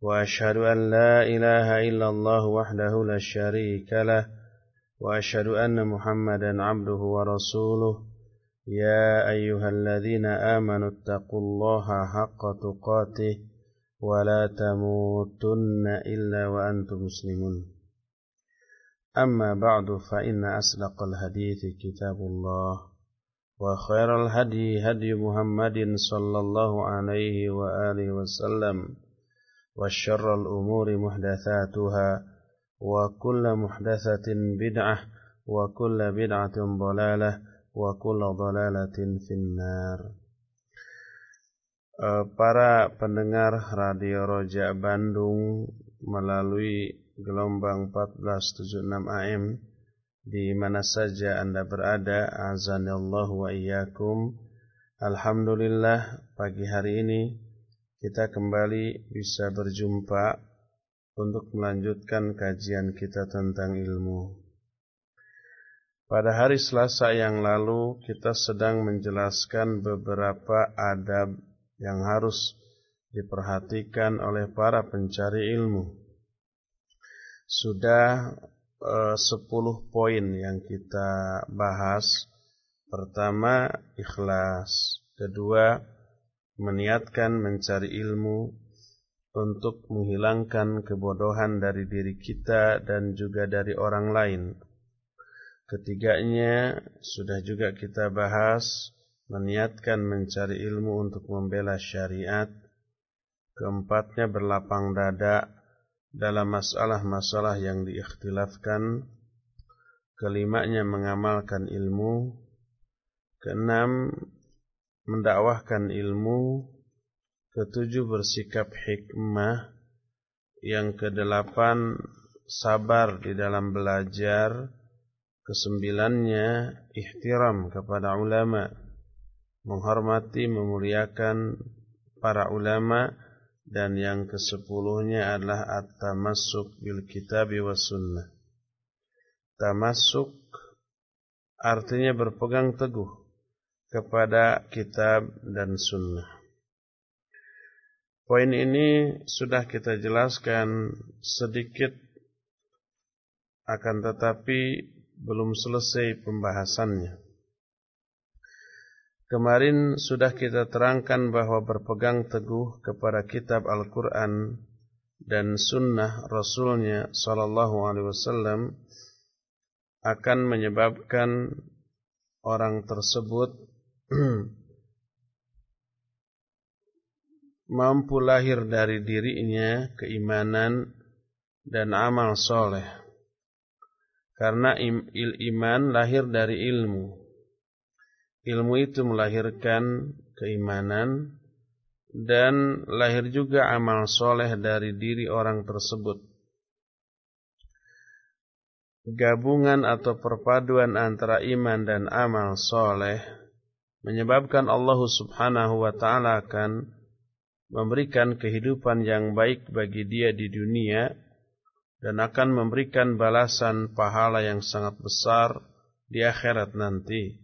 وأشهد أن لا إله إلا الله وحده لا شريك له وأشهد أن محمدا عبده ورسوله. يا أيها الذين آمنوا اتقوا الله حق تقاته ولا تموتن إلا وأنتم مسلمون. أما بعد فإن أصدق الحديث كتاب الله وخير الهدي هدي محمد صلى الله عليه وآله وسلم. وشر الأمور محدثاتها وكل محدثة بدعة وكل بدعة ضلالة وكل ضلالة في النار Para pendengar Radio Roja Bandung melalui gelombang 1476 AM di mana saja Anda berada, azanillahu wa iyyakum. Alhamdulillah pagi hari ini kita kembali bisa berjumpa untuk melanjutkan kajian kita tentang ilmu. Pada hari Selasa yang lalu kita sedang menjelaskan beberapa adab yang harus diperhatikan oleh para pencari ilmu. Sudah eh, 10 poin yang kita bahas. Pertama, ikhlas. Kedua, meniatkan mencari ilmu untuk menghilangkan kebodohan dari diri kita dan juga dari orang lain. Ketiganya sudah juga kita bahas meniatkan mencari ilmu untuk membela syariat. Keempatnya berlapang dada dalam masalah-masalah yang diikhtilafkan. Kelimanya mengamalkan ilmu. Keenam mendakwahkan ilmu, ketujuh bersikap hikmah, yang kedelapan sabar di dalam belajar, kesembilannya ihtiram kepada ulama, menghormati memuliakan para ulama, dan yang kesepuluhnya adalah at-tamassuk bil kitab wa sunnah. Tamasuk artinya berpegang teguh kepada kitab dan sunnah. Poin ini sudah kita jelaskan sedikit akan tetapi belum selesai pembahasannya. Kemarin sudah kita terangkan bahwa berpegang teguh kepada kitab Al-Quran dan sunnah Rasulnya Sallallahu Alaihi Wasallam akan menyebabkan orang tersebut mampu lahir dari dirinya keimanan dan amal soleh. Karena il iman lahir dari ilmu. Ilmu itu melahirkan keimanan dan lahir juga amal soleh dari diri orang tersebut. Gabungan atau perpaduan antara iman dan amal soleh menyebabkan Allah Subhanahu wa taala akan memberikan kehidupan yang baik bagi dia di dunia dan akan memberikan balasan pahala yang sangat besar di akhirat nanti.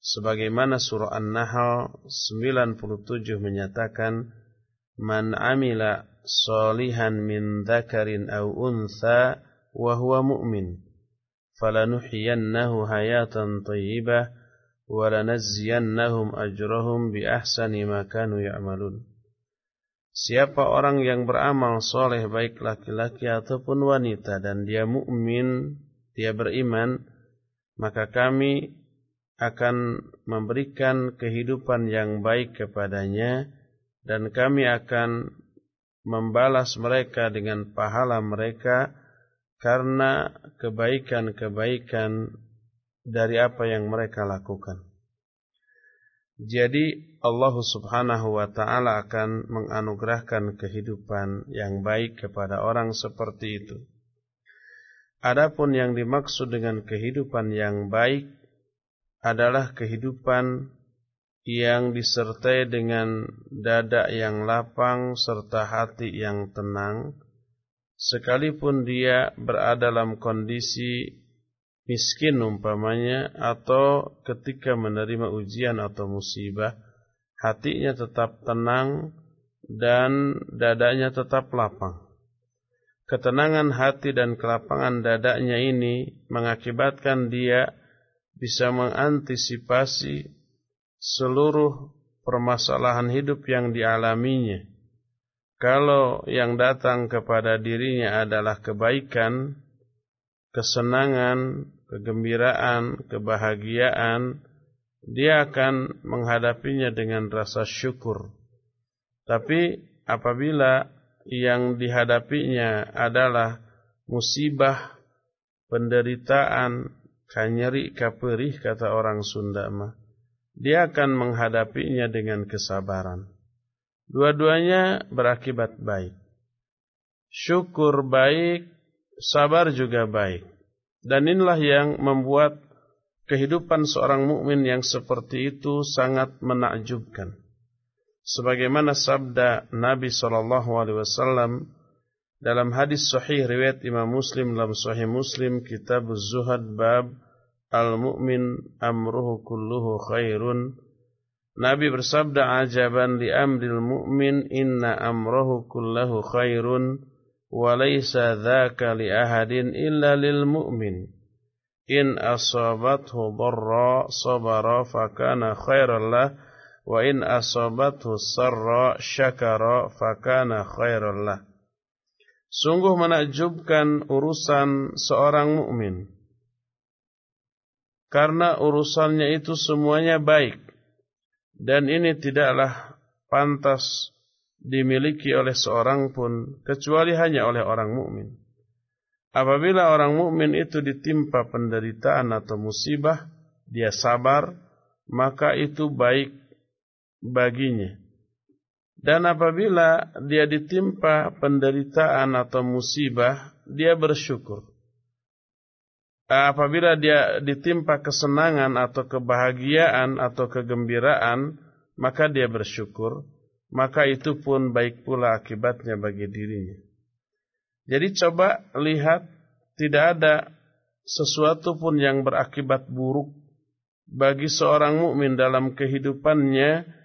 Sebagaimana surah An-Nahl 97 menyatakan, "Man amila salihan min dzakarin aw untha wa huwa mu'min, falanuhyiyannahu hayatan thayyibah walanajziyannahum أَجْرَهُمْ بِأَحْسَنِ ahsani ma. Siapa orang yang beramal soleh baik laki-laki ataupun wanita dan dia mukmin, dia beriman, maka kami akan memberikan kehidupan yang baik kepadanya dan kami akan membalas mereka dengan pahala mereka karena kebaikan-kebaikan dari apa yang mereka lakukan. Jadi Allah subhanahu wa ta'ala akan menganugerahkan kehidupan yang baik kepada orang seperti itu. Adapun yang dimaksud dengan kehidupan yang baik adalah kehidupan yang disertai dengan dada yang lapang serta hati yang tenang, sekalipun dia berada dalam kondisi miskin umpamanya atau ketika menerima ujian atau musibah, hatinya tetap tenang dan dadanya tetap lapang. Ketenangan hati dan kelapangan dadanya ini mengakibatkan dia bisa mengantisipasi seluruh permasalahan hidup yang dialaminya. Kalau yang datang kepada dirinya adalah kebaikan, kesenangan, kegembiraan, kebahagiaan, dia akan menghadapinya dengan rasa syukur. Tapi apabila yang dihadapinya adalah musibah, penderitaan, kanyeri kaperih kata orang Sunda mah. Dia akan menghadapinya dengan kesabaran. Dua-duanya berakibat baik. Syukur baik, sabar juga baik. Dan inilah yang membuat kehidupan seorang mukmin yang seperti itu sangat menakjubkan. Sebagaimana sabda Nabi wasallam dalam hadis sahih riwayat Imam Muslim dalam sahih Muslim kitab Zuhad bab al-mu'min amruhu kulluhu khairun. Nabi bersabda ajaban li amril mu'min inna amruhu kulluhu khairun wa laysa dhaka li ahadin illa lil mu'min in asabathu dharra sabara fakana khairan lahu wa in asabathu sarra syakara fakana khairallah. Sungguh menakjubkan urusan seorang mukmin. Karena urusannya itu semuanya baik. Dan ini tidaklah pantas dimiliki oleh seorang pun kecuali hanya oleh orang mukmin. Apabila orang mukmin itu ditimpa penderitaan atau musibah, dia sabar, maka itu baik baginya. Dan apabila dia ditimpa penderitaan atau musibah, dia bersyukur. Apabila dia ditimpa kesenangan atau kebahagiaan atau kegembiraan, maka dia bersyukur, maka itu pun baik pula akibatnya bagi dirinya. Jadi coba lihat, tidak ada sesuatu pun yang berakibat buruk bagi seorang mukmin dalam kehidupannya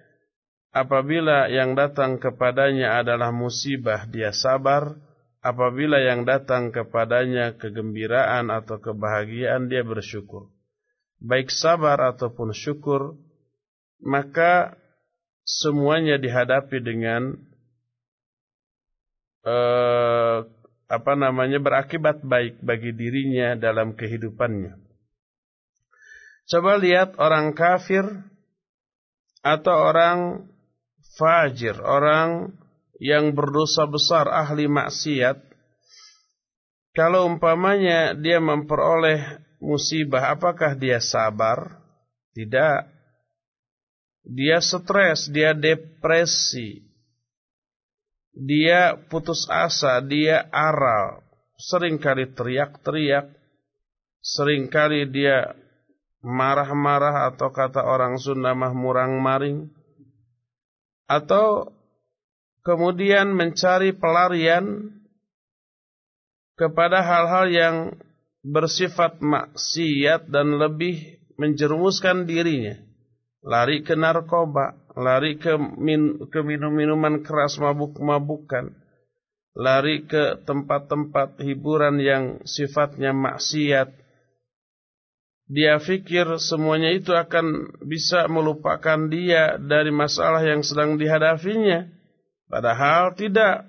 Apabila yang datang kepadanya adalah musibah, dia sabar. Apabila yang datang kepadanya kegembiraan atau kebahagiaan, dia bersyukur. Baik sabar ataupun syukur, maka semuanya dihadapi dengan eh, apa namanya berakibat baik bagi dirinya dalam kehidupannya. Coba lihat orang kafir atau orang fajir, orang yang berdosa besar, ahli maksiat, kalau umpamanya dia memperoleh musibah, apakah dia sabar? Tidak. Dia stres, dia depresi. Dia putus asa, dia aral. Seringkali teriak-teriak. Seringkali dia marah-marah atau kata orang Sunda mah murang-maring atau kemudian mencari pelarian kepada hal-hal yang bersifat maksiat dan lebih menjerumuskan dirinya. Lari ke narkoba, lari ke, min, ke minum-minuman keras mabuk-mabukan, lari ke tempat-tempat hiburan yang sifatnya maksiat, dia pikir semuanya itu akan bisa melupakan dia dari masalah yang sedang dihadapinya. Padahal tidak.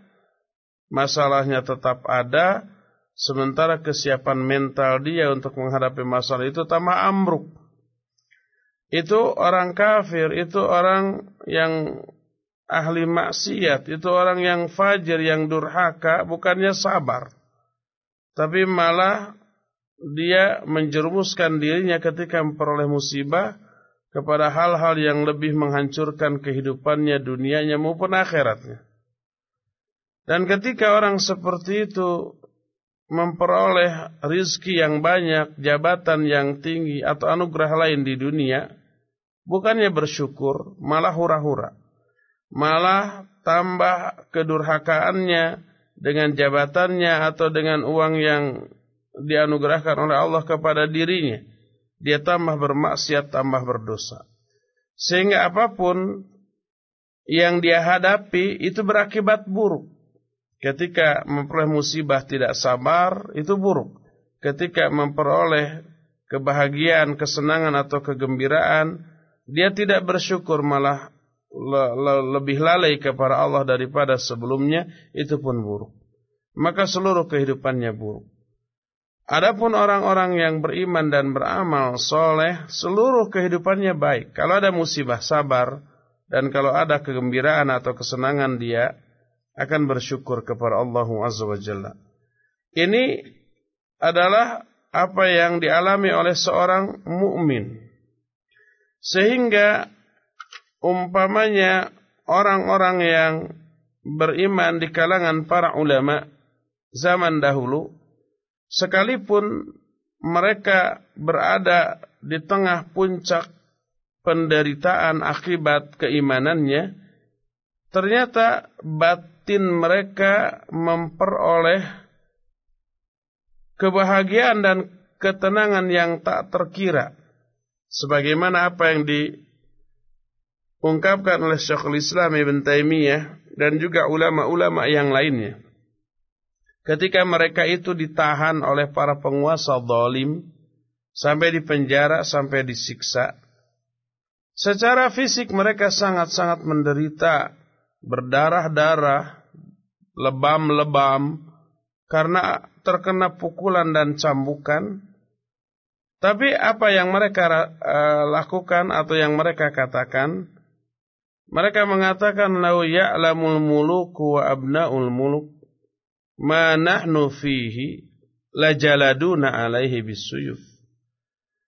Masalahnya tetap ada, sementara kesiapan mental dia untuk menghadapi masalah itu tambah ambruk. Itu orang kafir, itu orang yang ahli maksiat, itu orang yang fajir, yang durhaka, bukannya sabar. Tapi malah dia menjerumuskan dirinya ketika memperoleh musibah kepada hal-hal yang lebih menghancurkan kehidupannya, dunianya maupun akhiratnya. Dan ketika orang seperti itu memperoleh rizki yang banyak, jabatan yang tinggi, atau anugerah lain di dunia, bukannya bersyukur, malah hura-hura. Malah tambah kedurhakaannya dengan jabatannya atau dengan uang yang dianugerahkan oleh Allah kepada dirinya dia tambah bermaksiat, tambah berdosa. Sehingga apa pun yang dia hadapi itu berakibat buruk. Ketika memperoleh musibah tidak sabar, itu buruk. Ketika memperoleh kebahagiaan, kesenangan atau kegembiraan, dia tidak bersyukur malah le le lebih lalai kepada Allah daripada sebelumnya, itu pun buruk. Maka seluruh kehidupannya buruk. Adapun orang-orang yang beriman dan beramal soleh, seluruh kehidupannya baik. Kalau ada musibah, sabar. Dan kalau ada kegembiraan atau kesenangan dia, akan bersyukur kepada Allah Azza wa Jalla. Ini adalah apa yang dialami oleh seorang mukmin. Sehingga umpamanya orang-orang yang beriman di kalangan para ulama zaman dahulu sekalipun mereka berada di tengah puncak penderitaan akibat keimanannya, ternyata batin mereka memperoleh kebahagiaan dan ketenangan yang tak terkira. Sebagaimana apa yang diungkapkan oleh Syekhul Islam Ibn Taimiyah dan juga ulama-ulama yang lainnya. Ketika mereka itu ditahan oleh para penguasa zalim sampai dipenjara sampai disiksa secara fisik mereka sangat-sangat menderita berdarah-darah lebam-lebam karena terkena pukulan dan cambukan tapi apa yang mereka uh, lakukan atau yang mereka katakan mereka mengatakan lau ya'lamul muluku wa abnaul muluk ma nahnu fihi lajaladuna alaihi bisuyuf.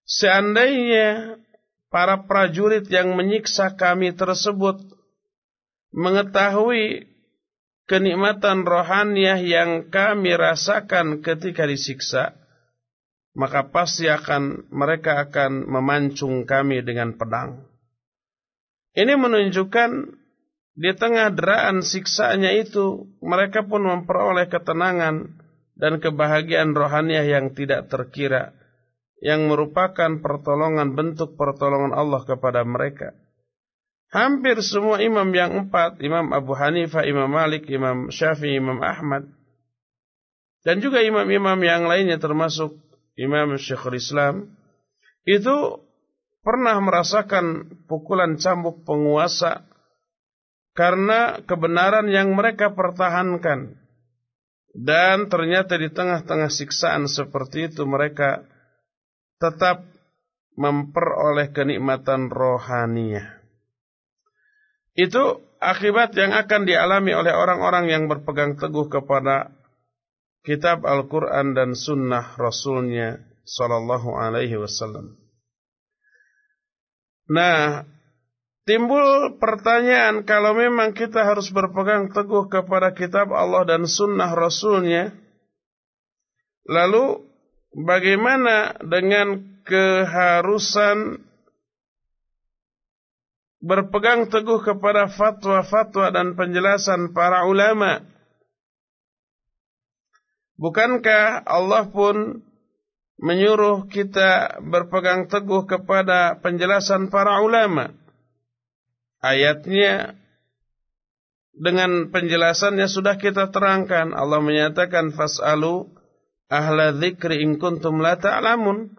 Seandainya para prajurit yang menyiksa kami tersebut mengetahui kenikmatan rohaniah yang kami rasakan ketika disiksa, maka pasti akan mereka akan memancung kami dengan pedang. Ini menunjukkan di tengah deraan siksanya itu, mereka pun memperoleh ketenangan dan kebahagiaan rohaniah yang tidak terkira, yang merupakan pertolongan bentuk pertolongan Allah kepada mereka. Hampir semua imam yang empat, Imam Abu Hanifah, Imam Malik, Imam Syafi'i, Imam Ahmad, dan juga imam-imam yang lainnya termasuk Imam Syekhul Islam, itu pernah merasakan pukulan cambuk penguasa karena kebenaran yang mereka pertahankan. Dan ternyata di tengah-tengah siksaan seperti itu mereka tetap memperoleh kenikmatan rohaniah. Itu akibat yang akan dialami oleh orang-orang yang berpegang teguh kepada kitab Al-Quran dan sunnah Rasulnya Sallallahu Alaihi Wasallam. Nah, Timbul pertanyaan kalau memang kita harus berpegang teguh kepada kitab Allah dan sunnah Rasulnya. Lalu bagaimana dengan keharusan berpegang teguh kepada fatwa-fatwa dan penjelasan para ulama? Bukankah Allah pun menyuruh kita berpegang teguh kepada penjelasan para ulama? ayatnya dengan penjelasannya sudah kita terangkan. Allah menyatakan fas'alu ahla dzikri in kuntum la ta'lamun.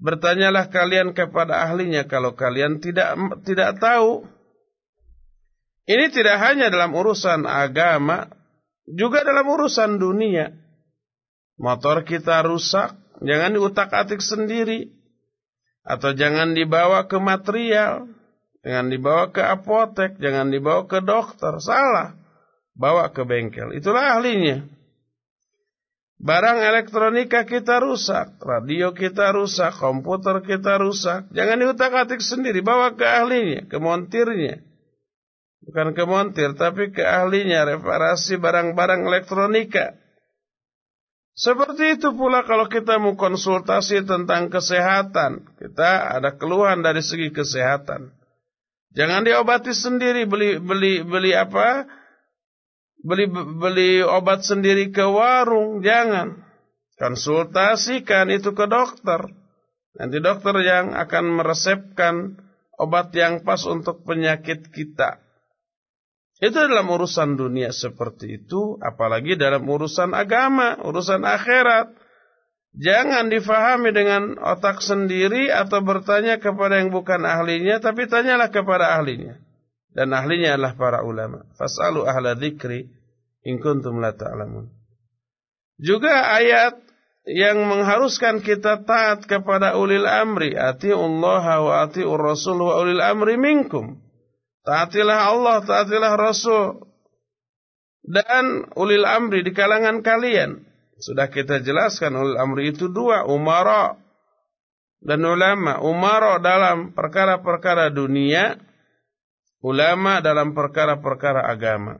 Bertanyalah kalian kepada ahlinya kalau kalian tidak tidak tahu. Ini tidak hanya dalam urusan agama, juga dalam urusan dunia. Motor kita rusak, jangan diutak-atik sendiri. Atau jangan dibawa ke material. Jangan dibawa ke apotek, jangan dibawa ke dokter, salah. Bawa ke bengkel, itulah ahlinya. Barang elektronika kita rusak, radio kita rusak, komputer kita rusak. Jangan diutak-atik sendiri, bawa ke ahlinya, ke montirnya. Bukan ke montir, tapi ke ahlinya, reparasi barang-barang elektronika. Seperti itu pula kalau kita mau konsultasi tentang kesehatan. Kita ada keluhan dari segi kesehatan. Jangan diobati sendiri, beli beli beli apa? beli beli obat sendiri ke warung, jangan. Konsultasikan itu ke dokter. Nanti dokter yang akan meresepkan obat yang pas untuk penyakit kita. Itu dalam urusan dunia seperti itu, apalagi dalam urusan agama, urusan akhirat. Jangan difahami dengan otak sendiri atau bertanya kepada yang bukan ahlinya, tapi tanyalah kepada ahlinya dan ahlinya adalah para ulama. Fas'alu ahla dzikri in kuntum la ta'lamun. Juga ayat yang mengharuskan kita taat kepada ulil amri, Allah wa atiur rasul wa ulil amri minkum. Taatilah Allah, taatilah Rasul dan ulil amri di kalangan kalian. Sudah kita jelaskan ulil amri itu dua, umara dan ulama. Umara dalam perkara-perkara dunia, ulama dalam perkara-perkara agama.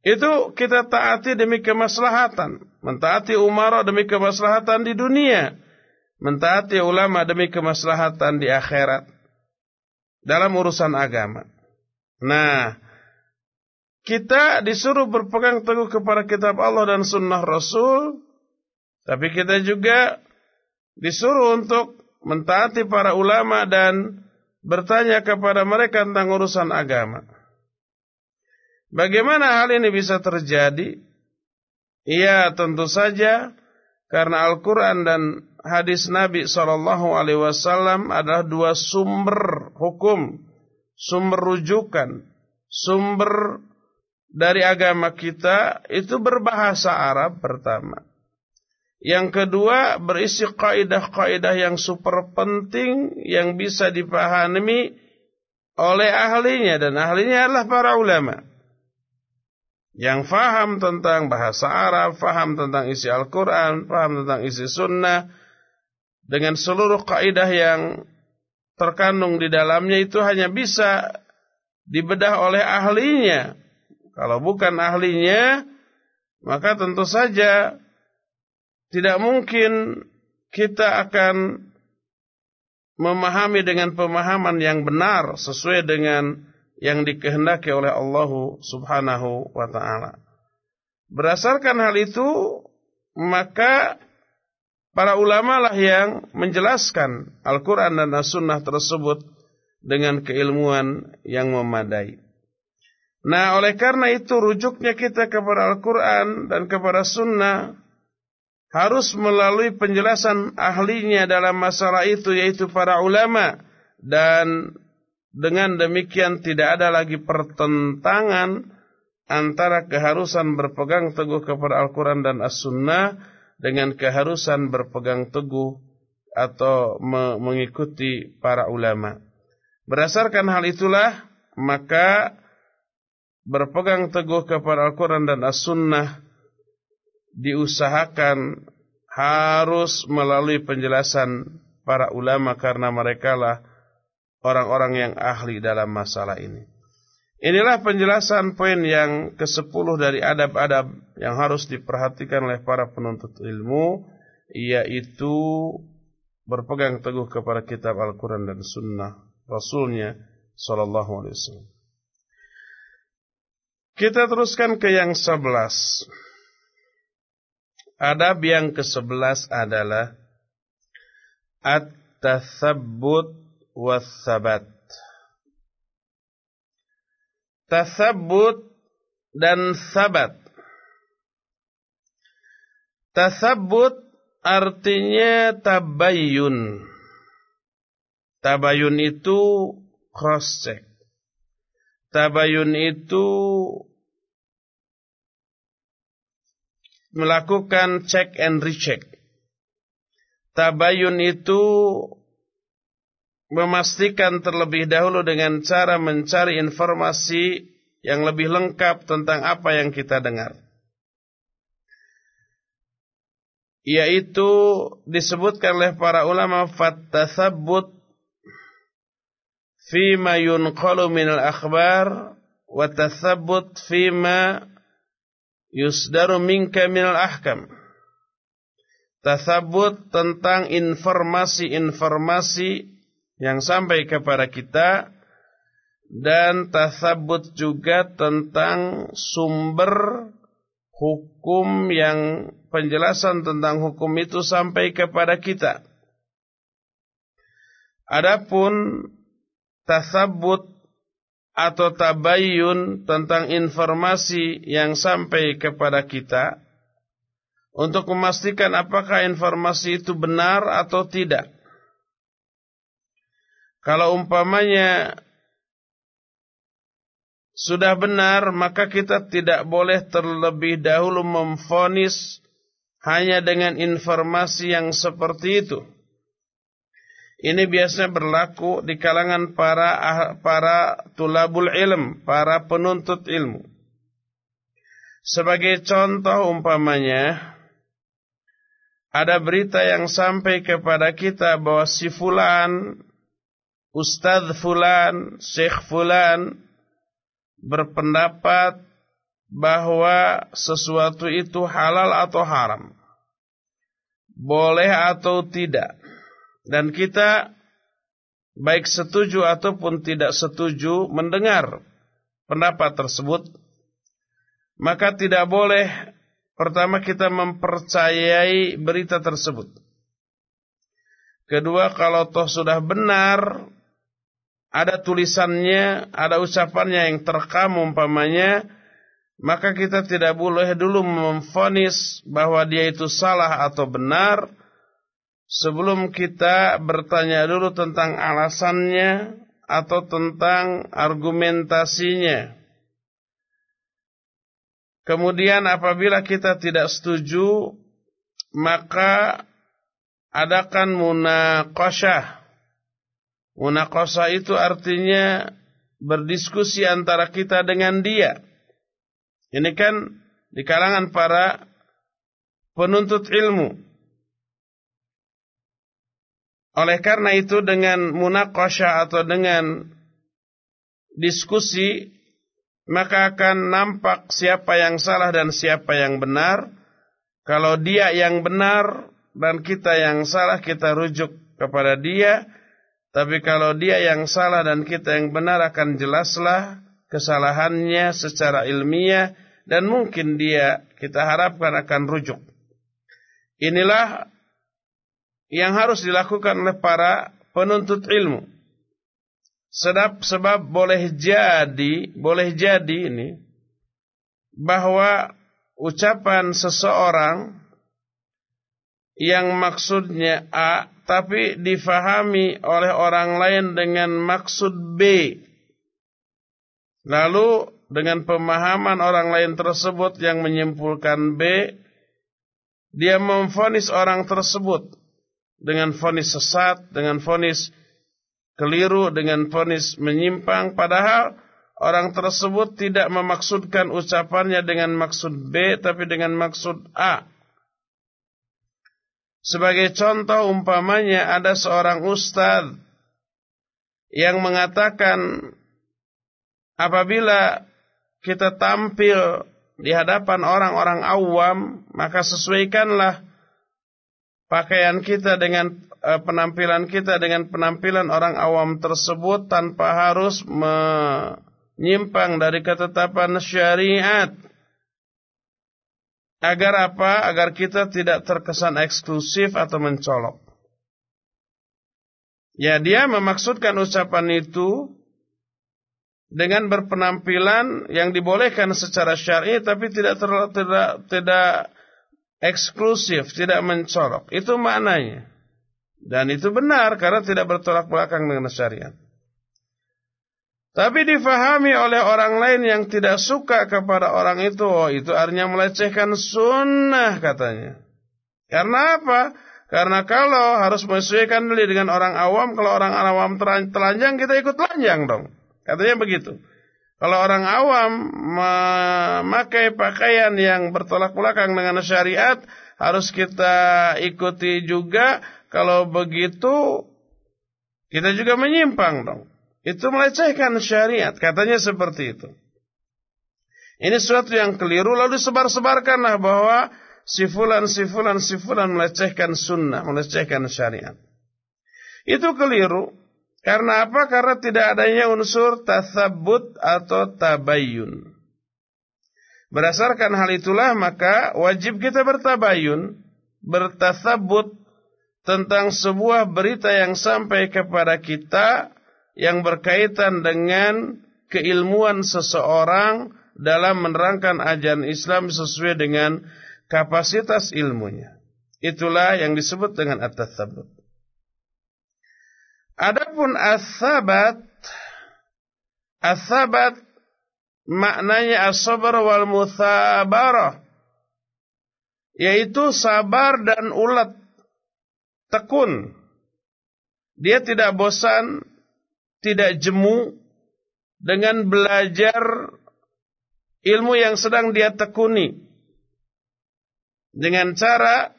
Itu kita taati demi kemaslahatan. Mentaati umara demi kemaslahatan di dunia. Mentaati ulama demi kemaslahatan di akhirat. Dalam urusan agama. Nah, kita disuruh berpegang teguh kepada kitab Allah dan sunnah Rasul. Tapi kita juga disuruh untuk mentaati para ulama dan bertanya kepada mereka tentang urusan agama. Bagaimana hal ini bisa terjadi? Iya, tentu saja karena Al-Quran dan hadis Nabi Shallallahu Alaihi Wasallam adalah dua sumber hukum, sumber rujukan, sumber dari agama kita itu berbahasa Arab pertama. Yang kedua berisi kaidah-kaidah yang super penting yang bisa dipahami oleh ahlinya dan ahlinya adalah para ulama. Yang faham tentang bahasa Arab, faham tentang isi Al-Quran, faham tentang isi sunnah, dengan seluruh kaidah yang terkandung di dalamnya itu hanya bisa dibedah oleh ahlinya. Kalau bukan ahlinya, maka tentu saja tidak mungkin kita akan memahami dengan pemahaman yang benar sesuai dengan yang dikehendaki oleh Allah Subhanahu wa taala. Berdasarkan hal itu, maka para ulama lah yang menjelaskan Al-Qur'an dan As-Sunnah tersebut dengan keilmuan yang memadai. Nah, oleh karena itu rujuknya kita kepada Al-Qur'an dan kepada Sunnah harus melalui penjelasan ahlinya dalam masalah itu yaitu para ulama dan dengan demikian tidak ada lagi pertentangan antara keharusan berpegang teguh kepada Al-Quran dan As-Sunnah dengan keharusan berpegang teguh atau mengikuti para ulama. Berdasarkan hal itulah maka berpegang teguh kepada Al-Quran dan As-Sunnah diusahakan harus melalui penjelasan para ulama karena mereka lah orang-orang yang ahli dalam masalah ini. Inilah penjelasan poin yang ke-10 dari adab-adab yang harus diperhatikan oleh para penuntut ilmu, yaitu berpegang teguh kepada kitab Al-Quran dan Sunnah Rasulnya Sallallahu Alaihi Wasallam. Kita teruskan ke yang 11. Adab yang ke-11 adalah At-tathabbut was-sabat. Tathabbut dan sabat. Tathabbut artinya tabayun. Tabayun itu cross check. Tabayun itu melakukan check and recheck. Tabayun itu memastikan terlebih dahulu dengan cara mencari informasi yang lebih lengkap tentang apa yang kita dengar. yaitu disebutkan oleh para ulama fattathabbut fima yunqalu minal akhbar wa tathabbut fima yusdaru minka minal ahkam tasabut tentang informasi-informasi yang sampai kepada kita dan tasabut juga tentang sumber hukum yang penjelasan tentang hukum itu sampai kepada kita. Adapun tasabut atau tabayun tentang informasi yang sampai kepada kita untuk memastikan apakah informasi itu benar atau tidak. Kalau umpamanya sudah benar, maka kita tidak boleh terlebih dahulu memfonis hanya dengan informasi yang seperti itu. Ini biasanya berlaku di kalangan para ah, para tulabul ilm, para penuntut ilmu. Sebagai contoh umpamanya, ada berita yang sampai kepada kita bahwa si fulan, Ustadz fulan, Syekh fulan berpendapat bahwa sesuatu itu halal atau haram. Boleh atau tidak. Dan kita baik setuju ataupun tidak setuju mendengar pendapat tersebut. Maka tidak boleh Pertama kita mempercayai berita tersebut. Kedua kalau toh sudah benar, ada tulisannya, ada ucapannya yang terekam umpamanya, maka kita tidak boleh dulu memfonis bahwa dia itu salah atau benar, sebelum kita bertanya dulu tentang alasannya atau tentang argumentasinya. Kemudian apabila kita tidak setuju, maka adakan munaqasyah. Munaqasyah itu artinya berdiskusi antara kita dengan dia. Ini kan di kalangan para penuntut ilmu. Oleh karena itu dengan munaqasyah atau dengan diskusi maka akan nampak siapa yang salah dan siapa yang benar. Kalau dia yang benar dan kita yang salah, kita rujuk kepada dia. Tapi kalau dia yang salah dan kita yang benar akan jelaslah kesalahannya secara ilmiah dan mungkin dia kita harapkan akan rujuk. Inilah yang harus dilakukan oleh para penuntut ilmu. Sedap sebab boleh jadi, boleh jadi ini bahwa ucapan seseorang yang maksudnya A tapi difahami oleh orang lain dengan maksud B. Lalu dengan pemahaman orang lain tersebut yang menyimpulkan B, dia memfonis orang tersebut dengan fonis sesat, dengan fonis keliru dengan ponis menyimpang padahal orang tersebut tidak memaksudkan ucapannya dengan maksud B tapi dengan maksud A. Sebagai contoh umpamanya ada seorang ustadz yang mengatakan apabila kita tampil di hadapan orang-orang awam maka sesuaikanlah pakaian kita dengan Eh, penampilan kita dengan penampilan orang awam tersebut tanpa harus menyimpang dari ketetapan syariat. Agar apa? Agar kita tidak terkesan eksklusif atau mencolok. Ya, dia memaksudkan ucapan itu dengan berpenampilan yang dibolehkan secara syar'i tapi tidak ter, tidak tidak eksklusif, tidak mencolok. Itu maknanya. Dan itu benar karena tidak bertolak belakang dengan syariat. Tapi difahami oleh orang lain yang tidak suka kepada orang itu, oh itu artinya melecehkan sunnah katanya. Karena apa? Karena kalau harus menyesuaikan diri dengan orang awam, kalau orang awam telanjang kita ikut telanjang dong. Katanya begitu. Kalau orang awam memakai pakaian yang bertolak belakang dengan syariat, harus kita ikuti juga. Kalau begitu kita juga menyimpang dong. Itu melecehkan syariat. Katanya seperti itu. Ini sesuatu yang keliru lalu sebar-sebarkanlah bahwa si fulan, si fulan, si fulan melecehkan sunnah, melecehkan syariat. Itu keliru. Karena apa? Karena tidak adanya unsur tasabut atau tabayun. Berdasarkan hal itulah maka wajib kita bertabayun, bertasabut tentang sebuah berita yang sampai kepada kita yang berkaitan dengan keilmuan seseorang dalam menerangkan ajaran Islam sesuai dengan kapasitas ilmunya. Itulah yang disebut dengan at-tatsabbut. Adapun as-sabat as-sabat maknanya as-sabr wal muthabarah yaitu sabar dan ulat tekun. Dia tidak bosan, tidak jemu dengan belajar ilmu yang sedang dia tekuni. Dengan cara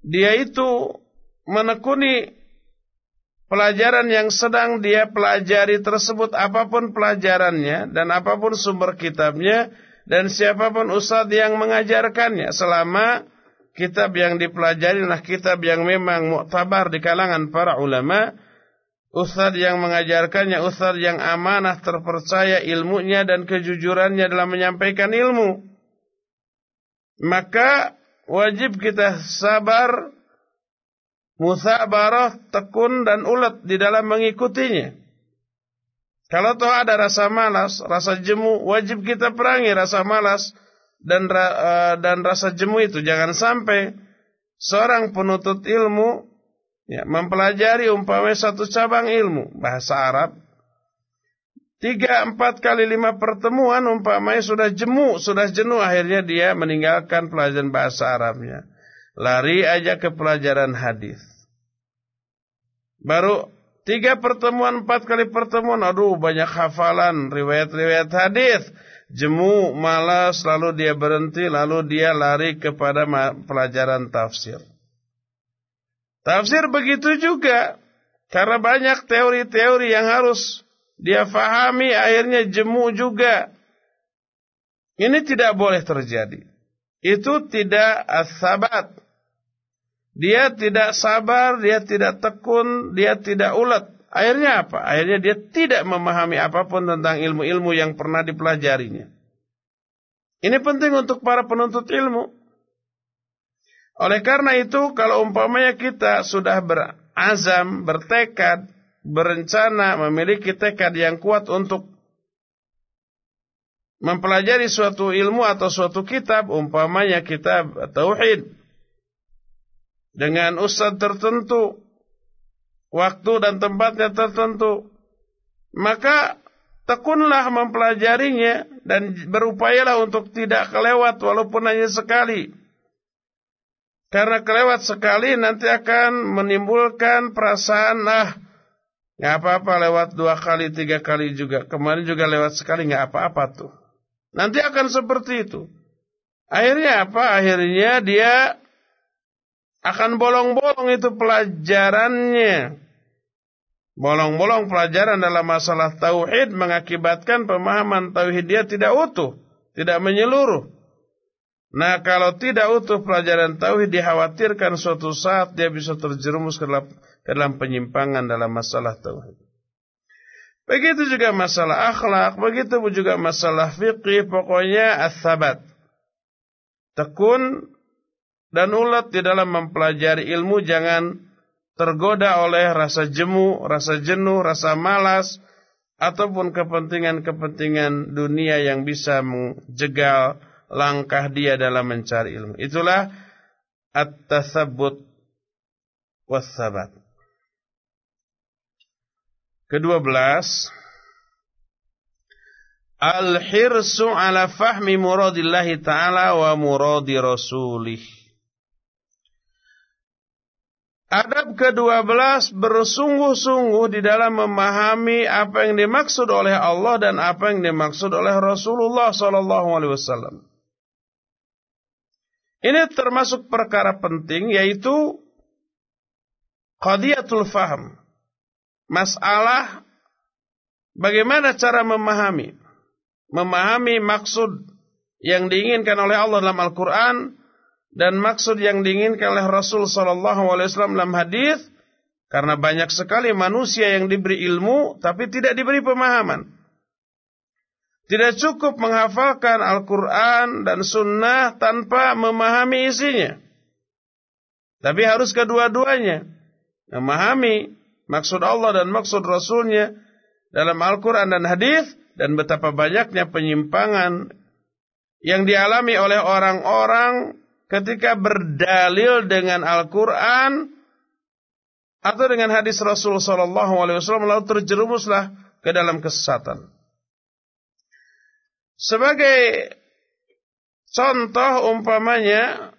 dia itu menekuni pelajaran yang sedang dia pelajari tersebut apa pun pelajarannya dan apa pun sumber kitabnya dan siapa pun ustadz yang mengajarkannya. Selama kitab yang dipelajari adalah kitab yang memang muktabar di kalangan para ulama Ustadz yang mengajarkannya, ustadz yang amanah, terpercaya ilmunya dan kejujurannya dalam menyampaikan ilmu. Maka wajib kita sabar, musabarah, tekun dan ulet di dalam mengikutinya. Kalau toh ada rasa malas, rasa jemu, wajib kita perangi rasa malas dan uh, dan rasa jemu itu. Jangan sampai seorang penuntut ilmu ya, mempelajari umpamanya satu cabang ilmu bahasa Arab. Tiga empat kali lima pertemuan umpamanya sudah jemu sudah jenuh akhirnya dia meninggalkan pelajaran bahasa Arabnya. Lari aja ke pelajaran hadis. Baru tiga pertemuan empat kali pertemuan aduh banyak hafalan riwayat-riwayat hadis. Jemu malas lalu dia berhenti lalu dia lari kepada pelajaran tafsir Tafsir begitu juga. Karena banyak teori-teori yang harus dia fahami akhirnya jemu juga. Ini tidak boleh terjadi. Itu tidak asabat. Dia tidak sabar, dia tidak tekun, dia tidak ulet. Akhirnya apa? Akhirnya dia tidak memahami apa pun tentang ilmu-ilmu yang pernah dipelajarinya. Ini penting untuk para penuntut ilmu. Oleh karena itu, kalau umpamanya kita sudah berazam, bertekad, berencana, memiliki tekad yang kuat untuk mempelajari suatu ilmu atau suatu kitab, umpamanya kitab tauhid, dengan ustadz tertentu, waktu dan tempatnya tertentu, maka tekunlah mempelajarinya dan berupayalah untuk tidak kelewat walaupun hanya sekali. Karena kelewat sekali nanti akan menimbulkan perasaan ah nggak apa-apa lewat dua kali tiga kali juga kemarin juga lewat sekali nggak apa-apa tuh. Nanti akan seperti itu. Akhirnya apa? Akhirnya dia akan bolong-bolong itu pelajarannya. Bolong-bolong pelajaran dalam masalah tauhid mengakibatkan pemahaman tauhid dia tidak utuh, tidak menyeluruh. Nah kalau tidak utuh pelajaran tauhid dikhawatirkan suatu saat dia bisa terjerumus ke dalam, ke dalam penyimpangan dalam masalah tauhid. Begitu juga masalah akhlak, begitu juga masalah fikih, pokoknya as-sabat. Tekun dan ulat di dalam mempelajari ilmu jangan tergoda oleh rasa jemu, rasa jenuh, rasa malas, ataupun kepentingan-kepentingan dunia yang bisa menjegal langkah dia dalam mencari ilmu. Itulah at-tasabbut was-sabat. Kedua belas Al-hirsu ala fahmi muradillahi ta'ala wa muradi rasulih. Adab ke-12 bersungguh-sungguh di dalam memahami apa yang dimaksud oleh Allah dan apa yang dimaksud oleh Rasulullah sallallahu alaihi wasallam. Ini termasuk perkara penting yaitu qadiyatul faham. Masalah bagaimana cara memahami. Memahami maksud yang diinginkan oleh Allah dalam Al-Quran dan maksud yang diinginkan oleh Rasul Wasallam dalam hadis karena banyak sekali manusia yang diberi ilmu tapi tidak diberi pemahaman. Tidak cukup menghafalkan Al-Quran dan Sunnah tanpa memahami isinya. Tapi harus kedua-duanya. Memahami maksud Allah dan maksud Rasulnya dalam Al-Quran dan hadis dan betapa banyaknya penyimpangan yang dialami oleh orang-orang ketika berdalil dengan Al-Quran atau dengan hadis Rasul Sallallahu Alaihi lalu terjerumuslah ke dalam kesesatan. Sebagai contoh umpamanya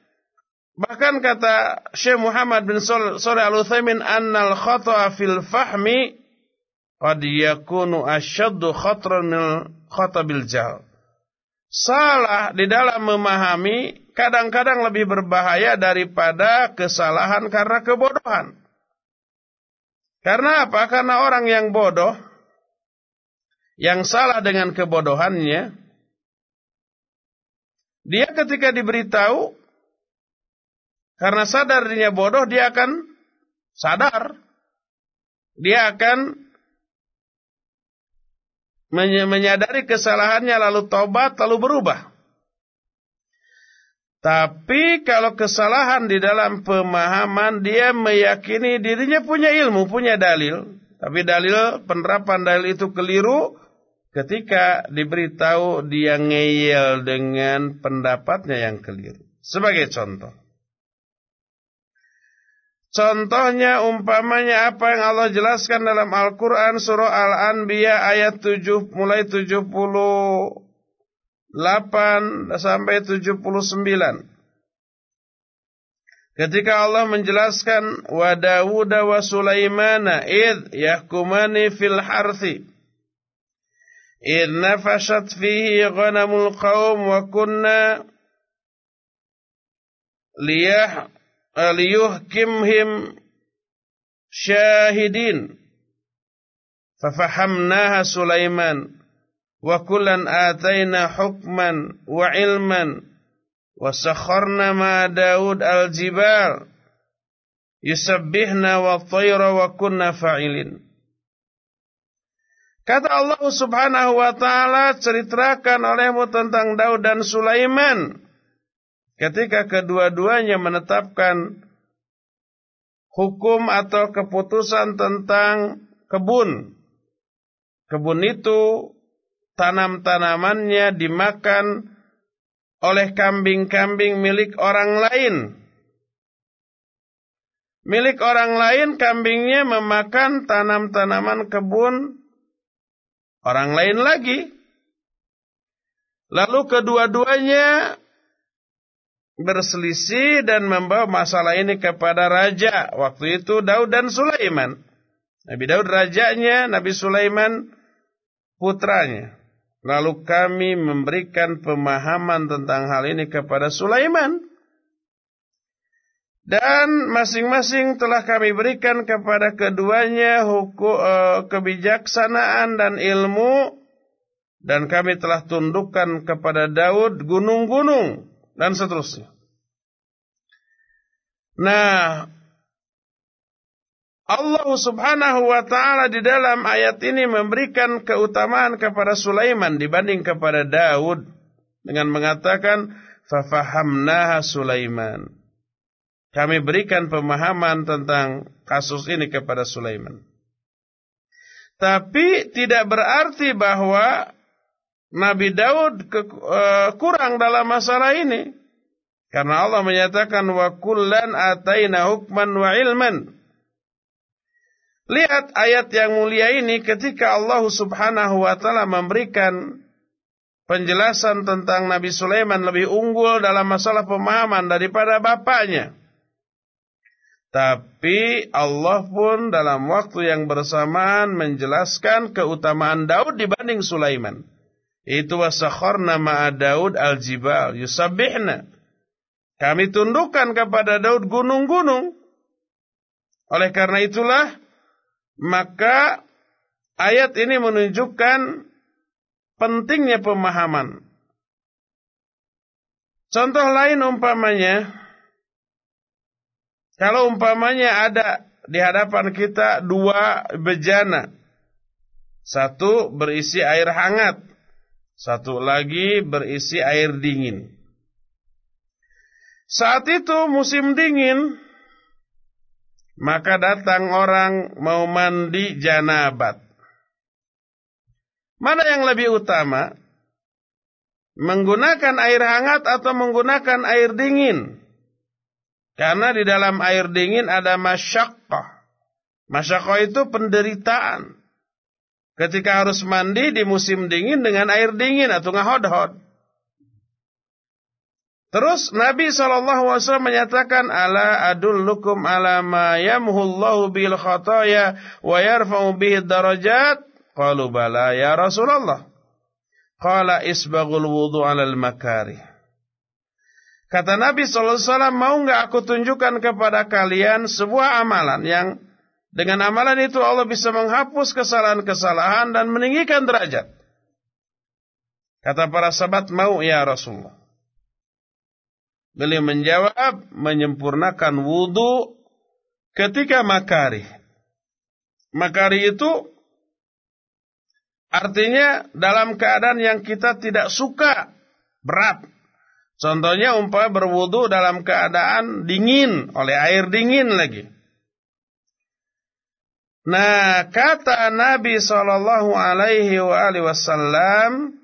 bahkan kata Syekh Muhammad bin Shalih Al-Utsaimin annal khata'a fil fahmi qad yakunu ashaddu khatran min khatabil jahl. Salah di dalam memahami kadang-kadang lebih berbahaya daripada kesalahan karena kebodohan. Karena apa? Karena orang yang bodoh, yang salah dengan kebodohannya, dia ketika diberitahu karena sadar dirinya bodoh dia akan sadar. Dia akan menyadari kesalahannya lalu tobat lalu berubah. Tapi kalau kesalahan di dalam pemahaman dia meyakini dirinya punya ilmu, punya dalil, tapi dalil penerapan dalil itu keliru, ketika diberitahu dia ngeyel dengan pendapatnya yang keliru. Sebagai contoh. Contohnya umpamanya apa yang Allah jelaskan dalam Al-Quran surah Al-Anbiya ayat 7 mulai 78 sampai 79. Ketika Allah menjelaskan wa Dawud wa Sulaimana id yahkumani fil harthi إذ نفشت فيه غنم القوم وكنا ليح ليهكمهم شاهدين. ففحمناها سليمان وكلا آتينا حكما وعلما وسخرنا مع داود الجبال. يسبحنا والطير وكنا فاعلين. Kata Allah subhanahu wa ta'ala ceritakan olehmu tentang Daud dan Sulaiman. Ketika kedua-duanya menetapkan hukum atau keputusan tentang kebun. Kebun itu tanam-tanamannya dimakan oleh kambing-kambing milik orang lain. Milik orang lain kambingnya memakan tanam-tanaman kebun orang lain lagi. Lalu kedua-duanya berselisih dan membawa masalah ini kepada raja. Waktu itu Daud dan Sulaiman. Nabi Daud rajanya, Nabi Sulaiman putranya. Lalu kami memberikan pemahaman tentang hal ini kepada Sulaiman. Dan masing-masing telah kami berikan kepada keduanya hukum, uh, kebijaksanaan dan ilmu. Dan kami telah tundukkan kepada Daud gunung-gunung dan seterusnya. Nah, Allah subhanahu wa ta'ala di dalam ayat ini memberikan keutamaan kepada Sulaiman dibanding kepada Daud. Dengan mengatakan, Fafahamnaha Sulaiman. Kami berikan pemahaman tentang kasus ini kepada Sulaiman. Tapi tidak berarti bahwa Nabi Daud ke, uh, kurang dalam masalah ini. Karena Allah menyatakan wa kullan ataina hukman wa ilman. Lihat ayat yang mulia ini ketika Allah Subhanahu wa taala memberikan penjelasan tentang Nabi Sulaiman lebih unggul dalam masalah pemahaman daripada bapaknya. Tapi Allah pun dalam waktu yang bersamaan menjelaskan keutamaan Daud dibanding Sulaiman. Itu wasakharna ma'a Daud al-jibal yusabbihna. Kami tundukkan kepada Daud gunung-gunung. Oleh karena itulah, maka ayat ini menunjukkan pentingnya pemahaman. Contoh lain umpamanya, kalau umpamanya ada di hadapan kita dua bejana. Satu berisi air hangat, satu lagi berisi air dingin. Saat itu musim dingin, maka datang orang mau mandi janabat. Mana yang lebih utama? Menggunakan air hangat atau menggunakan air dingin? Karena di dalam air dingin ada masyakkah. Masyakkah itu penderitaan. Ketika harus mandi di musim dingin dengan air dingin atau ngahod-hod. Terus Nabi SAW menyatakan ala adullukum ala ma yamhullahu bil khataya wa yarfa'u bihi darajat qalu bala ya Rasulullah qala isbaghul wudu 'ala al makari Kata Nabi SAW mau nggak aku tunjukkan kepada kalian sebuah amalan yang dengan amalan itu Allah bisa menghapus kesalahan-kesalahan dan meninggikan derajat. Kata para sahabat mau ya Rasulullah. Beliau menjawab, menyempurnakan wudhu ketika makari. Makari itu artinya dalam keadaan yang kita tidak suka, berat. Contohnya umpama berwudhu dalam keadaan dingin, oleh air dingin lagi. Nah, kata Nabi Shallallahu Alaihi Wasallam,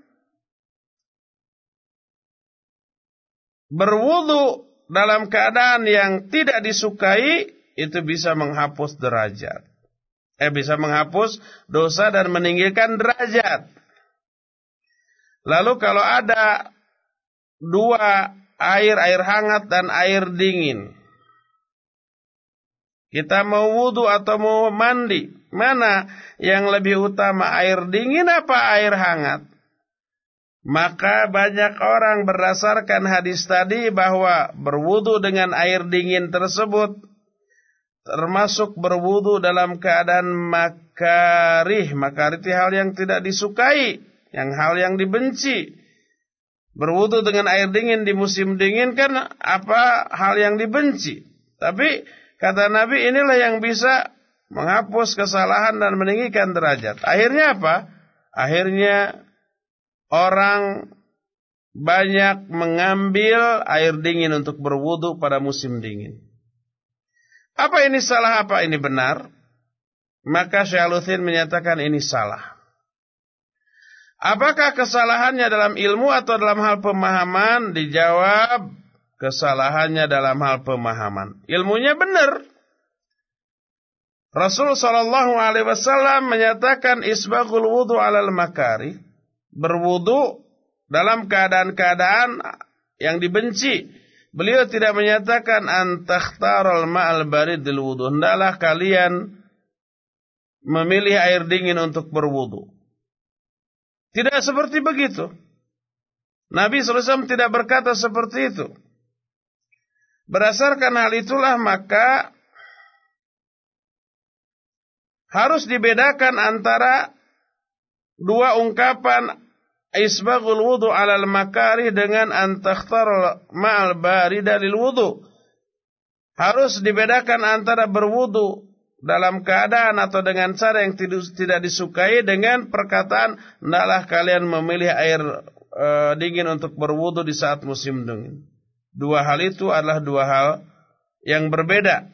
berwudu dalam keadaan yang tidak disukai itu bisa menghapus derajat. Eh bisa menghapus dosa dan meninggikan derajat. Lalu kalau ada dua air, air hangat dan air dingin. Kita mau wudhu atau mau mandi. Mana yang lebih utama air dingin apa air hangat? Maka banyak orang berdasarkan hadis tadi bahwa berwudu dengan air dingin tersebut termasuk berwudu dalam keadaan makarih. Makarih itu hal yang tidak disukai, yang hal yang dibenci. Berwudu dengan air dingin di musim dingin kan apa hal yang dibenci. Tapi kata Nabi inilah yang bisa menghapus kesalahan dan meninggikan derajat. Akhirnya apa? Akhirnya orang banyak mengambil air dingin untuk berwudu pada musim dingin. Apa ini salah, apa ini benar? Maka Syekh menyatakan ini salah. Apakah kesalahannya dalam ilmu atau dalam hal pemahaman? Dijawab, kesalahannya dalam hal pemahaman. Ilmunya benar. Rasul Shallallahu Alaihi Wasallam menyatakan isbagul wudu alal makari berwudu dalam keadaan-keadaan yang dibenci. Beliau tidak menyatakan antakhtarul ma'al baridil wudu. Hendaklah kalian memilih air dingin untuk berwudu. Tidak seperti begitu. Nabi SAW tidak berkata seperti itu. Berdasarkan hal itulah maka harus dibedakan antara dua ungkapan isbaghul wudu alal makari dengan antakhtar ma'al bari dalil wudu. Harus dibedakan antara berwudu dalam keadaan atau dengan cara yang tidak disukai dengan perkataan hendaklah kalian memilih air e, dingin untuk berwudu di saat musim dingin. Dua hal itu adalah dua hal yang berbeda.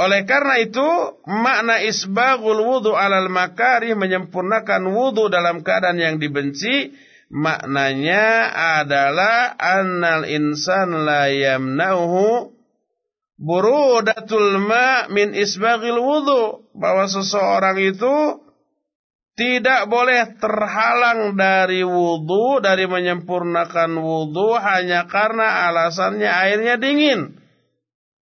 Oleh karena itu, makna isbagul wudu alal makari menyempurnakan wudu dalam keadaan yang dibenci, maknanya adalah annal insan la yamnauhu burudatul ma min isbagil wudu. Bahwa seseorang itu tidak boleh terhalang dari wudu, dari menyempurnakan wudu hanya karena alasannya airnya dingin.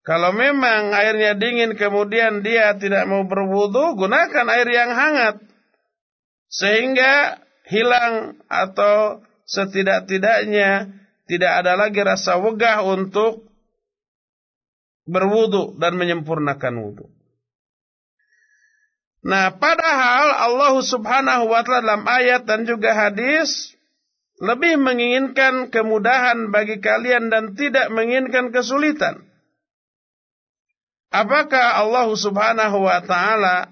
Kalau memang airnya dingin kemudian dia tidak mau berwudu, gunakan air yang hangat. Sehingga hilang atau setidak-tidaknya tidak ada lagi rasa wegah untuk berwudu dan menyempurnakan wudu. Nah, padahal Allah Subhanahu wa taala dalam ayat dan juga hadis lebih menginginkan kemudahan bagi kalian dan tidak menginginkan kesulitan. Apakah Allah Subhanahu wa taala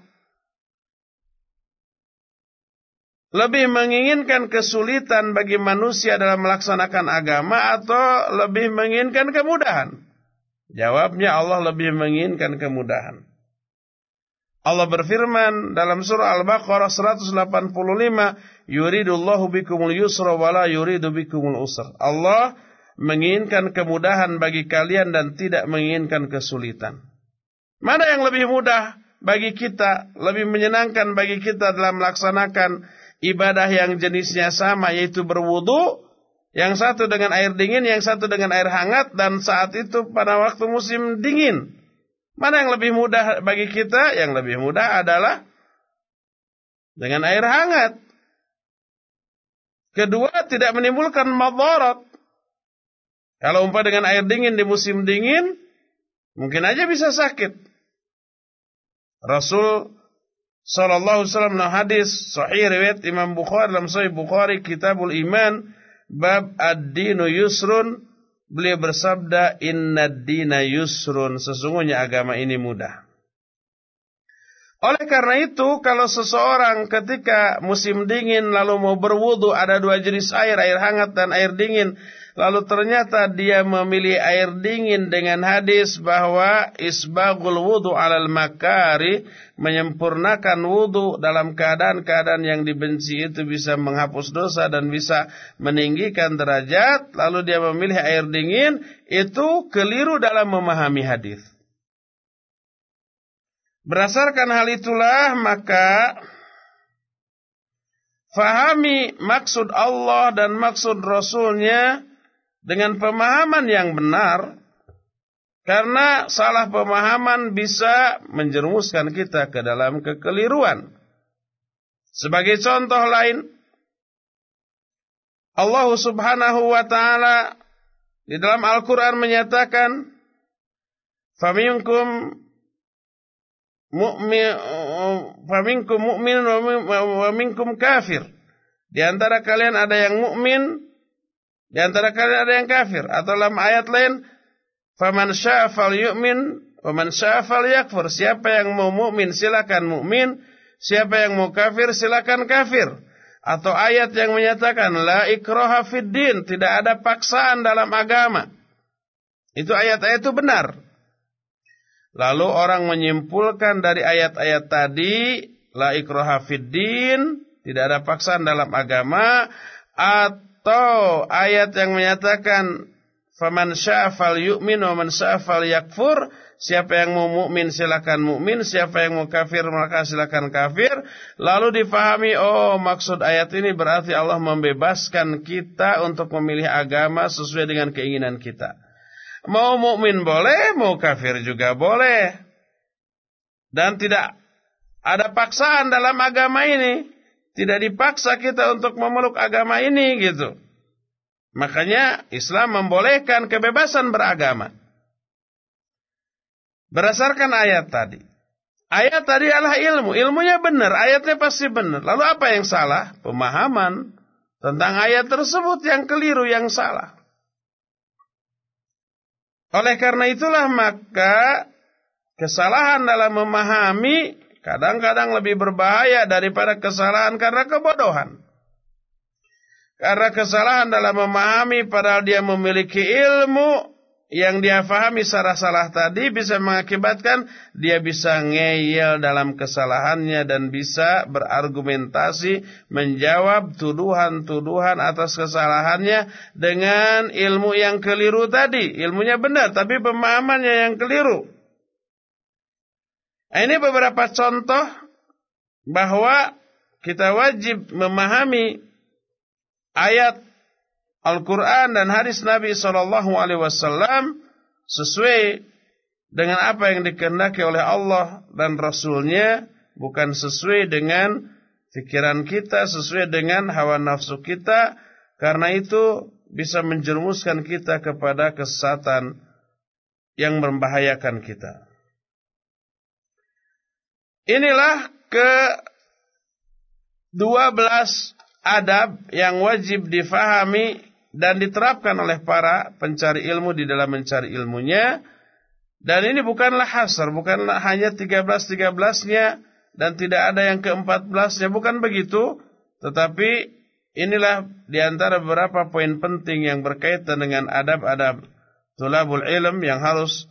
lebih menginginkan kesulitan bagi manusia dalam melaksanakan agama atau lebih menginginkan kemudahan? Jawabnya Allah lebih menginginkan kemudahan. Allah berfirman dalam surah Al-Baqarah 185, "Yuridullahu bikumul yusra wa la yuridu bikumul usra." Allah menginginkan kemudahan bagi kalian dan tidak menginginkan kesulitan. Mana yang lebih mudah bagi kita, lebih menyenangkan bagi kita dalam melaksanakan ibadah yang jenisnya sama yaitu berwudu, yang satu dengan air dingin, yang satu dengan air hangat dan saat itu pada waktu musim dingin. Mana yang lebih mudah bagi kita? Yang lebih mudah adalah dengan air hangat. Kedua, tidak menimbulkan madarat. Kalau umpah dengan air dingin di musim dingin, mungkin aja bisa sakit. Rasul sallallahu alaihi wasallam hadis sahih riwayat Imam Bukhari dalam Sahih Bukhari Kitabul Iman bab ad-dinu yusrun Beliau bersabda, Inna dina yusrun, sesungguhnya agama ini mudah. Oleh karena itu, kalau seseorang ketika musim dingin lalu mau berwudu, ada dua jenis air, air hangat dan air dingin. Lalu ternyata dia memilih air dingin dengan hadis bahwa isbagul wudu alal makari menyempurnakan wudu dalam keadaan-keadaan yang dibenci itu bisa menghapus dosa dan bisa meninggikan derajat. Lalu dia memilih air dingin itu keliru dalam memahami hadis. Berdasarkan hal itulah maka fahami maksud Allah dan maksud Rasulnya dengan pemahaman yang benar karena salah pemahaman bisa menjerumuskan kita ke dalam kekeliruan. Sebagai contoh lain, Allah Subhanahu wa taala di dalam Al-Qur'an menyatakan faminkum mu'min faminkum mu'min wa kafir. Di antara kalian ada yang mukmin di antara kalian ada yang kafir atau dalam ayat lain faman syaa'a falyu'min wa man syaa'a falyakfur. Siapa yang mau mukmin silakan mukmin, siapa yang mau kafir silakan kafir. Atau ayat yang menyatakan la ikraha fid din, tidak ada paksaan dalam agama. Itu ayat-ayat itu benar. Lalu orang menyimpulkan dari ayat-ayat tadi la ikraha fid din, tidak ada paksaan dalam agama atau atau ayat yang menyatakan faman sya'fal yu'min wa man sya'fal yakfur siapa yang mau mukmin silakan mukmin siapa yang mau kafir maka silakan kafir. Lalu difahami oh maksud ayat ini berarti Allah membebaskan kita untuk memilih agama sesuai dengan keinginan kita. Mau mukmin boleh mau kafir juga boleh. Dan tidak ada paksaan dalam agama ini tidak dipaksa kita untuk memeluk agama ini gitu. Makanya Islam membolehkan kebebasan beragama. Berdasarkan ayat tadi. Ayat tadi adalah ilmu. Ilmunya benar, ayatnya pasti benar. Lalu apa yang salah? Pemahaman tentang ayat tersebut yang keliru, yang salah. Oleh karena itulah maka kesalahan dalam memahami kadang-kadang lebih berbahaya daripada kesalahan karena kebodohan. Karena kesalahan dalam memahami padahal dia memiliki ilmu yang dia fahami secara salah tadi bisa mengakibatkan dia bisa ngeyel dalam kesalahannya dan bisa berargumentasi menjawab tuduhan-tuduhan atas kesalahannya dengan ilmu yang keliru tadi. Ilmunya benar tapi pemahamannya yang keliru. Ini beberapa contoh bahwa kita wajib memahami ayat Al-Quran dan hadis Nabi Sallallahu Alaihi Wasallam sesuai dengan apa yang dikehendaki oleh Allah dan Rasulnya, bukan sesuai dengan pikiran kita, sesuai dengan hawa nafsu kita. Karena itu bisa menjerumuskan kita kepada kesesatan yang membahayakan kita. Inilah ke 12 adab yang wajib difahami dan diterapkan oleh para pencari ilmu di dalam mencari ilmunya. Dan ini bukanlah hasar, bukanlah hanya 13-13-nya dan tidak ada yang ke-14-nya, bukan begitu. Tetapi inilah di antara beberapa poin penting yang berkaitan dengan adab-adab tulabul ilm yang harus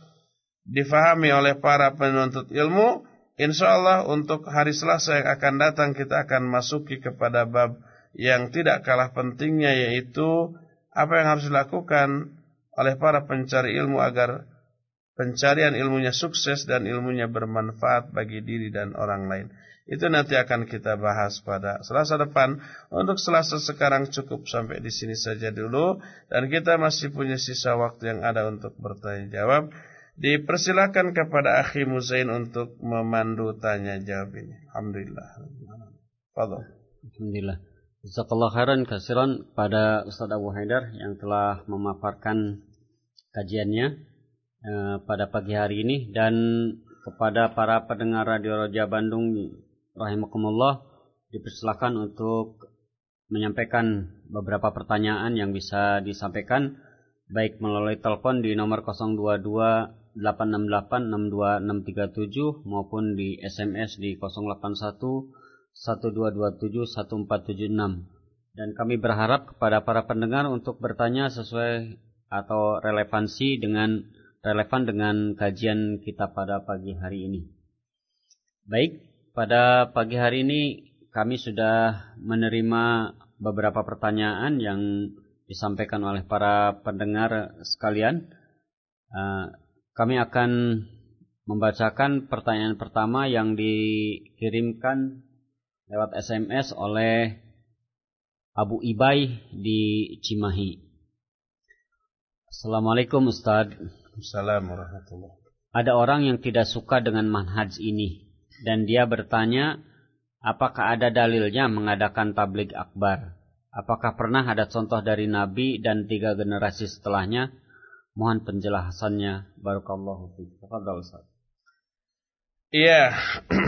difahami oleh para penuntut ilmu. Insya Allah untuk hari Selasa yang akan datang kita akan masuki kepada bab yang tidak kalah pentingnya yaitu apa yang harus dilakukan oleh para pencari ilmu agar pencarian ilmunya sukses dan ilmunya bermanfaat bagi diri dan orang lain. Itu nanti akan kita bahas pada Selasa depan. Untuk Selasa sekarang cukup sampai di sini saja dulu dan kita masih punya sisa waktu yang ada untuk bertanya jawab. Dipersilakan kepada Akhi Muzain untuk memandu tanya jawab ini. Alhamdulillah. Fadol. Alhamdulillah. Jazakallah khairan kasiran pada Ustaz Abu Haidar yang telah memaparkan kajiannya eh, pada pagi hari ini dan kepada para pendengar Radio Roja Bandung rahimakumullah dipersilakan untuk menyampaikan beberapa pertanyaan yang bisa disampaikan baik melalui telepon di nomor 022 868 62637 maupun di SMS di 081 12271476 dan kami berharap kepada para pendengar untuk bertanya sesuai atau relevansi dengan relevan dengan kajian kita pada pagi hari ini. Baik, pada pagi hari ini kami sudah menerima beberapa pertanyaan yang disampaikan oleh para pendengar sekalian. Eh, kami akan membacakan pertanyaan pertama yang dikirimkan lewat SMS oleh Abu Ibai di Cimahi. Assalamualaikum Ustaz. Assalamualaikum Ada orang yang tidak suka dengan manhaj ini dan dia bertanya apakah ada dalilnya mengadakan tablik akbar? Apakah pernah ada contoh dari Nabi dan tiga generasi setelahnya? Mohon penjelasannya. Barakallahu fiik. Tafadhal. Iya.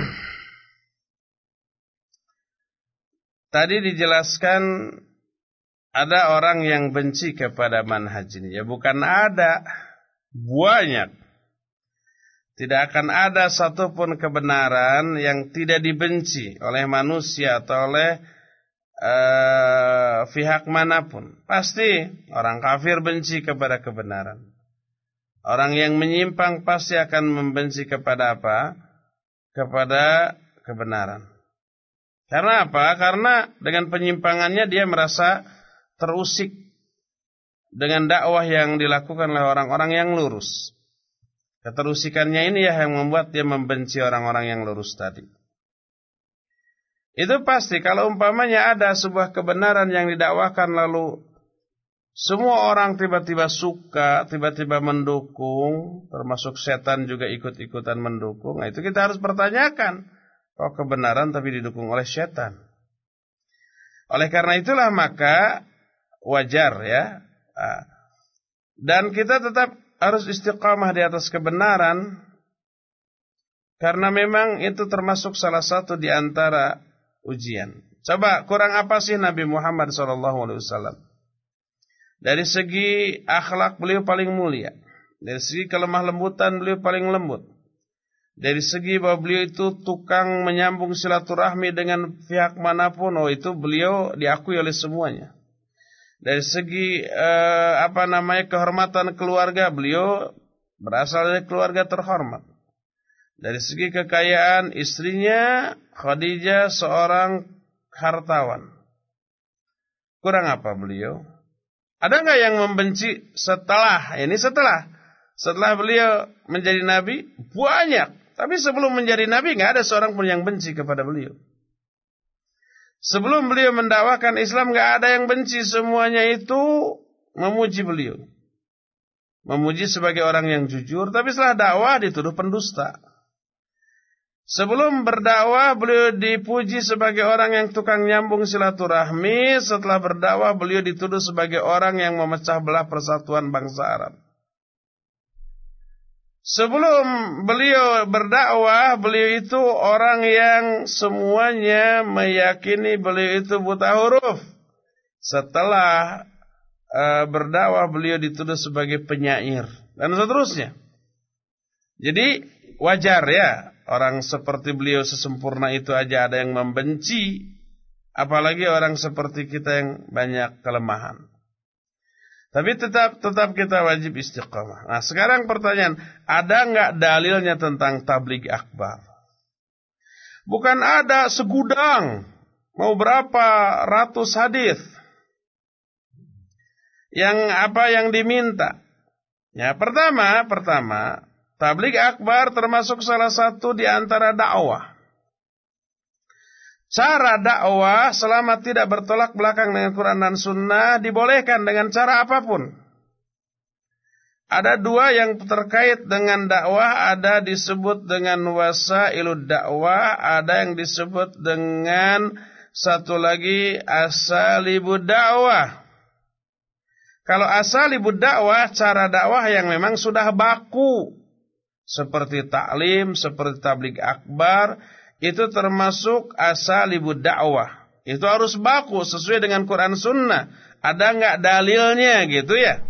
Tadi dijelaskan ada orang yang benci kepada manhaj ini. Ya bukan ada, banyak. Tidak akan ada satupun kebenaran yang tidak dibenci oleh manusia atau oleh uh, pihak mana pun. Pasti orang kafir benci kepada kebenaran. Orang yang menyimpang pasti akan membenci kepada apa? Kepada kebenaran. Karena apa? Karena dengan penyimpangannya dia merasa terusik dengan dakwah yang dilakukan oleh orang-orang yang lurus. Keterusikannya ini ya yang membuat dia membenci orang-orang yang lurus tadi. Itu pasti kalau umpamanya ada sebuah kebenaran yang didakwakan lalu semua orang tiba-tiba suka, tiba-tiba mendukung, termasuk setan juga ikut-ikutan mendukung. Nah, itu kita harus pertanyakan oh kebenaran tapi didukung oleh setan. Oleh karena itulah maka wajar ya. Ah. Dan kita tetap harus istiqamah di atas kebenaran karena memang itu termasuk salah satu di antara ujian. Coba kurang apa sih Nabi Muhammad SAW? Dari segi akhlak beliau paling mulia. Dari segi kelemah lembutan beliau paling lembut. Dari segi bahwa beliau itu tukang menyambung silaturahmi dengan pihak mana pun, oh itu beliau diakui oleh semuanya. Dari segi eh, apa namanya kehormatan keluarga, beliau berasal dari keluarga terhormat. Dari segi kekayaan istrinya Khadijah seorang hartawan. Kurang apa beliau? Ada nggak yang membenci setelah ini setelah setelah beliau menjadi nabi banyak tapi sebelum menjadi nabi nggak ada seorang pun yang benci kepada beliau. Sebelum beliau mendakwakan Islam nggak ada yang benci, semuanya itu memuji beliau. Memuji sebagai orang yang jujur, tapi setelah dakwah dituduh pendusta. Sebelum berdakwah beliau dipuji sebagai orang yang tukang nyambung silaturahmi. Setelah berdakwah beliau dituduh sebagai orang yang memecah belah persatuan bangsa Arab. Sebelum beliau berdakwah, beliau itu orang yang semuanya meyakini beliau itu buta huruf. Setelah uh, berdakwah, beliau dituduh sebagai penyair dan seterusnya. Jadi wajar ya Orang seperti beliau sesempurna itu aja ada yang membenci, apalagi orang seperti kita yang banyak kelemahan. Tapi tetap tetap kita wajib istiqamah. Nah, sekarang pertanyaan, ada nggak dalilnya tentang tabligh akbar? Bukan ada segudang, mau berapa ratus hadis yang apa yang diminta? Ya, pertama, pertama, Tablik akbar termasuk salah satu di antara dakwah. Cara dakwah selama tidak bertolak belakang dengan Quran dan Sunnah dibolehkan dengan cara apa pun. Ada dua yang terkait dengan dakwah, ada disebut dengan wasailud dakwah, ada yang disebut dengan satu lagi asalibud dakwah. Kalau asalibud dakwah, cara dakwah yang memang sudah baku, seperti taklim, seperti tablik akbar, itu termasuk asalibud dakwah. Itu harus baku sesuai dengan Quran Sunnah. Ada nggak dalilnya gitu ya?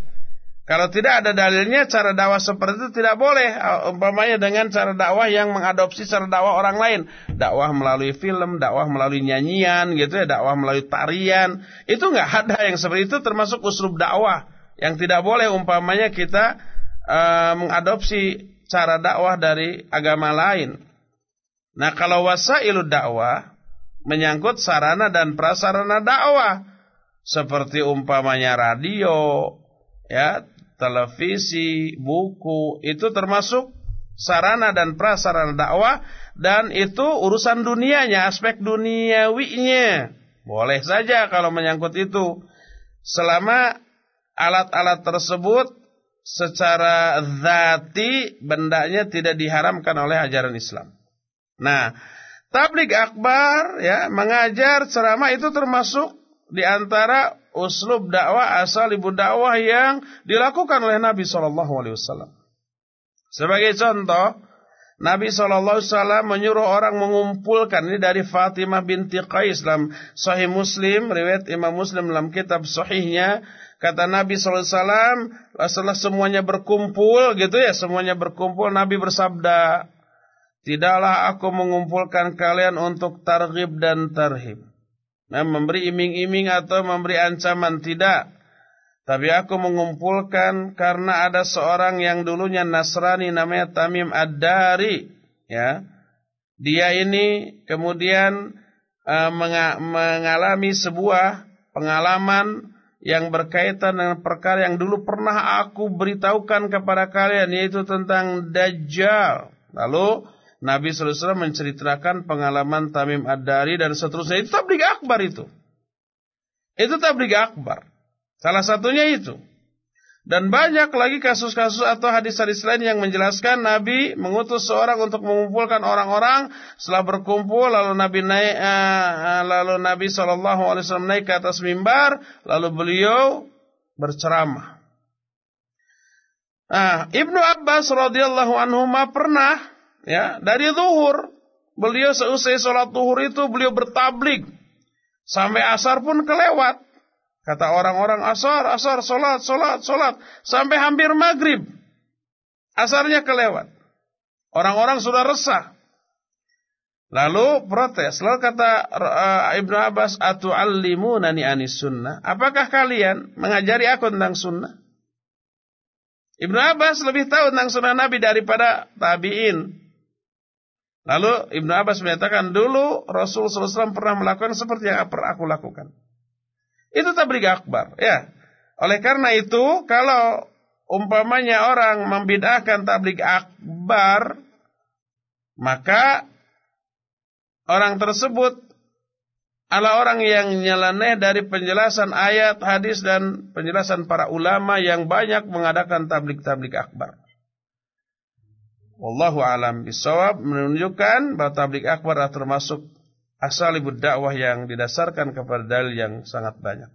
Kalau tidak ada dalilnya, cara dakwah seperti itu tidak boleh. Umpamanya dengan cara dakwah yang mengadopsi cara dakwah orang lain. Dakwah melalui film, dakwah melalui nyanyian gitu ya, dakwah melalui tarian. Itu nggak ada yang seperti itu termasuk uslub dakwah. Yang tidak boleh umpamanya kita uh, mengadopsi cara dakwah dari agama lain. Nah, kalau wasailu dakwah menyangkut sarana dan prasarana dakwah seperti umpamanya radio, ya, televisi, buku, itu termasuk sarana dan prasarana dakwah dan itu urusan dunianya, aspek duniawinya. Boleh saja kalau menyangkut itu selama alat-alat tersebut secara zati bendanya tidak diharamkan oleh ajaran Islam. Nah, tablik akbar ya mengajar ceramah itu termasuk di antara uslub dakwah asal ibu dakwah yang dilakukan oleh Nabi Wasallam. Sebagai contoh, Nabi SAW menyuruh orang mengumpulkan ini dari Fatimah binti Qais dalam Sahih Muslim, riwayat Imam Muslim dalam kitab Sahihnya Kata Nabi SAW, setelah semuanya berkumpul gitu ya, semuanya berkumpul, Nabi bersabda, Tidaklah aku mengumpulkan kalian untuk targhib dan tarhib. Nah, memberi iming-iming atau memberi ancaman, tidak. Tapi aku mengumpulkan karena ada seorang yang dulunya Nasrani namanya Tamim Ad-Dari. Ya. Dia ini kemudian uh, mengalami sebuah pengalaman yang berkaitan dengan perkara yang dulu pernah aku beritahukan kepada kalian yaitu tentang Dajjal. Lalu Nabi SAW menceritakan pengalaman Tamim Ad-Dari dan seterusnya. Itu tablik akbar itu. Itu tablik akbar. Salah satunya itu. Dan banyak lagi kasus-kasus atau hadis-hadis lain yang menjelaskan Nabi mengutus seorang untuk mengumpulkan orang-orang. Setelah berkumpul, lalu Nabi naik, uh, lalu Nabi Wasallam naik ke atas mimbar, lalu beliau berceramah. Nah, Ibnu Abbas radhiyallahu anhu pernah ya dari zuhur beliau seusai sholat zuhur itu beliau bertablik sampai asar pun kelewat. Kata orang-orang asar, asar, solat, solat, solat. Sampai hampir maghrib. Asarnya kelewat. Orang-orang sudah resah. Lalu protes. Lalu kata uh, Ibnu Abbas, nani anis sunnah. Apakah kalian mengajari aku tentang sunnah? Ibnu Abbas lebih tahu tentang sunnah Nabi daripada tabi'in. Lalu Ibnu Abbas menyatakan dulu Rasul SAW pernah melakukan seperti yang aku lakukan. Itu tabligh akbar, ya. Oleh karena itu, kalau umpamanya orang membidahkan tabligh akbar, maka orang tersebut adalah orang yang nyeleneh dari penjelasan ayat, hadis dan penjelasan para ulama yang banyak mengadakan tablik-tablik akbar. Wallahu alam bisawab menunjukkan bahwa tablik akbar termasuk asalibud dakwah yang didasarkan kepada dalil yang sangat banyak.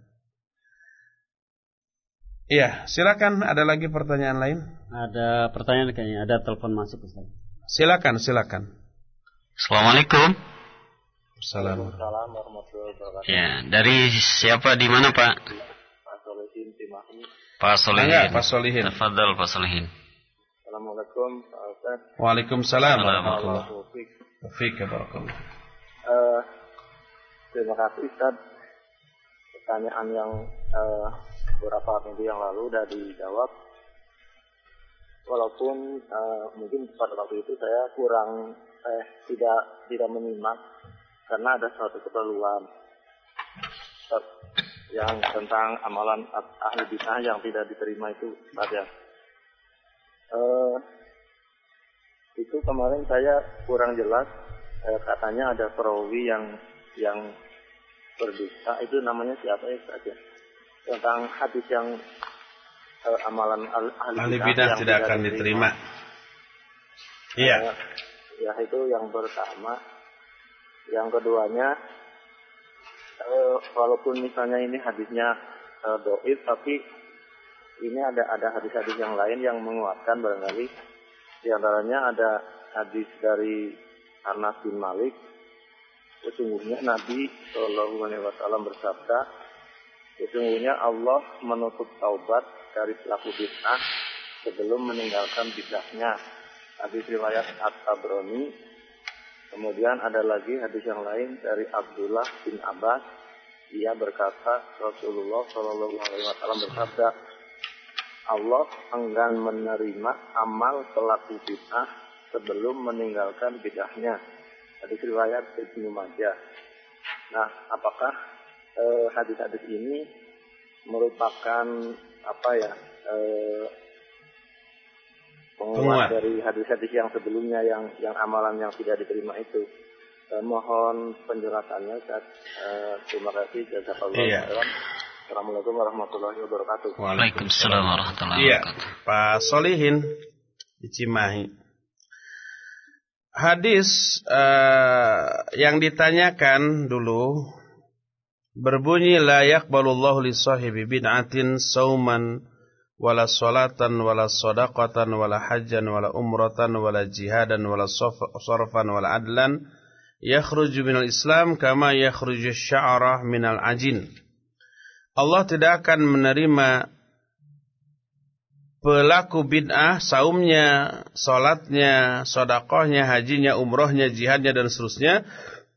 Iya, silakan ada lagi pertanyaan lain? Ada pertanyaan kayaknya, ada telepon masuk Ustaz. Silakan, silakan. Assalamualaikum. Assalamualaikum warahmatullahi wabarakatuh. Ya, dari siapa di mana Pak? Pak Solihin Cimahi. Pak Solihin. Enggak, Pak Solihin. Tafadhal Pak Solihin. Assalamualaikum Pak Ustaz. Waalaikumsalam warahmatullahi wabarakatuh. Taufik barakallah. Uh, terima kasih Ustaz. Pertanyaan yang uh, beberapa minggu yang lalu sudah dijawab. Walaupun uh, mungkin pada waktu itu saya kurang eh, tidak tidak menyimak karena ada suatu keperluan yang tentang amalan ahli bid'ah yang tidak diterima itu saja. Uh, itu kemarin saya kurang jelas eh, katanya ada perawi yang yang berdusta itu namanya siapa ya saja tentang hadis yang uh, amalan ahli, ahli bidah tidak akan diterima. Iya. Uh, ya itu yang pertama. Yang keduanya, uh, walaupun misalnya ini hadisnya uh, doif, tapi ini ada ada hadis-hadis yang lain yang menguatkan barangkali. Di antaranya ada hadis dari Anas bin Malik. Sesungguhnya Nabi Shallallahu Alaihi Wasallam bersabda, Sesungguhnya Allah menutup taubat dari pelaku bid'ah sebelum meninggalkan bid'ahnya. Hadis riwayat At-Tabrani. Kemudian ada lagi hadis yang lain dari Abdullah bin Abbas. Dia berkata Rasulullah Shallallahu Alaihi Wasallam bersabda, Allah enggan menerima amal pelaku bid'ah sebelum meninggalkan bid'ahnya. Hadis riwayat Ibnu Majah. Nah, apakah Eh, hadis-hadis ini merupakan apa ya uh, penguat dari hadis-hadis yang sebelumnya yang yang amalan yang tidak diterima itu. Uh, mohon penjelasannya Ustaz. Uh, terima kasih jazakallahu iya. Assalamualaikum warahmatullahi wabarakatuh. Waalaikumsalam warahmatullahi iya. wabarakatuh. Iya, Pak Solihin di Cimahi. Hadis uh, yang ditanyakan dulu berbunyi la yaqbalullahu li sahibi bid'atin sauman wala salatan wala sadaqatan wala hajjan wala umratan wala jihadan wala sarfan wala adlan yakhruju minal islam kama yakhruju sya'rah minal ajin. Allah tidak akan menerima pelaku bid'ah saumnya, salatnya, sodakohnya, hajinya, umrohnya, jihadnya dan seterusnya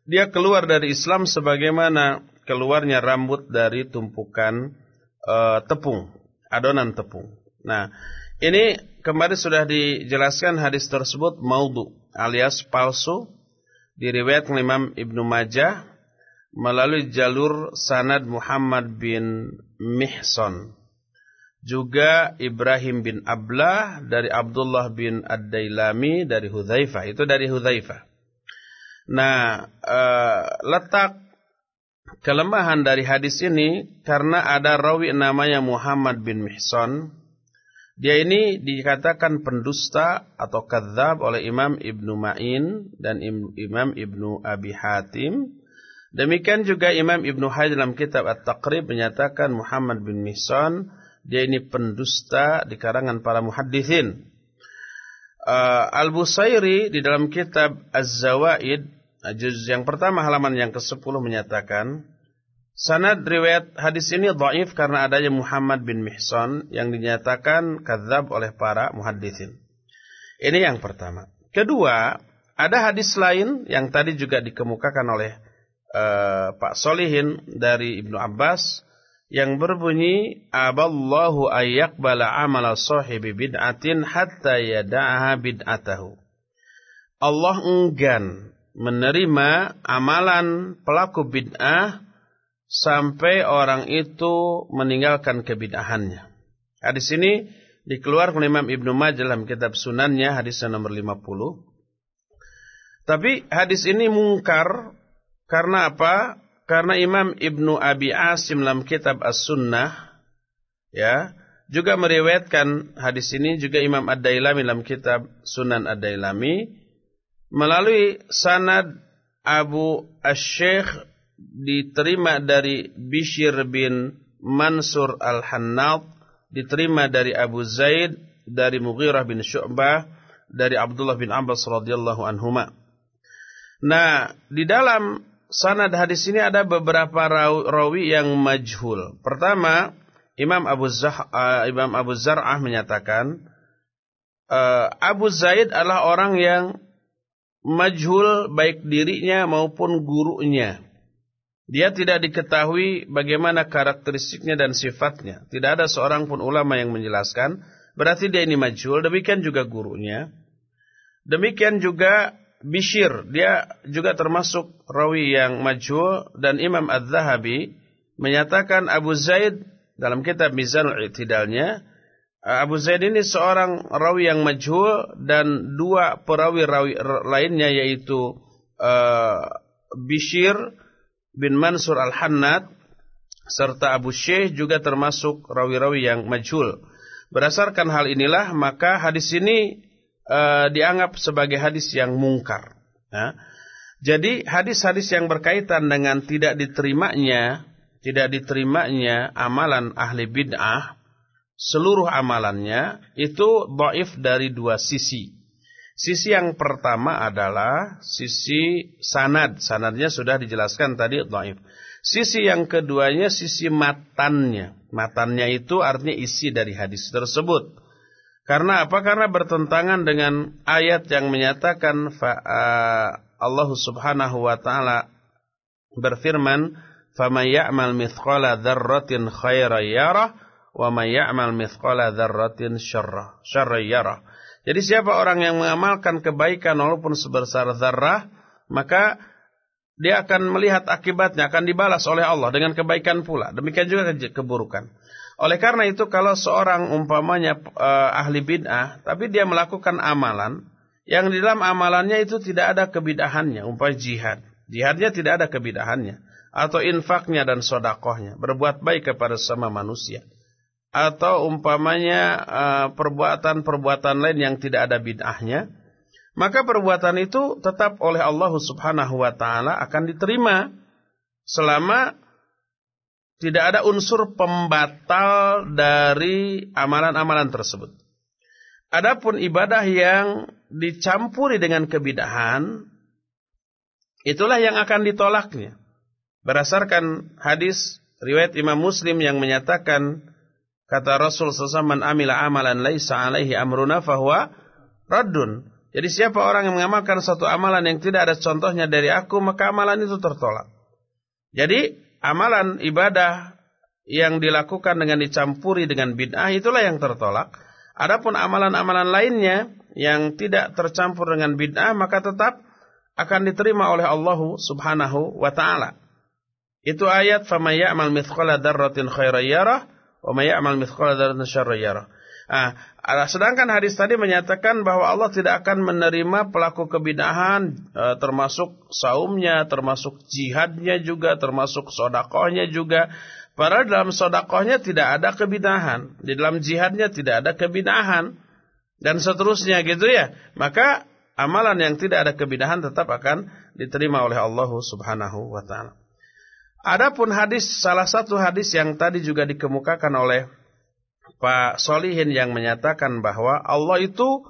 dia keluar dari Islam sebagaimana keluarnya rambut dari tumpukan uh, tepung, adonan tepung. Nah, ini kemarin sudah dijelaskan hadis tersebut maudhu alias palsu diriwayatkan Imam Ibnu Majah melalui jalur sanad Muhammad bin Mihson. Juga Ibrahim bin Ablah dari Abdullah bin Ad-Dailami dari Hudzaifah. Itu dari Hudzaifah. Nah, uh, letak kelemahan dari hadis ini karena ada rawi namanya Muhammad bin Mihson. Dia ini dikatakan pendusta atau kadzab oleh Imam Ibnu Ma'in dan Imam Ibnu Abi Hatim. Demikian juga Imam Ibnu Hajar dalam kitab At-Taqrib menyatakan Muhammad bin Mihson dia ini pendusta di karangan para muhaddithin. Uh, Al-Busairi di dalam kitab Az-Zawaid Juz yang pertama halaman yang ke-10 menyatakan sanad riwayat hadis ini dhaif karena adanya Muhammad bin Mihsan yang dinyatakan kadzab oleh para muhaddisin. Ini yang pertama. Kedua, ada hadis lain yang tadi juga dikemukakan oleh uh, Pak Solihin dari Ibnu Abbas yang berbunyi aballahu ayyaqbala amala sahibi bid'atin hatta yada'aha bid'atahu. Allah enggan menerima amalan pelaku bid'ah sampai orang itu meninggalkan kebid'ahannya. Hadis ini dikeluarkan oleh Imam Ibnu Majah dalam kitab Sunannya hadis nomor 50. Tapi hadis ini mungkar karena apa? Karena Imam Ibnu Abi Asim dalam kitab As-Sunnah ya, juga meriwayatkan hadis ini juga Imam Ad-Dailami dalam kitab Sunan Ad-Dailami melalui sanad Abu Ash-Sheikh diterima dari Bishir bin Mansur Al-Hannad diterima dari Abu Zaid dari Mughirah bin Syu'bah dari Abdullah bin Abbas radhiyallahu anhuma. Nah, di dalam sanad hadis ini ada beberapa rawi yang majhul. Pertama, Imam Abu Zah, uh, Imam Abu Zar'ah menyatakan uh, Abu Zaid adalah orang yang majhul baik dirinya maupun gurunya. Dia tidak diketahui bagaimana karakteristiknya dan sifatnya. Tidak ada seorang pun ulama yang menjelaskan. Berarti dia ini majhul. Demikian juga gurunya. Demikian juga Bishir. Dia juga termasuk rawi yang majhul. Dan Imam Az-Zahabi menyatakan Abu Zaid dalam kitab Mizanul I'tidalnya Abu Zaid ini seorang rawi yang majhul dan dua perawi rawi lainnya yaitu uh, Bishir bin Mansur Al-Hannad serta Abu Syekh juga termasuk rawi-rawi yang majhul. Berdasarkan hal inilah maka hadis ini uh, dianggap sebagai hadis yang mungkar. Ya. Jadi hadis-hadis yang berkaitan dengan tidak diterimanya tidak diterimanya amalan ahli bid'ah, seluruh amalannya itu doif dari dua sisi. Sisi yang pertama adalah sisi sanad. Sanadnya sudah dijelaskan tadi doif. Sisi yang keduanya sisi matannya. Matannya itu artinya isi dari hadis tersebut. Karena apa? Karena bertentangan dengan ayat yang menyatakan eh, Allah Subhanahu wa taala berfirman, "Faman ya'mal mithqala dzarratin khairan yarah wa man ya'mal mithqala dzarratin. Jadi siapa orang yang mengamalkan kebaikan walaupun sebesar zarah, maka dia akan melihat akibatnya akan dibalas oleh Allah dengan kebaikan pula. Demikian juga keburukan. Oleh karena itu kalau seorang umpamanya uh, ahli bid'ah, tapi dia melakukan amalan, yang di dalam amalannya itu tidak ada kebidahannya, umpamanya jihad. Jihadnya tidak ada kebidahannya atau infaknya dan sodakohnya, berbuat baik kepada sama manusia. Atau umpamanya uh, perbuatan-perbuatan lain yang tidak ada bid'ahnya, maka perbuatan itu tetap oleh Allah subhanahu wa ta'ala akan diterima selama tidak ada unsur pembatal dari amalan-amalan tersebut. Adapun ibadah yang dicampuri dengan kebidahan, itulah yang akan ditolaknya. Berdasarkan hadis riwayat Imam Muslim yang menyatakan kata Rasul SAW amila amalan laisa alaihi amruna fahuwa raddun. Jadi siapa orang yang mengamalkan satu amalan yang tidak ada contohnya dari aku maka amalan itu tertolak. Jadi amalan ibadah yang dilakukan dengan dicampuri dengan bid'ah itulah yang tertolak. Adapun amalan-amalan lainnya yang tidak tercampur dengan bid'ah maka tetap akan diterima oleh Allah Subhanahu wa taala. Itu ayat faman ya'mal mithqala dzarratin khairan yarah wa may ya'mal mithqala dzarratin syarran yarah. Nah, sedangkan hadis tadi menyatakan bahwa Allah tidak akan menerima pelaku kebidahan e, termasuk saumnya, termasuk jihadnya juga, termasuk sodakohnya juga. Padahal dalam sodakohnya tidak ada kebidahan. Di dalam jihadnya tidak ada kebidahan. Dan seterusnya gitu ya. Maka amalan yang tidak ada kebidahan tetap akan diterima oleh Allah subhanahu wa ta'ala. Adapun hadis salah satu hadis yang tadi juga dikemukakan oleh Pak Solihin yang menyatakan bahwa Allah itu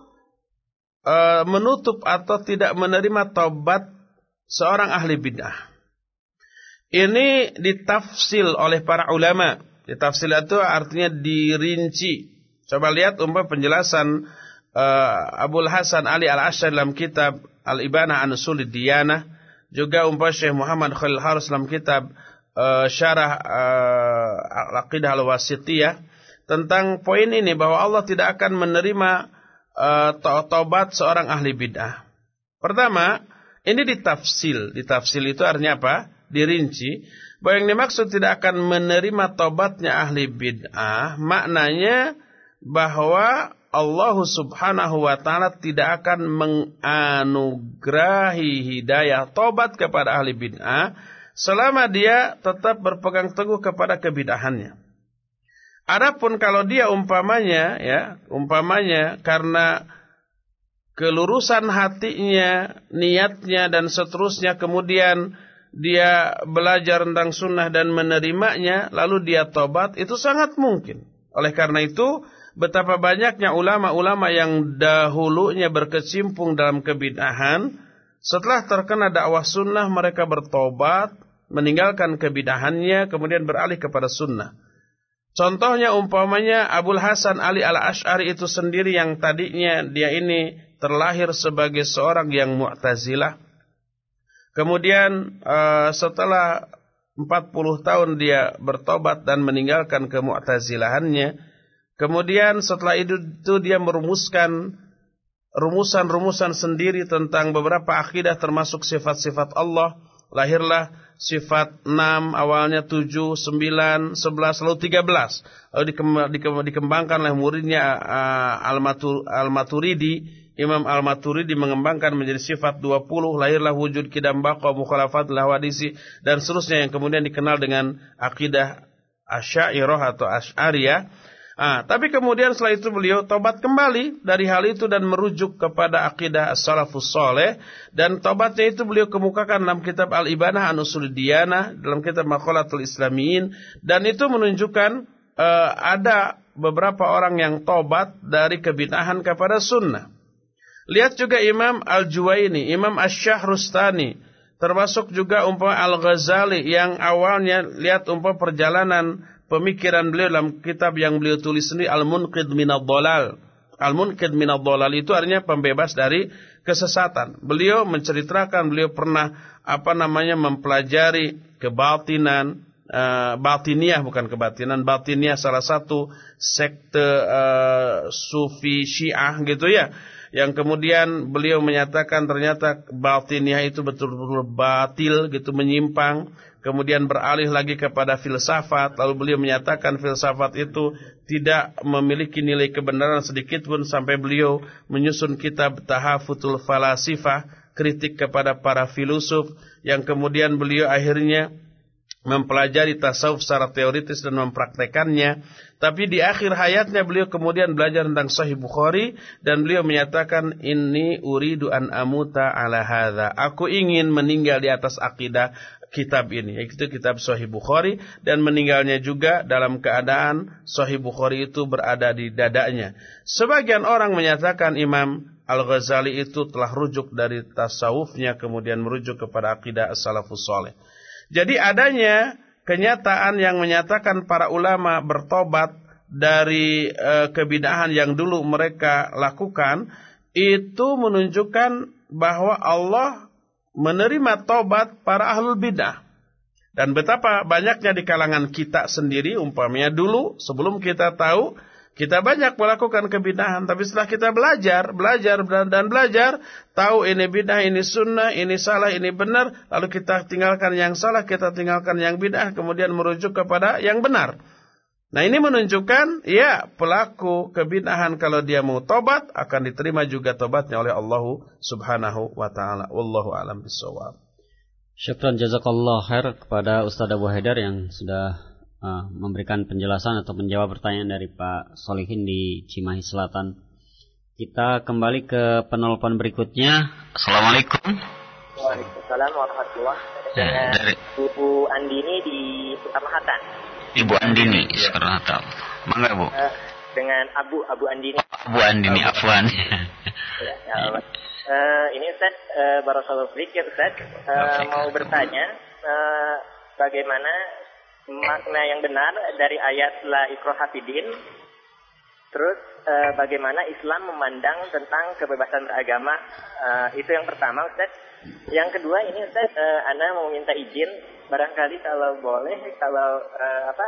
e, menutup atau tidak menerima taubat seorang ahli bid'ah. Ini ditafsil oleh para ulama. Ditafsil itu artinya dirinci. Coba lihat umpah penjelasan uh, Abul Hasan Ali Al-Asyar dalam kitab Al-Ibana an Diyanah juga umpah Syekh Muhammad Khalil Harus dalam kitab uh, Syarah uh, Al-Aqidah Al-Wasitiyah tentang poin ini bahwa Allah tidak akan menerima uh, taubat seorang ahli bid'ah. Pertama, ini ditafsil. Ditafsil itu artinya apa? Dirinci. Bahwa yang dimaksud tidak akan menerima taubatnya ahli bid'ah, maknanya bahwa Allah subhanahu wa ta'ala tidak akan menganugerahi hidayah tobat kepada ahli bid'ah selama dia tetap berpegang teguh kepada kebidahannya. Adapun kalau dia umpamanya ya, umpamanya karena kelurusan hatinya, niatnya dan seterusnya kemudian dia belajar tentang sunnah dan menerimanya lalu dia tobat itu sangat mungkin. Oleh karena itu betapa banyaknya ulama-ulama yang dahulunya berkecimpung dalam kebidahan setelah terkena dakwah sunnah mereka bertobat meninggalkan kebidahannya kemudian beralih kepada sunnah. Contohnya umpamanya Abul Hasan Ali al-Ash'ari itu sendiri yang tadinya dia ini terlahir sebagai seorang yang mu'tazilah. Kemudian uh, setelah 40 tahun dia bertobat dan meninggalkan kemu'tazilahannya. Kemudian setelah itu dia merumuskan rumusan-rumusan sendiri tentang beberapa akidah termasuk sifat-sifat Allah. Lahirlah sifat 6, awalnya 7, 9, 11, lalu 13. Lalu dikembangkan oleh muridnya Al-Maturidi. Imam Al-Maturidi mengembangkan menjadi sifat 20, lahirlah wujud kidam baqa mukhalafat lawadisi dan seterusnya yang kemudian dikenal dengan akidah Asy'ariyah atau Asy'ariyah Ah, tapi kemudian setelah itu beliau tobat kembali dari hal itu dan merujuk kepada akidah as-salafus soleh. Dan tobatnya itu beliau kemukakan dalam kitab Al-Ibanah Anusul Diyanah, dalam kitab Maqalatul Islamiyin. Dan itu menunjukkan uh, ada beberapa orang yang tobat dari kebinahan kepada sunnah. Lihat juga Imam Al-Juwaini, Imam Ash-Syahrustani, termasuk juga umpama Al-Ghazali yang awalnya lihat umpama perjalanan pemikiran beliau dalam kitab yang beliau tulis sendiri Al-Munqid Minad Dolal. Al-Munqid Minad Dolal itu artinya pembebas dari kesesatan. Beliau menceritakan beliau pernah apa namanya mempelajari kebatinan uh, batiniah bukan kebatinan batiniah salah satu sekte uh, sufi Syiah gitu ya yang kemudian beliau menyatakan ternyata batiniah itu betul-betul batil gitu menyimpang kemudian beralih lagi kepada filsafat, lalu beliau menyatakan filsafat itu tidak memiliki nilai kebenaran sedikit pun sampai beliau menyusun kitab Tahafutul Falasifah, kritik kepada para filosof yang kemudian beliau akhirnya mempelajari tasawuf secara teoritis dan mempraktekannya. Tapi di akhir hayatnya beliau kemudian belajar tentang Sahih Bukhari dan beliau menyatakan ini uridu an amuta ala hadza. Aku ingin meninggal di atas akidah kitab ini yaitu kitab Sahih Bukhari dan meninggalnya juga dalam keadaan Sahih Bukhari itu berada di dadanya. Sebagian orang menyatakan Imam Al-Ghazali itu telah rujuk dari tasawufnya kemudian merujuk kepada akidah as-salafus saleh. Jadi adanya kenyataan yang menyatakan para ulama bertobat dari e, kebidahan yang dulu mereka lakukan itu menunjukkan bahwa Allah menerima tobat para ahlul bidah. Dan betapa banyaknya di kalangan kita sendiri, umpamanya dulu sebelum kita tahu, kita banyak melakukan kebidahan. Tapi setelah kita belajar, belajar dan belajar, tahu ini bidah, ini sunnah, ini salah, ini benar. Lalu kita tinggalkan yang salah, kita tinggalkan yang bidah, kemudian merujuk kepada yang benar. Nah ini menunjukkan ya pelaku kebinahan kalau dia mau tobat akan diterima juga tobatnya oleh Allah Subhanahu wa taala. Wallahu alam bisawab. Syukran jazakallah khair kepada Ustaz Abu Haidar yang sudah uh, memberikan penjelasan atau menjawab pertanyaan dari Pak Solihin di Cimahi Selatan. Kita kembali ke penelpon berikutnya. Assalamualaikum. Waalaikumsalam warahmatullahi wabarakatuh. Ya, dari Bu Andini di Soekarno Ibu Andini sekarang tahu. Mangga Bu. Uh, dengan Abu Abu Andini. Abu Andini Afwan. ya, ya Uh, ini Ustaz uh, Barakallahu Fikir Ustaz uh, mau bertanya uh, bagaimana makna yang benar dari ayat la ikrahafidin terus uh, bagaimana Islam memandang tentang kebebasan beragama uh, itu yang pertama Ustaz yang kedua ini Ustaz uh, Ana mau minta izin barangkali kalau boleh kalau uh, apa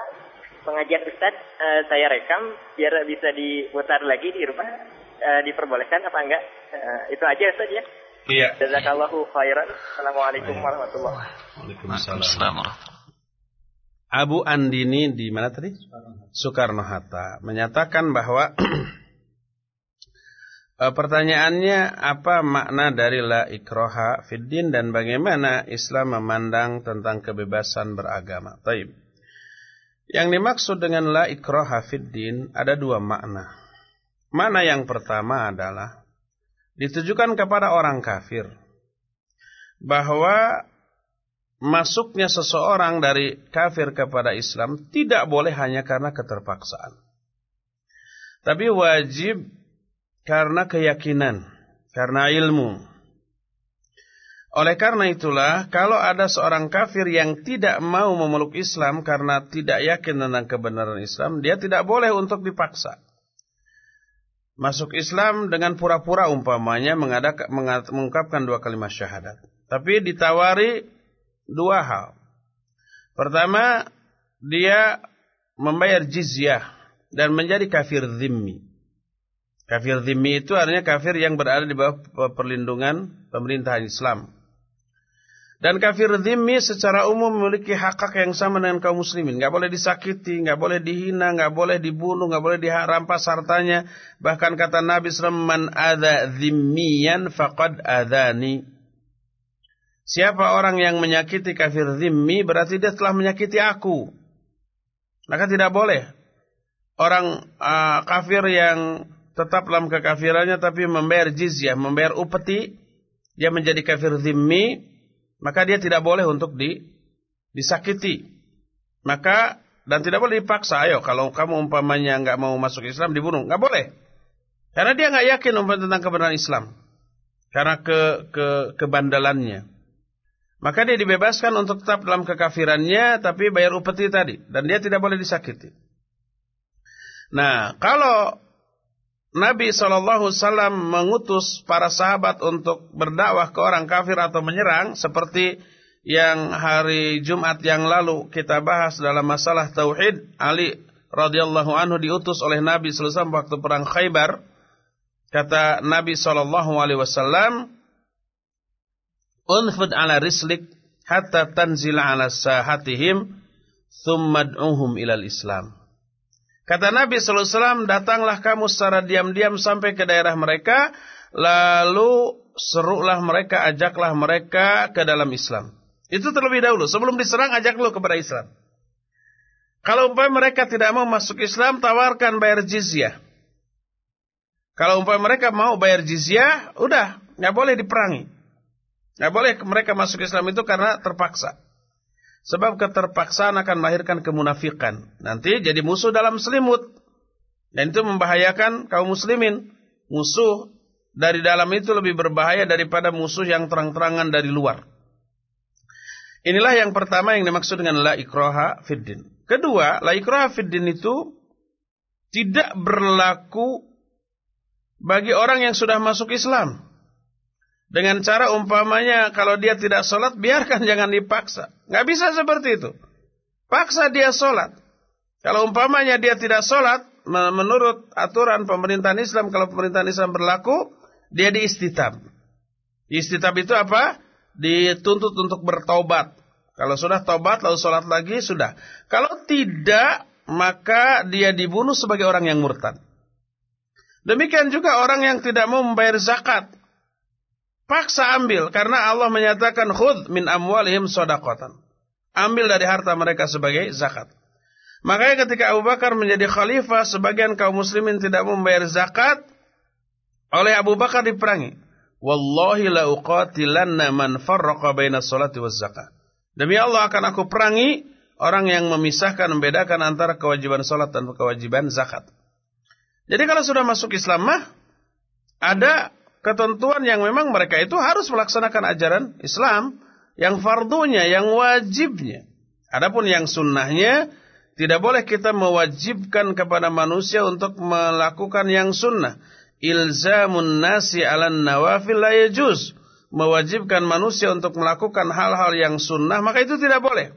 pengajian Ustaz uh, saya rekam biar bisa diputar lagi di rumah uh, diperbolehkan apa enggak uh, itu aja Ustaz ya Iya. Jazakallahu khairan. Assalamualaikum warahmatullahi wabarakatuh. Abu Andini di mana tadi? Soekarno Hatta menyatakan bahwa E, pertanyaannya apa makna dari la ikroha fiddin dan bagaimana Islam memandang tentang kebebasan beragama. Taib. Yang dimaksud dengan la ikraha fid din ada dua makna. Makna yang pertama adalah ditujukan kepada orang kafir bahwa masuknya seseorang dari kafir kepada Islam tidak boleh hanya karena keterpaksaan. Tapi wajib karena keyakinan, karena ilmu. Oleh karena itulah, kalau ada seorang kafir yang tidak mau memeluk Islam karena tidak yakin tentang kebenaran Islam, dia tidak boleh untuk dipaksa. Masuk Islam dengan pura-pura umpamanya mengungkapkan dua kalimat syahadat. Tapi ditawari dua hal. Pertama, dia membayar jizyah dan menjadi kafir zimmi. Kafir zimmi itu artinya kafir yang berada di bawah perlindungan pemerintahan Islam. Dan kafir dhimmi secara umum memiliki hak-hak yang sama dengan kaum muslimin. Gak boleh disakiti, gak boleh dihina, gak boleh dibunuh, gak boleh dirampas hartanya. Bahkan kata Nabi SAW, Man adha dhimmiyan faqad adhani. Siapa orang yang menyakiti kafir dhimmi, berarti dia telah menyakiti aku. Maka tidak boleh. Orang uh, kafir yang tetap dalam kekafirannya tapi membayar jizyah, membayar upeti, dia menjadi kafir dhimmi, maka dia tidak boleh untuk di, disakiti. Maka dan tidak boleh dipaksa. Ayo kalau kamu umpamanya nggak mau masuk Islam dibunuh, nggak boleh. Karena dia nggak yakin umpamanya tentang kebenaran Islam. Karena ke, ke kebandalannya. Maka dia dibebaskan untuk tetap dalam kekafirannya tapi bayar upeti tadi dan dia tidak boleh disakiti. Nah, kalau Nabi SAW mengutus para sahabat untuk berdakwah ke orang kafir atau menyerang seperti yang hari Jumat yang lalu kita bahas dalam masalah tauhid. Ali radhiyallahu anhu diutus oleh Nabi SAW waktu perang Khaybar. Kata Nabi SAW unfud ala rislik hatta tanzila ala sahatihim thumma ilal islam Kata Nabi sallallahu alaihi datanglah kamu secara diam-diam sampai ke daerah mereka, lalu serulah mereka, ajaklah mereka ke dalam Islam. Itu terlebih dahulu, sebelum diserang ajak lu kepada Islam. Kalau umpamanya mereka tidak mau masuk Islam, tawarkan bayar jizyah. Kalau umpamanya mereka mau bayar jizyah, udah, nggak boleh diperangi. Nggak boleh mereka masuk Islam itu karena terpaksa. Sebab keterpaksaan akan melahirkan kemunafikan. Nanti jadi musuh dalam selimut. Dan itu membahayakan kaum muslimin. Musuh dari dalam itu lebih berbahaya daripada musuh yang terang-terangan dari luar. Inilah yang pertama yang dimaksud dengan la ikroha fiddin. Kedua, la ikroha fiddin itu tidak berlaku bagi orang yang sudah masuk Islam. Dengan cara umpamanya kalau dia tidak sholat biarkan jangan dipaksa. Nggak bisa seperti itu. Paksa dia sholat. Kalau umpamanya dia tidak sholat menurut aturan pemerintahan Islam kalau pemerintahan Islam berlaku dia diistitab. Istitab itu apa? Dituntut untuk bertobat. Kalau sudah tobat lalu sholat lagi sudah. Kalau tidak maka dia dibunuh sebagai orang yang murtad. Demikian juga orang yang tidak mau membayar zakat. Paksa ambil karena Allah menyatakan khud min amwalihim sodakotan. Ambil dari harta mereka sebagai zakat. Makanya ketika Abu Bakar menjadi khalifah, sebagian kaum muslimin tidak membayar zakat, oleh Abu Bakar diperangi. Wallahi la uqatilanna man farraqa baina salati waz zakat. Demi Allah akan aku perangi orang yang memisahkan, membedakan antara kewajiban salat dan kewajiban zakat. Jadi kalau sudah masuk Islam mah, ada ketentuan yang memang mereka itu harus melaksanakan ajaran Islam yang fardunya, yang wajibnya. Adapun yang sunnahnya tidak boleh kita mewajibkan kepada manusia untuk melakukan yang sunnah. Ilzamun nasi ala nawafil la yajuz. Mewajibkan manusia untuk melakukan hal-hal yang sunnah, maka itu tidak boleh.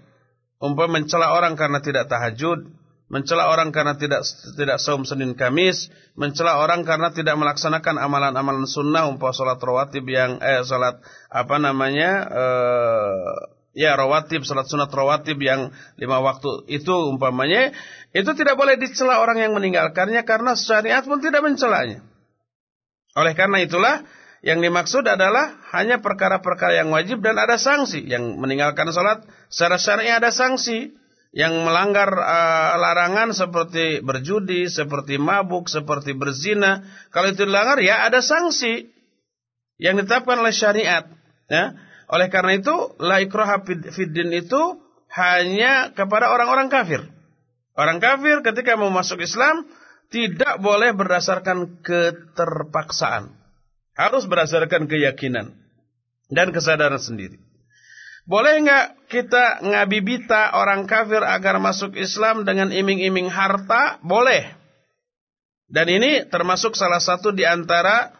Umpam mencela orang karena tidak tahajud, mencela orang karena tidak tidak saum Senin Kamis, mencela orang karena tidak melaksanakan amalan-amalan sunnah umpah salat rawatib yang eh salat apa namanya eh ya rawatib salat sunat rawatib yang lima waktu itu umpamanya itu tidak boleh dicela orang yang meninggalkannya karena syariat pun tidak mencelanya. Oleh karena itulah yang dimaksud adalah hanya perkara-perkara yang wajib dan ada sanksi. Yang meninggalkan salat secara syar'i ada sanksi yang melanggar uh, larangan seperti berjudi, seperti mabuk, seperti berzina, kalau itu dilanggar ya ada sanksi yang ditetapkan oleh syariat. Ya. Oleh karena itu, la ikraha fiddin itu hanya kepada orang-orang kafir. Orang kafir ketika mau masuk Islam tidak boleh berdasarkan keterpaksaan. Harus berdasarkan keyakinan dan kesadaran sendiri. Boleh nggak kita ngabibita orang kafir agar masuk Islam dengan iming-iming harta? Boleh. Dan ini termasuk salah satu di antara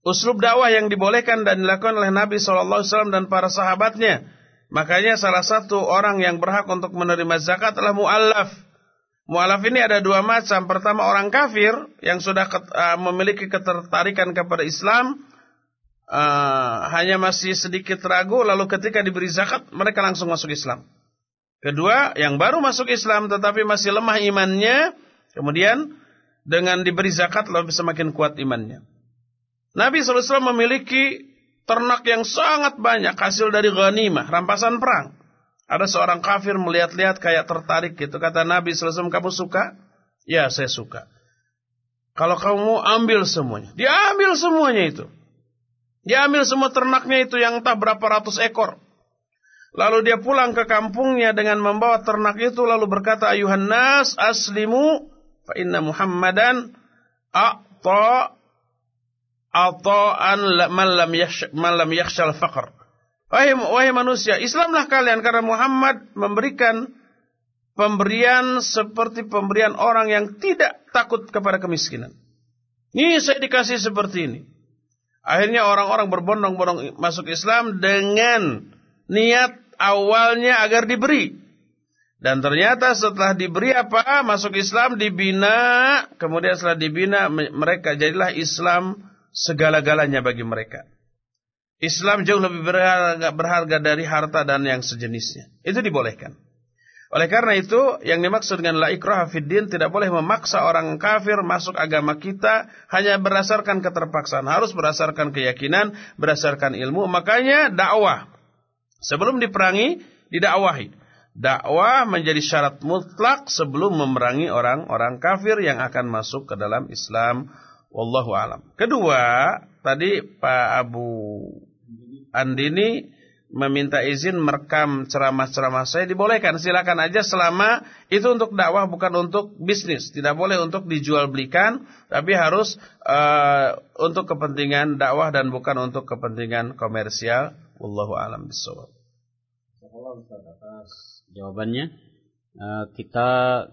uslub dakwah yang dibolehkan dan dilakukan oleh Nabi SAW dan para sahabatnya. Makanya salah satu orang yang berhak untuk menerima zakat adalah mu'allaf. Mu'allaf ini ada dua macam. Pertama orang kafir yang sudah uh, memiliki ketertarikan kepada Islam uh, hanya masih sedikit ragu lalu ketika diberi zakat mereka langsung masuk Islam. Kedua, yang baru masuk Islam tetapi masih lemah imannya, kemudian dengan diberi zakat lalu bisa makin kuat imannya. Nabi SAW memiliki ternak yang sangat banyak hasil dari ghanimah, rampasan perang. Ada seorang kafir melihat-lihat kayak tertarik gitu. Kata Nabi SAW, kamu suka? Ya, saya suka. Kalau kamu ambil semuanya. Dia ambil semuanya itu. Dia ambil semua ternaknya itu yang entah berapa ratus ekor. Lalu dia pulang ke kampungnya dengan membawa ternak itu lalu berkata ayuhan nas aslimu fa inna Muhammadan a'ta ata'an man lam man lam yakhshal faqr. Wahai, wahai manusia, Islamlah kalian karena Muhammad memberikan pemberian seperti pemberian orang yang tidak takut kepada kemiskinan. Ini saya dikasih seperti ini. Akhirnya orang-orang berbondong-bondong masuk Islam dengan niat awalnya agar diberi. Dan ternyata setelah diberi apa? Masuk Islam dibina, kemudian setelah dibina mereka jadilah Islam segala-galanya bagi mereka. Islam jauh lebih berharga, dari harta dan yang sejenisnya. Itu dibolehkan. Oleh karena itu, yang dimaksud dengan la ikraha fiddin tidak boleh memaksa orang kafir masuk agama kita hanya berdasarkan keterpaksaan, harus berdasarkan keyakinan, berdasarkan ilmu. Makanya dakwah sebelum diperangi didakwahi. Dakwah menjadi syarat mutlak sebelum memerangi orang-orang kafir yang akan masuk ke dalam Islam. Wallahu alam. Kedua, tadi Pak Abu Andini meminta izin merekam ceramah-ceramah saya dibolehkan. Silakan aja selama itu untuk dakwah bukan untuk bisnis. Tidak boleh untuk dijual belikan tapi harus uh, untuk kepentingan dakwah dan bukan untuk kepentingan komersial. Wallahu alam atas jawabannya. Uh, kita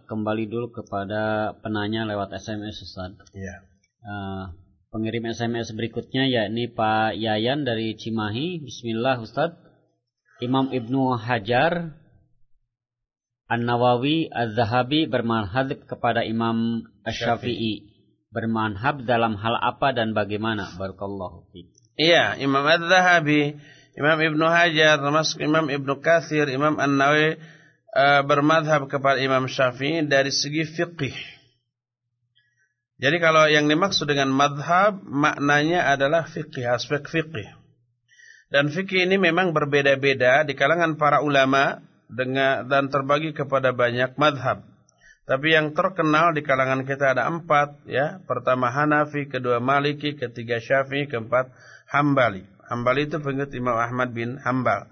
kembali dulu kepada penanya lewat SMS Ustaz. Iya. Uh, pengirim SMS berikutnya yakni Pak Yayan dari Cimahi Bismillah Ustaz Imam Ibnu Hajar An-Nawawi Az-Zahabi bermanhab kepada Imam Asy-Syafi'i. Bermanhab dalam hal apa dan bagaimana? Barakallahu fiik. Iya, Imam Az-Zahabi, Imam Ibnu Hajar, termasuk Imam Ibnu Katsir, Imam An-Nawawi uh, bermadhab kepada Imam Syafi'i dari segi fikih. Jadi kalau yang dimaksud dengan madhab maknanya adalah fikih, aspek fikih. Dan fikih ini memang berbeda-beda di kalangan para ulama dengan dan terbagi kepada banyak madhab. Tapi yang terkenal di kalangan kita ada empat, ya. Pertama Hanafi, kedua Maliki, ketiga Syafi'i, keempat Hambali. Hambali itu pengikut Imam Ahmad bin Hambal.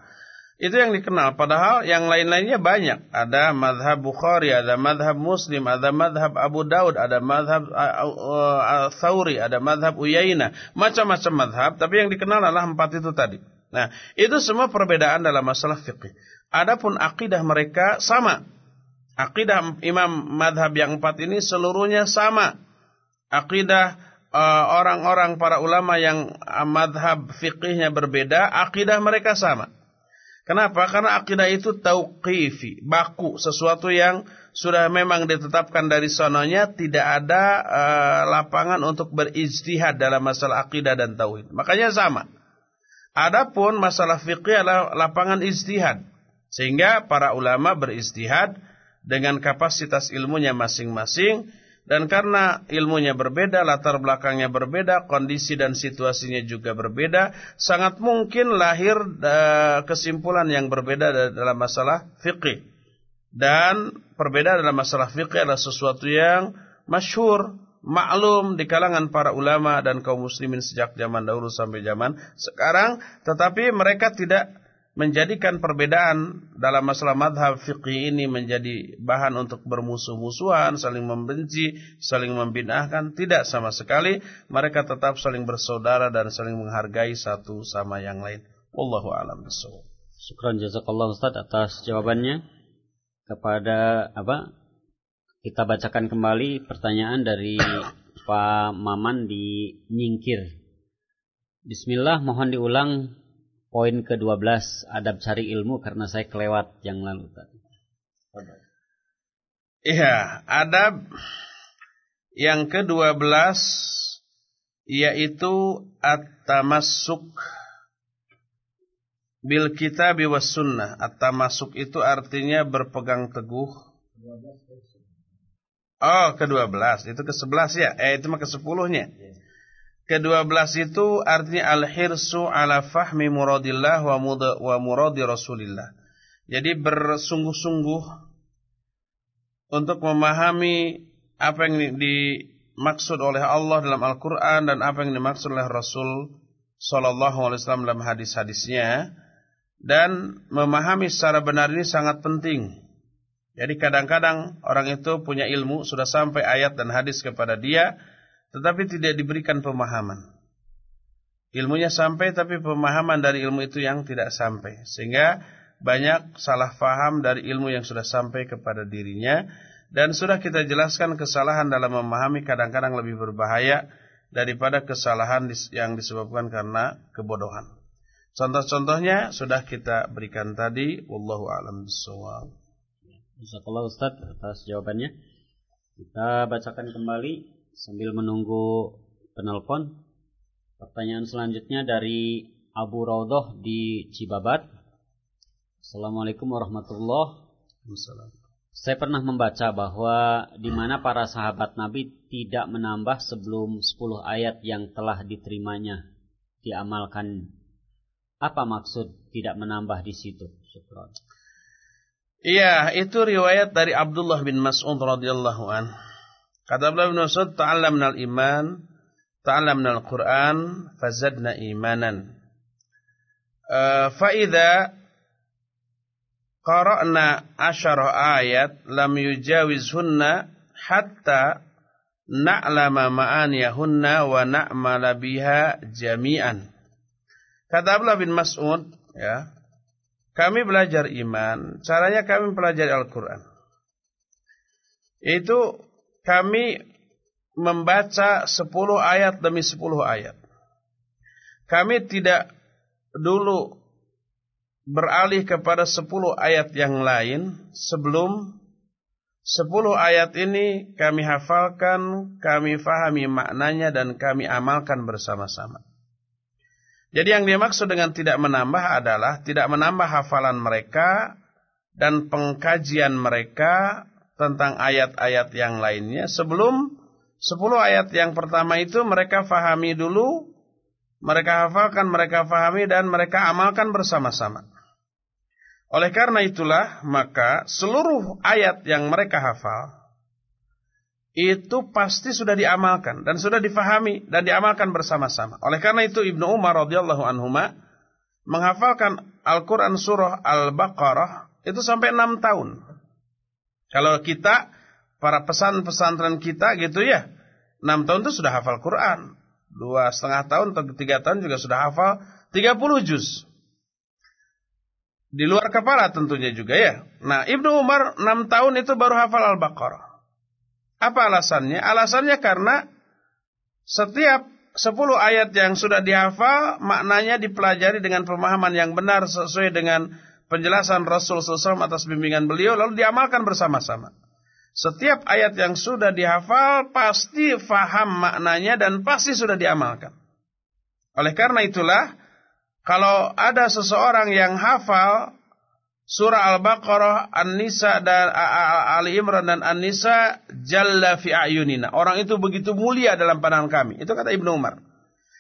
Itu yang dikenal. Padahal yang lain-lainnya banyak. Ada madhab Bukhari, ada madhab Muslim, ada madhab Abu Daud, ada madhab Thawri, ada madhab Uyainah. Macam-macam madhab. Tapi yang dikenal adalah empat itu tadi. Nah, itu semua perbedaan dalam masalah fikih. Adapun akidah mereka sama. Akidah imam madhab yang empat ini seluruhnya sama. Akidah uh, orang-orang para ulama yang madhab fikihnya berbeda, akidah mereka sama. Kenapa? Karena akidah itu tauqifi, baku, sesuatu yang sudah memang ditetapkan dari sononya, tidak ada uh, lapangan untuk berijtihad dalam masalah akidah dan tauhid. Makanya sama. Adapun masalah fikih adalah lapangan istihad. Sehingga para ulama beristihad dengan kapasitas ilmunya masing-masing. Dan karena ilmunya berbeda, latar belakangnya berbeda, kondisi dan situasinya juga berbeda, sangat mungkin lahir uh, kesimpulan yang berbeda dalam masalah fikih. Dan perbedaan dalam masalah fikih adalah sesuatu yang masyhur, maklum di kalangan para ulama dan kaum muslimin sejak zaman dahulu sampai zaman sekarang, tetapi mereka tidak menjadikan perbedaan dalam masalah madhab fikih ini menjadi bahan untuk bermusuh-musuhan, saling membenci, saling membinahkan. Tidak sama sekali. Mereka tetap saling bersaudara dan saling menghargai satu sama yang lain. Wallahu a'lam bishawab. Syukran jazakallah Ustaz atas jawabannya. Kepada apa? Kita bacakan kembali pertanyaan dari Pak Maman di Nyingkir. Bismillah, mohon diulang poin ke-12 adab cari ilmu karena saya kelewat yang lalu tadi. Iya, adab yang ke-12 yaitu at-tamassuk bil kitab was sunnah. At-tamassuk itu artinya berpegang teguh. Oh, ke-12. Itu ke-11 ya? Eh, itu mah ke-10-nya. Kedua belas itu artinya al-hirsu ala fahmi muradillah wa, muda, wa muradi rasulillah. Jadi bersungguh-sungguh untuk memahami apa yang dimaksud oleh Allah dalam Al-Quran dan apa yang dimaksud oleh Rasul Wasallam dalam hadis-hadisnya dan memahami secara benar ini sangat penting. Jadi kadang-kadang orang itu punya ilmu sudah sampai ayat dan hadis kepada dia, tetapi tidak diberikan pemahaman. Ilmunya sampai tapi pemahaman dari ilmu itu yang tidak sampai. Sehingga banyak salah faham dari ilmu yang sudah sampai kepada dirinya. Dan sudah kita jelaskan kesalahan dalam memahami kadang-kadang lebih berbahaya daripada kesalahan yang disebabkan karena kebodohan. Contoh-contohnya sudah kita berikan tadi. Wallahu a'lam bishawab. Jazakallah Ustaz atas jawabannya. Kita bacakan kembali sambil menunggu penelpon. Pertanyaan selanjutnya dari Abu Raudoh di Cibabat. Assalamualaikum warahmatullahi wabarakatuh. Saya pernah membaca bahwa di mana para sahabat Nabi tidak menambah sebelum 10 ayat yang telah diterimanya diamalkan. Apa maksud tidak menambah di situ? Syukran. Iya, itu riwayat dari Abdullah bin Mas'ud radhiyallahu an. Kata Abdullah bin Mas'ud, ta'allamna al-iman, ta'allamna al-Qur'an, fazadna imanan. Uh, Fa'idha qara'na asyara ayat lam yujawizhunna hatta na'lama ma'aniyahunna wa na'mala biha jami'an. Kata Abdullah bin Mas'ud, ya, kami belajar iman, caranya kami pelajari Al-Quran. Itu kami membaca 10 ayat demi 10 ayat. Kami tidak dulu beralih kepada 10 ayat yang lain sebelum 10 ayat ini kami hafalkan, kami fahami maknanya dan kami amalkan bersama-sama. Jadi yang dimaksud dengan tidak menambah adalah tidak menambah hafalan mereka dan pengkajian mereka tentang ayat-ayat yang lainnya sebelum 10 ayat yang pertama itu mereka fahami dulu, mereka hafalkan, mereka fahami dan mereka amalkan bersama-sama. Oleh karena itulah maka seluruh ayat yang mereka hafal itu pasti sudah diamalkan dan sudah difahami dan diamalkan bersama-sama. Oleh karena itu Ibnu Umar radhiyallahu anhu menghafalkan Al-Qur'an surah Al-Baqarah itu sampai enam tahun. Kalau kita, para pesan pesantren kita gitu ya, 6 tahun itu sudah hafal Quran. Dua setengah tahun atau tiga tahun juga sudah hafal 30 juz. Di luar kepala tentunya juga ya. Nah Ibnu Umar 6 tahun itu baru hafal Al-Baqarah. Apa alasannya? Alasannya karena setiap 10 ayat yang sudah dihafal maknanya dipelajari dengan pemahaman yang benar sesuai dengan penjelasan Rasul SAW atas bimbingan beliau lalu diamalkan bersama-sama. Setiap ayat yang sudah dihafal pasti faham maknanya dan pasti sudah diamalkan. Oleh karena itulah kalau ada seseorang yang hafal surah Al-Baqarah, An-Nisa dan Ali Imran dan An-Nisa jalla fi ayunina. Orang itu begitu mulia dalam pandangan kami. Itu kata Ibnu Umar.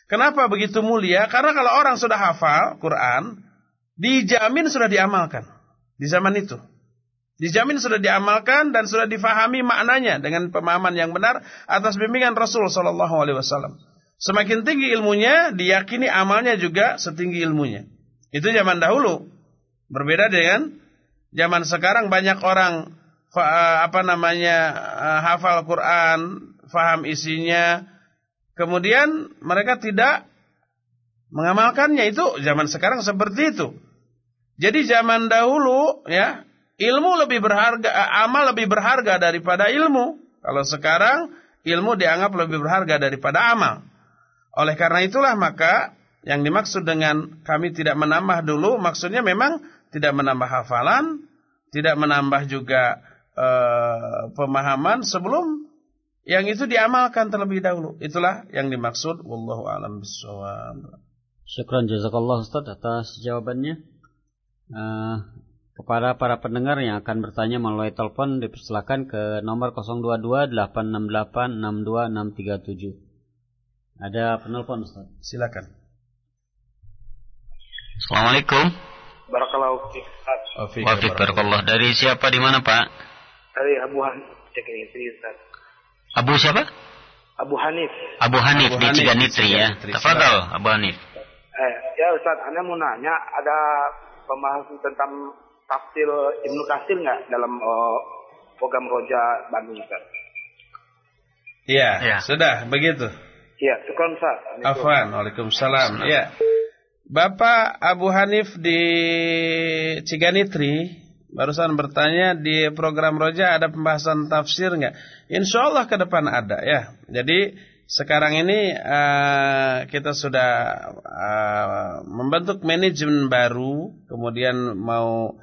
Kenapa begitu mulia? Karena kalau orang sudah hafal Quran, Dijamin sudah diamalkan di zaman itu. Dijamin sudah diamalkan dan sudah difahami maknanya dengan pemahaman yang benar atas bimbingan Rasul Shallallahu Alaihi Wasallam. Semakin tinggi ilmunya, diyakini amalnya juga setinggi ilmunya. Itu zaman dahulu. Berbeda dengan zaman sekarang banyak orang apa namanya hafal Quran, faham isinya, kemudian mereka tidak mengamalkannya itu zaman sekarang seperti itu. Jadi zaman dahulu ya ilmu lebih berharga, eh, amal lebih berharga daripada ilmu. Kalau sekarang ilmu dianggap lebih berharga daripada amal. Oleh karena itulah maka yang dimaksud dengan kami tidak menambah dulu maksudnya memang tidak menambah hafalan, tidak menambah juga uh, pemahaman sebelum yang itu diamalkan terlebih dahulu. Itulah yang dimaksud wallahu alam bisawab. Syukran jazakallah Ustaz atas jawabannya. Uh, kepada para pendengar yang akan bertanya melalui telepon dipersilakan ke nomor 022 868 62637. Ada penelpon Ustaz. Silakan. Assalamualaikum. Barakallahu fiik. Wa barakallah. Dari siapa di mana, Pak? Dari Abu Hanif Ciganitri, Ustaz. Abu siapa? Abu Hanif. Abu Hanif Abu di Ciganitri ya. Tafadhal Abu Hanif. Eh, ya Ustaz, Anda mau nanya ada pembahasan tentang tafsir Ibnu Katsir nggak dalam uh, program Roja Bandung Ustaz? Iya, ya. sudah begitu. Iya, syukur Ustaz. Afwan, Waalaikumsalam. Iya. Bapak Abu Hanif di Ciganitri barusan bertanya di program Roja ada pembahasan tafsir nggak? Insya Allah ke depan ada ya. Jadi sekarang ini uh, kita sudah uh, membentuk manajemen baru, kemudian mau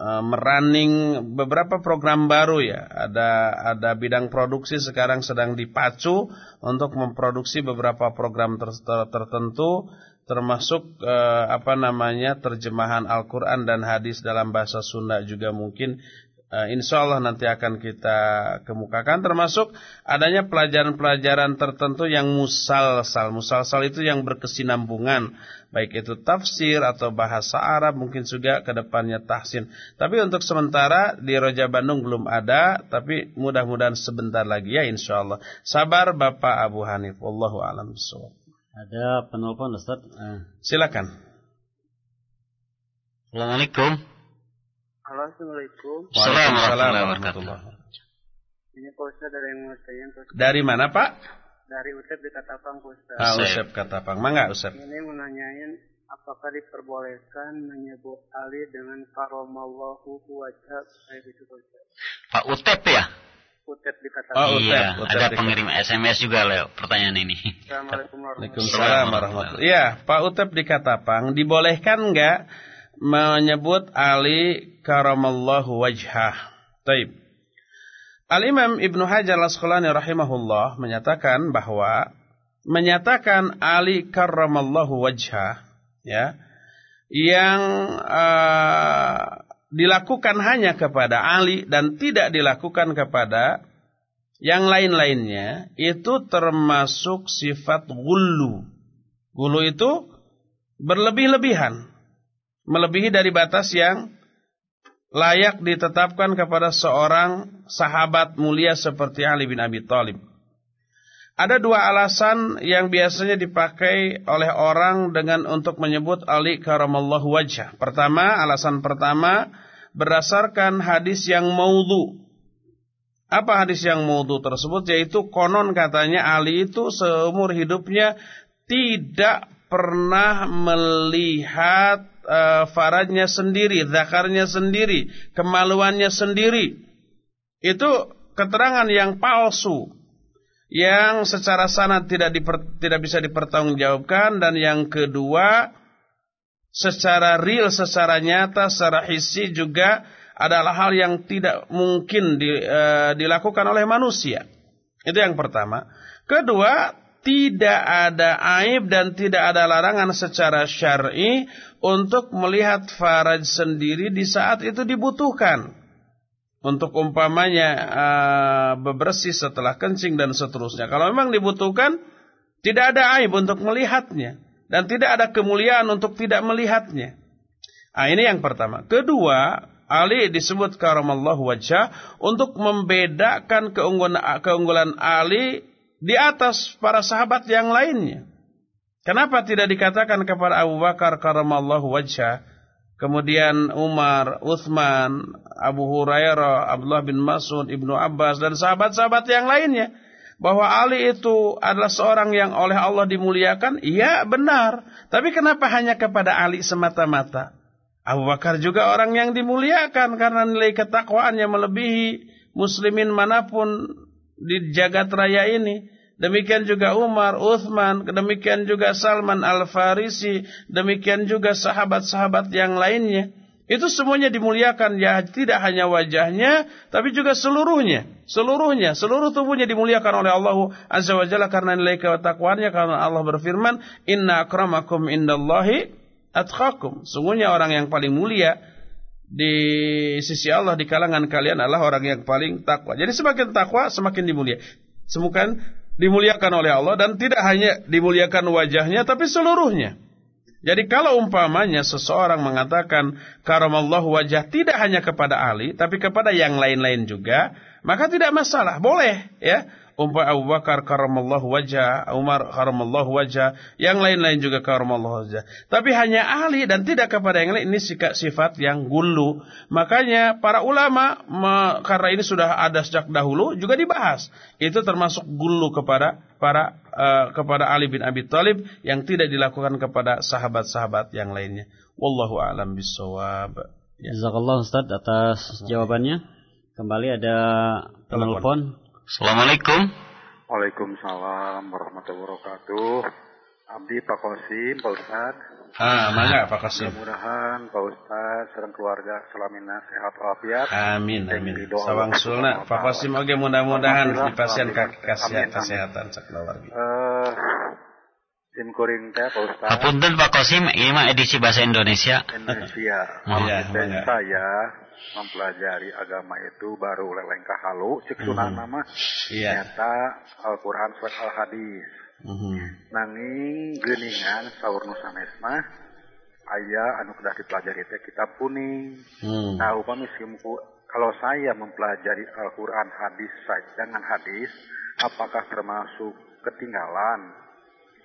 uh, merunning beberapa program baru ya. Ada ada bidang produksi sekarang sedang dipacu untuk memproduksi beberapa program ter tertentu termasuk uh, apa namanya terjemahan Al-Qur'an dan hadis dalam bahasa Sunda juga mungkin insya Allah nanti akan kita kemukakan termasuk adanya pelajaran-pelajaran tertentu yang musalsal. Musalsal itu yang berkesinambungan. Baik itu tafsir atau bahasa Arab mungkin juga ke depannya tahsin. Tapi untuk sementara di Roja Bandung belum ada. Tapi mudah-mudahan sebentar lagi ya insya Allah. Sabar Bapak Abu Hanif. Wallahu a'lam Ada penelpon Ustaz. Uh. Silakan. Assalamualaikum. Halo, Assalamualaikum. Waalaikumsalam warahmatullahi Ini Pak Ustaz dari yang mau saya. Dari mana Pak? Dari Usep di Katapang Pak Ustaz. Ah, Usep Katapang. Mangga Usep. Ini mau nanyain apakah diperbolehkan menyebut Ali dengan karomallahu wajah kayak gitu Pak Ustaz. Pak Utep ya? Utep di Katapang. Oh, Utep. Iya, Utep ada pengirim SMS juga Leo pertanyaan ini. Assalamualaikum warahmatullahi wabarakatuh. Iya, Pak Utep di Katapang dibolehkan enggak menyebut Ali karamallahu wajhah. Taib. Al-Imam Ibnu Hajar Al-Asqalani rahimahullah menyatakan bahwa menyatakan Ali karamallahu wajhah ya yang uh, dilakukan hanya kepada Ali dan tidak dilakukan kepada yang lain-lainnya itu termasuk sifat gulu. Gulu itu berlebih-lebihan melebihi dari batas yang layak ditetapkan kepada seorang sahabat mulia seperti Ali bin Abi Thalib. Ada dua alasan yang biasanya dipakai oleh orang dengan untuk menyebut Ali karamallahu wajah. Pertama, alasan pertama berdasarkan hadis yang maudhu. Apa hadis yang maudhu tersebut? Yaitu konon katanya Ali itu seumur hidupnya tidak pernah melihat uh, farajnya sendiri, zakarnya sendiri, kemaluannya sendiri. Itu keterangan yang palsu. Yang secara sanad tidak diper, tidak bisa dipertanggungjawabkan dan yang kedua secara real, secara nyata, secara hissi juga adalah hal yang tidak mungkin di, uh, dilakukan oleh manusia. Itu yang pertama. Kedua, tidak ada aib dan tidak ada larangan secara syar'i untuk melihat faraj sendiri di saat itu dibutuhkan. Untuk umpamanya uh, bebersih setelah kencing dan seterusnya. Kalau memang dibutuhkan, tidak ada aib untuk melihatnya. Dan tidak ada kemuliaan untuk tidak melihatnya. Nah, ini yang pertama. Kedua, Ali disebut karamallahu wajah untuk membedakan keunggulan, keunggulan Ali di atas para sahabat yang lainnya. Kenapa tidak dikatakan kepada Abu Bakar karamallahu wajah, kemudian Umar, Uthman, Abu Hurairah, Abdullah bin Mas'ud, Ibnu Abbas dan sahabat-sahabat yang lainnya bahwa Ali itu adalah seorang yang oleh Allah dimuliakan? Iya, benar. Tapi kenapa hanya kepada Ali semata-mata? Abu Bakar juga orang yang dimuliakan karena nilai ketakwaannya melebihi muslimin mana pun di jagat raya ini. Demikian juga Umar, Uthman, demikian juga Salman Al-Farisi, demikian juga sahabat-sahabat yang lainnya. Itu semuanya dimuliakan ya tidak hanya wajahnya tapi juga seluruhnya. Seluruhnya, seluruh tubuhnya dimuliakan oleh Allah Azza wa Jalla karena nilai ketakwaannya karena Allah berfirman, "Inna akramakum indallahi atqakum. Sungguhnya orang yang paling mulia di sisi Allah di kalangan kalian adalah orang yang paling takwa. Jadi semakin takwa semakin dimulia. Semakin dimuliakan oleh Allah dan tidak hanya dimuliakan wajahnya tapi seluruhnya. Jadi kalau umpamanya seseorang mengatakan karamallahu wajah tidak hanya kepada Ali tapi kepada yang lain-lain juga, maka tidak masalah, boleh ya umpah Abu Bakar karamallahu wajah, Umar karamallahu wajah, yang lain-lain juga karamallahu wajah. Tapi hanya ahli dan tidak kepada yang lain ini sifat yang gulu. Makanya para ulama karena ini sudah ada sejak dahulu juga dibahas. Itu termasuk gulu kepada para uh, kepada Ali bin Abi Thalib yang tidak dilakukan kepada sahabat-sahabat yang lainnya. Wallahu a'lam bishawab. Ya. Jazakallah Ustaz atas jawabannya. Kembali ada telepon. Assalamualaikum. Waalaikumsalam warahmatullahi wabarakatuh. Abdi Pak Kosim, Pak Ustad. Ah, mangga Pak Kosim. Mudah-mudahan Pak Ustad serang keluarga selamina sehat walafiat. Amin amin. Sawang sulna Pak Kosim oge mudah-mudahan di pasien kesehatan sakeluarga. Eh Sim kuring teh Pak Ustad. Hapunten Pak Kosim, ini mah edisi bahasa Indonesia. Indonesia. Iya, saya mempelajari agama itu baru lelengkah halu cek sunan Mhm. nama Iya. nyata Al-Quran surat Al-Hadis Mhm. nanging geningan saur nusanes mah aya anu kedah dipelajari teh kitab kuning Hmm. nah upami simpu kalau saya mempelajari Al-Quran hadis saja dengan hadis apakah termasuk ketinggalan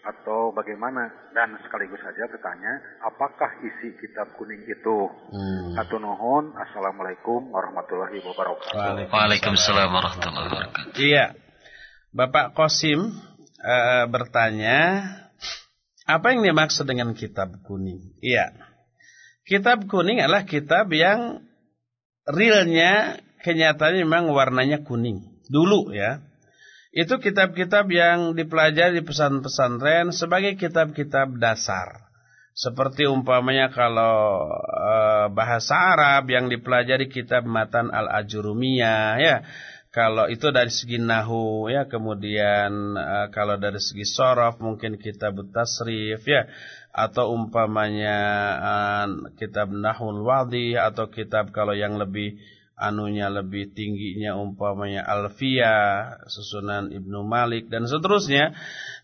atau bagaimana dan sekaligus saja bertanya apakah isi kitab kuning itu Hmm. Atau nuhun Assalamualaikum warahmatullahi wabarakatuh Waalaikumsalam warahmatullahi wabarakatuh. Iya. Bapak Kosim eh, bertanya, apa yang dimaksud dengan kitab kuning? Iya. Kitab kuning adalah kitab yang realnya kenyataannya memang warnanya kuning. Dulu ya. Itu kitab-kitab yang dipelajari di pesan-pesantren sebagai kitab-kitab dasar. Seperti umpamanya kalau eh, bahasa Arab yang dipelajari kitab Matan Al-Ajurumiyah ya. Kalau itu dari segi nahu ya, kemudian eh, kalau dari segi sorof mungkin kitab tasrif ya atau umpamanya eh, kitab Nahul Wadi atau kitab kalau yang lebih anunya lebih tingginya umpamanya Alfia, susunan Ibnu Malik dan seterusnya.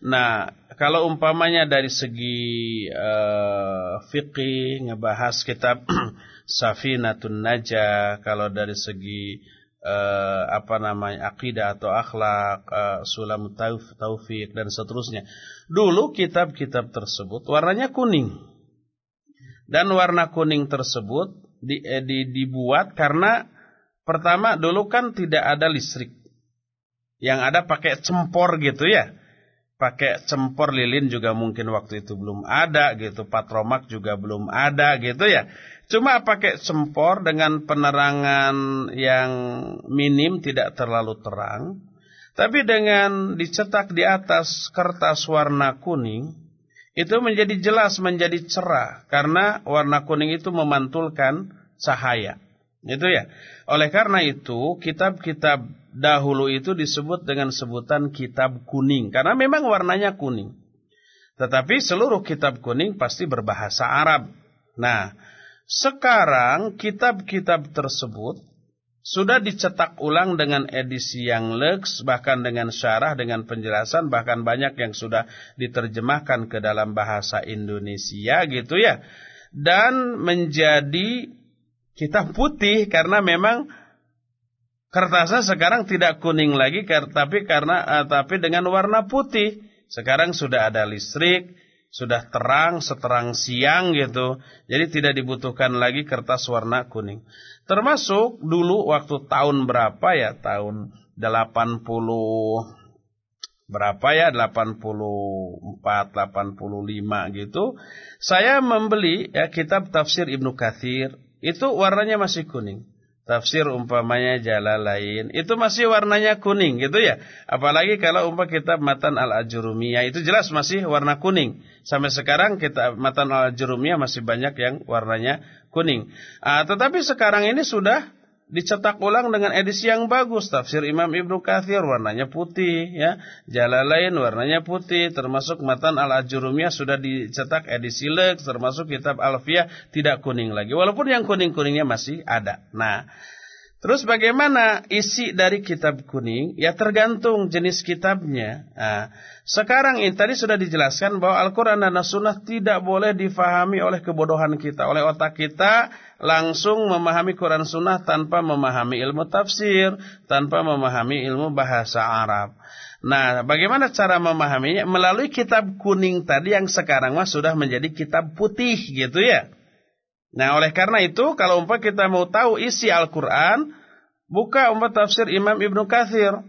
Nah, kalau umpamanya dari segi uh, fikih ngebahas kitab Safinatun Najah, kalau dari segi uh, apa namanya akidah atau akhlak, uh, Sulam Tauf, Taufik dan seterusnya. Dulu kitab-kitab tersebut warnanya kuning. Dan warna kuning tersebut di, eh, di, dibuat karena Pertama dulu kan tidak ada listrik. Yang ada pakai cempor gitu ya. Pakai cempor lilin juga mungkin waktu itu belum ada gitu. Patromak juga belum ada gitu ya. Cuma pakai cempor dengan penerangan yang minim tidak terlalu terang. Tapi dengan dicetak di atas kertas warna kuning. Itu menjadi jelas, menjadi cerah. Karena warna kuning itu memantulkan cahaya. Itu ya. Oleh karena itu, kitab-kitab dahulu itu disebut dengan sebutan kitab kuning. Karena memang warnanya kuning. Tetapi seluruh kitab kuning pasti berbahasa Arab. Nah, sekarang kitab-kitab tersebut sudah dicetak ulang dengan edisi yang leks, bahkan dengan syarah, dengan penjelasan, bahkan banyak yang sudah diterjemahkan ke dalam bahasa Indonesia gitu ya. Dan menjadi Kitab putih karena memang kertasnya sekarang tidak kuning lagi tapi karena uh, tapi dengan warna putih. Sekarang sudah ada listrik, sudah terang seterang siang gitu. Jadi tidak dibutuhkan lagi kertas warna kuning. Termasuk dulu waktu tahun berapa ya? Tahun 80 berapa ya 84 85 gitu saya membeli ya kitab tafsir Ibnu Katsir itu warnanya masih kuning. Tafsir umpamanya lain itu masih warnanya kuning gitu ya. Apalagi kalau umpah kitab matan al-ajurumiyah itu jelas masih warna kuning. Sampai sekarang kitab matan al-ajurumiyah masih banyak yang warnanya kuning. Ah, tetapi sekarang ini sudah dicetak ulang dengan edisi yang bagus. Tafsir Imam Ibnu Kathir warnanya putih, ya. lain warnanya putih, termasuk Matan Al-Ajurumiyah sudah dicetak edisi Lex, termasuk kitab Alfiyah tidak kuning lagi. Walaupun yang kuning-kuningnya masih ada. Nah, Terus bagaimana isi dari kitab kuning? Ya tergantung jenis kitabnya. Nah, sekarang ini tadi sudah dijelaskan bahwa Al-Quran dan As-Sunnah tidak boleh difahami oleh kebodohan kita. Oleh otak kita langsung memahami Quran Sunnah tanpa memahami ilmu tafsir. Tanpa memahami ilmu bahasa Arab. Nah bagaimana cara memahaminya? Melalui kitab kuning tadi yang sekarang mah sudah menjadi kitab putih gitu ya. Nah, oleh karena itu, kalau umpah kita mau tahu isi Al-Quran, buka umpah tafsir Imam Ibnu Kathir.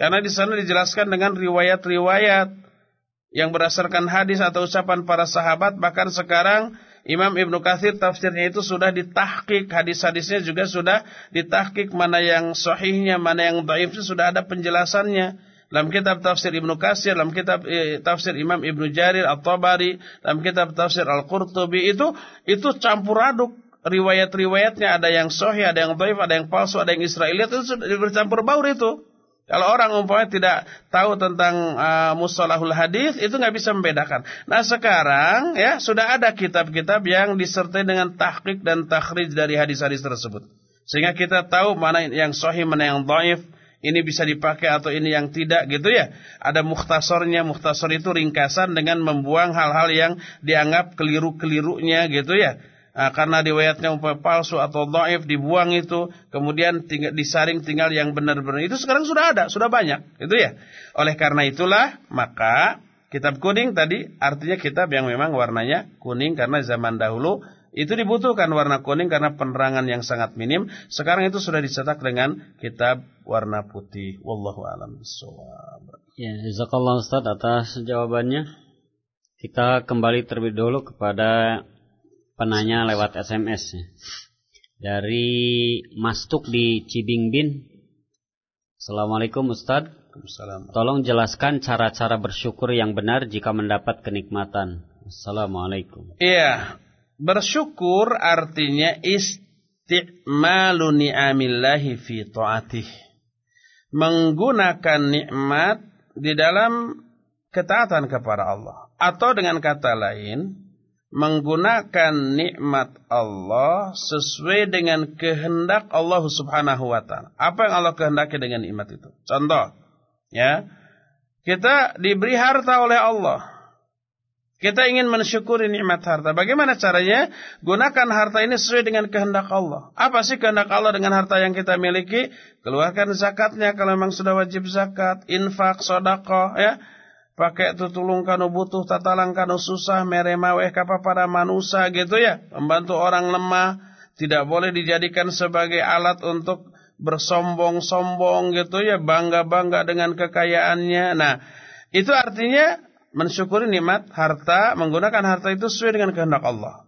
Karena di sana dijelaskan dengan riwayat-riwayat yang berdasarkan hadis atau ucapan para sahabat. Bahkan sekarang Imam Ibnu Kathir tafsirnya itu sudah ditahkik. Hadis-hadisnya juga sudah ditahkik. Mana yang sahihnya, mana yang daifnya sudah ada penjelasannya dalam kitab tafsir Ibnu Katsir, dalam kitab eh, tafsir Imam Ibnu Jarir At-Tabari, dalam kitab tafsir Al-Qurtubi itu itu campur aduk riwayat-riwayatnya ada yang sahih, ada yang dhaif, ada yang palsu, ada yang Israeliat itu sudah bercampur baur itu. Kalau orang umpamanya tidak tahu tentang uh, mustalahul hadis itu nggak bisa membedakan. Nah sekarang ya sudah ada kitab-kitab yang disertai dengan tahqiq dan takhrij dari hadis-hadis tersebut. Sehingga kita tahu mana yang sahih, mana yang dhaif, ini bisa dipakai atau ini yang tidak gitu ya. Ada mukhtasornya, mukhtasor itu ringkasan dengan membuang hal-hal yang dianggap keliru-kelirunya gitu ya. Nah, karena riwayatnya umpamanya palsu atau dhaif dibuang itu, kemudian tinggal, disaring tinggal yang benar-benar. Itu sekarang sudah ada, sudah banyak, gitu ya. Oleh karena itulah maka kitab kuning tadi artinya kitab yang memang warnanya kuning karena zaman dahulu itu dibutuhkan warna kuning karena penerangan yang sangat minim. Sekarang itu sudah dicetak dengan kitab warna putih. Wallahu a'lam bishawab. Ya, jazakallah Ustaz atas jawabannya. Kita kembali terlebih dahulu kepada penanya lewat SMS ya. Dari Mastuk di Cibingbin. Assalamualaikum Ustaz. Tolong jelaskan cara-cara bersyukur yang benar jika mendapat kenikmatan. Assalamualaikum. Iya, Bersyukur artinya isti'malu ni'amillahi fi ta'atih. Menggunakan nikmat di dalam ketaatan kepada Allah. Atau dengan kata lain, menggunakan nikmat Allah sesuai dengan kehendak Allah Subhanahu wa taala. Apa yang Allah kehendaki dengan nikmat itu? Contoh, ya. Kita diberi harta oleh Allah. Kita ingin mensyukuri nikmat harta. Bagaimana caranya? Gunakan harta ini sesuai dengan kehendak Allah. Apa sih kehendak Allah dengan harta yang kita miliki? Keluarkan zakatnya kalau memang sudah wajib zakat. Infak, sodako, ya. Pakai tutulung kanu butuh, tatalang kanu susah, meremaweh kapa para manusia gitu ya. Membantu orang lemah. Tidak boleh dijadikan sebagai alat untuk bersombong-sombong gitu ya. Bangga-bangga dengan kekayaannya. Nah, itu artinya mensyukuri nikmat harta, menggunakan harta itu sesuai dengan kehendak Allah.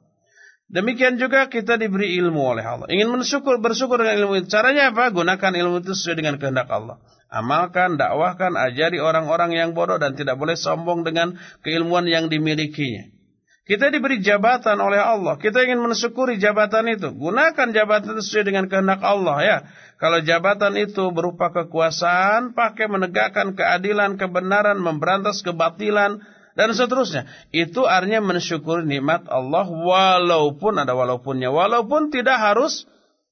Demikian juga kita diberi ilmu oleh Allah. Ingin mensyukur, bersyukur dengan ilmu itu. Caranya apa? Gunakan ilmu itu sesuai dengan kehendak Allah. Amalkan, dakwahkan, ajari orang-orang yang bodoh dan tidak boleh sombong dengan keilmuan yang dimilikinya. Kita diberi jabatan oleh Allah. Kita ingin mensyukuri jabatan itu. Gunakan jabatan sesuai dengan kehendak Allah ya. Kalau jabatan itu berupa kekuasaan, pakai menegakkan keadilan, kebenaran, memberantas kebatilan, dan seterusnya. Itu artinya mensyukuri nikmat Allah walaupun ada walaupunnya. Walaupun tidak harus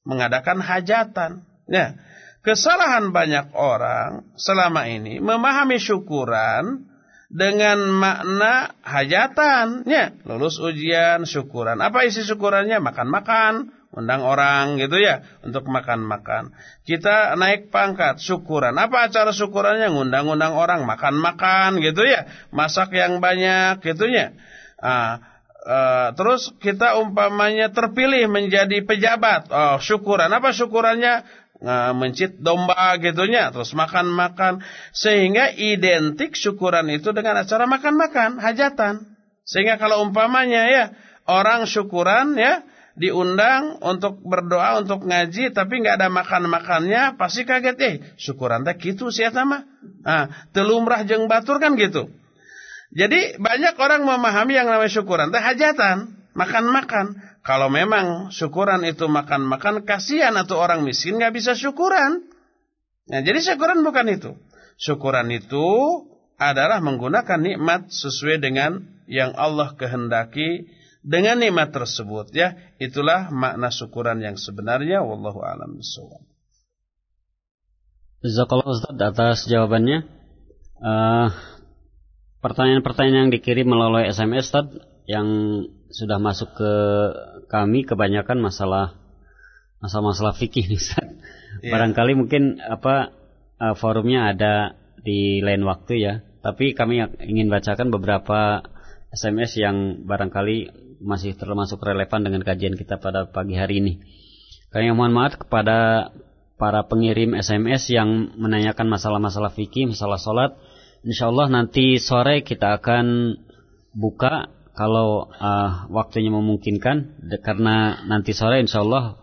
mengadakan hajatan. Ya. Kesalahan banyak orang selama ini memahami syukuran dengan makna hajatan. Ya. Lulus ujian, syukuran. Apa isi syukurannya? Makan-makan, undang orang gitu ya untuk makan-makan. Kita naik pangkat, syukuran. Apa acara syukurannya? Ngundang-undang orang makan-makan gitu ya, masak yang banyak gitu ya. Ah, Uh, terus kita umpamanya terpilih menjadi pejabat. Oh, syukuran. Apa syukurannya? Uh, mencit domba gitunya, terus makan-makan. Sehingga identik syukuran itu dengan acara makan-makan, hajatan. Sehingga kalau umpamanya ya, orang syukuran ya, diundang untuk berdoa, untuk ngaji, tapi nggak ada makan-makannya, pasti kaget. Eh, syukuran teh gitu sih mah. Ah, telumrah jeng batur kan gitu. Jadi banyak orang memahami yang namanya syukuran teh hajatan, makan-makan. Kalau memang syukuran itu makan-makan, kasihan atau orang miskin nggak bisa syukuran. Nah, jadi syukuran bukan itu. Syukuran itu adalah menggunakan nikmat sesuai dengan yang Allah kehendaki dengan nikmat tersebut ya. Itulah makna syukuran yang sebenarnya wallahu alam bisawab. Jazakallah Ustaz atas jawabannya. Uh, pertanyaan-pertanyaan yang dikirim melalui SMS Tad yang sudah masuk ke kami kebanyakan masalah masalah-masalah fikih nih Tad. Yeah. Barangkali mungkin apa uh, forumnya ada di lain waktu ya. Tapi kami ingin bacakan beberapa SMS yang barangkali masih termasuk relevan dengan kajian kita pada pagi hari ini. Kami mohon maaf kepada para pengirim SMS yang menanyakan masalah-masalah fikih, masalah sholat Insya Allah nanti sore kita akan buka kalau uh, waktunya memungkinkan karena nanti sore insya Allah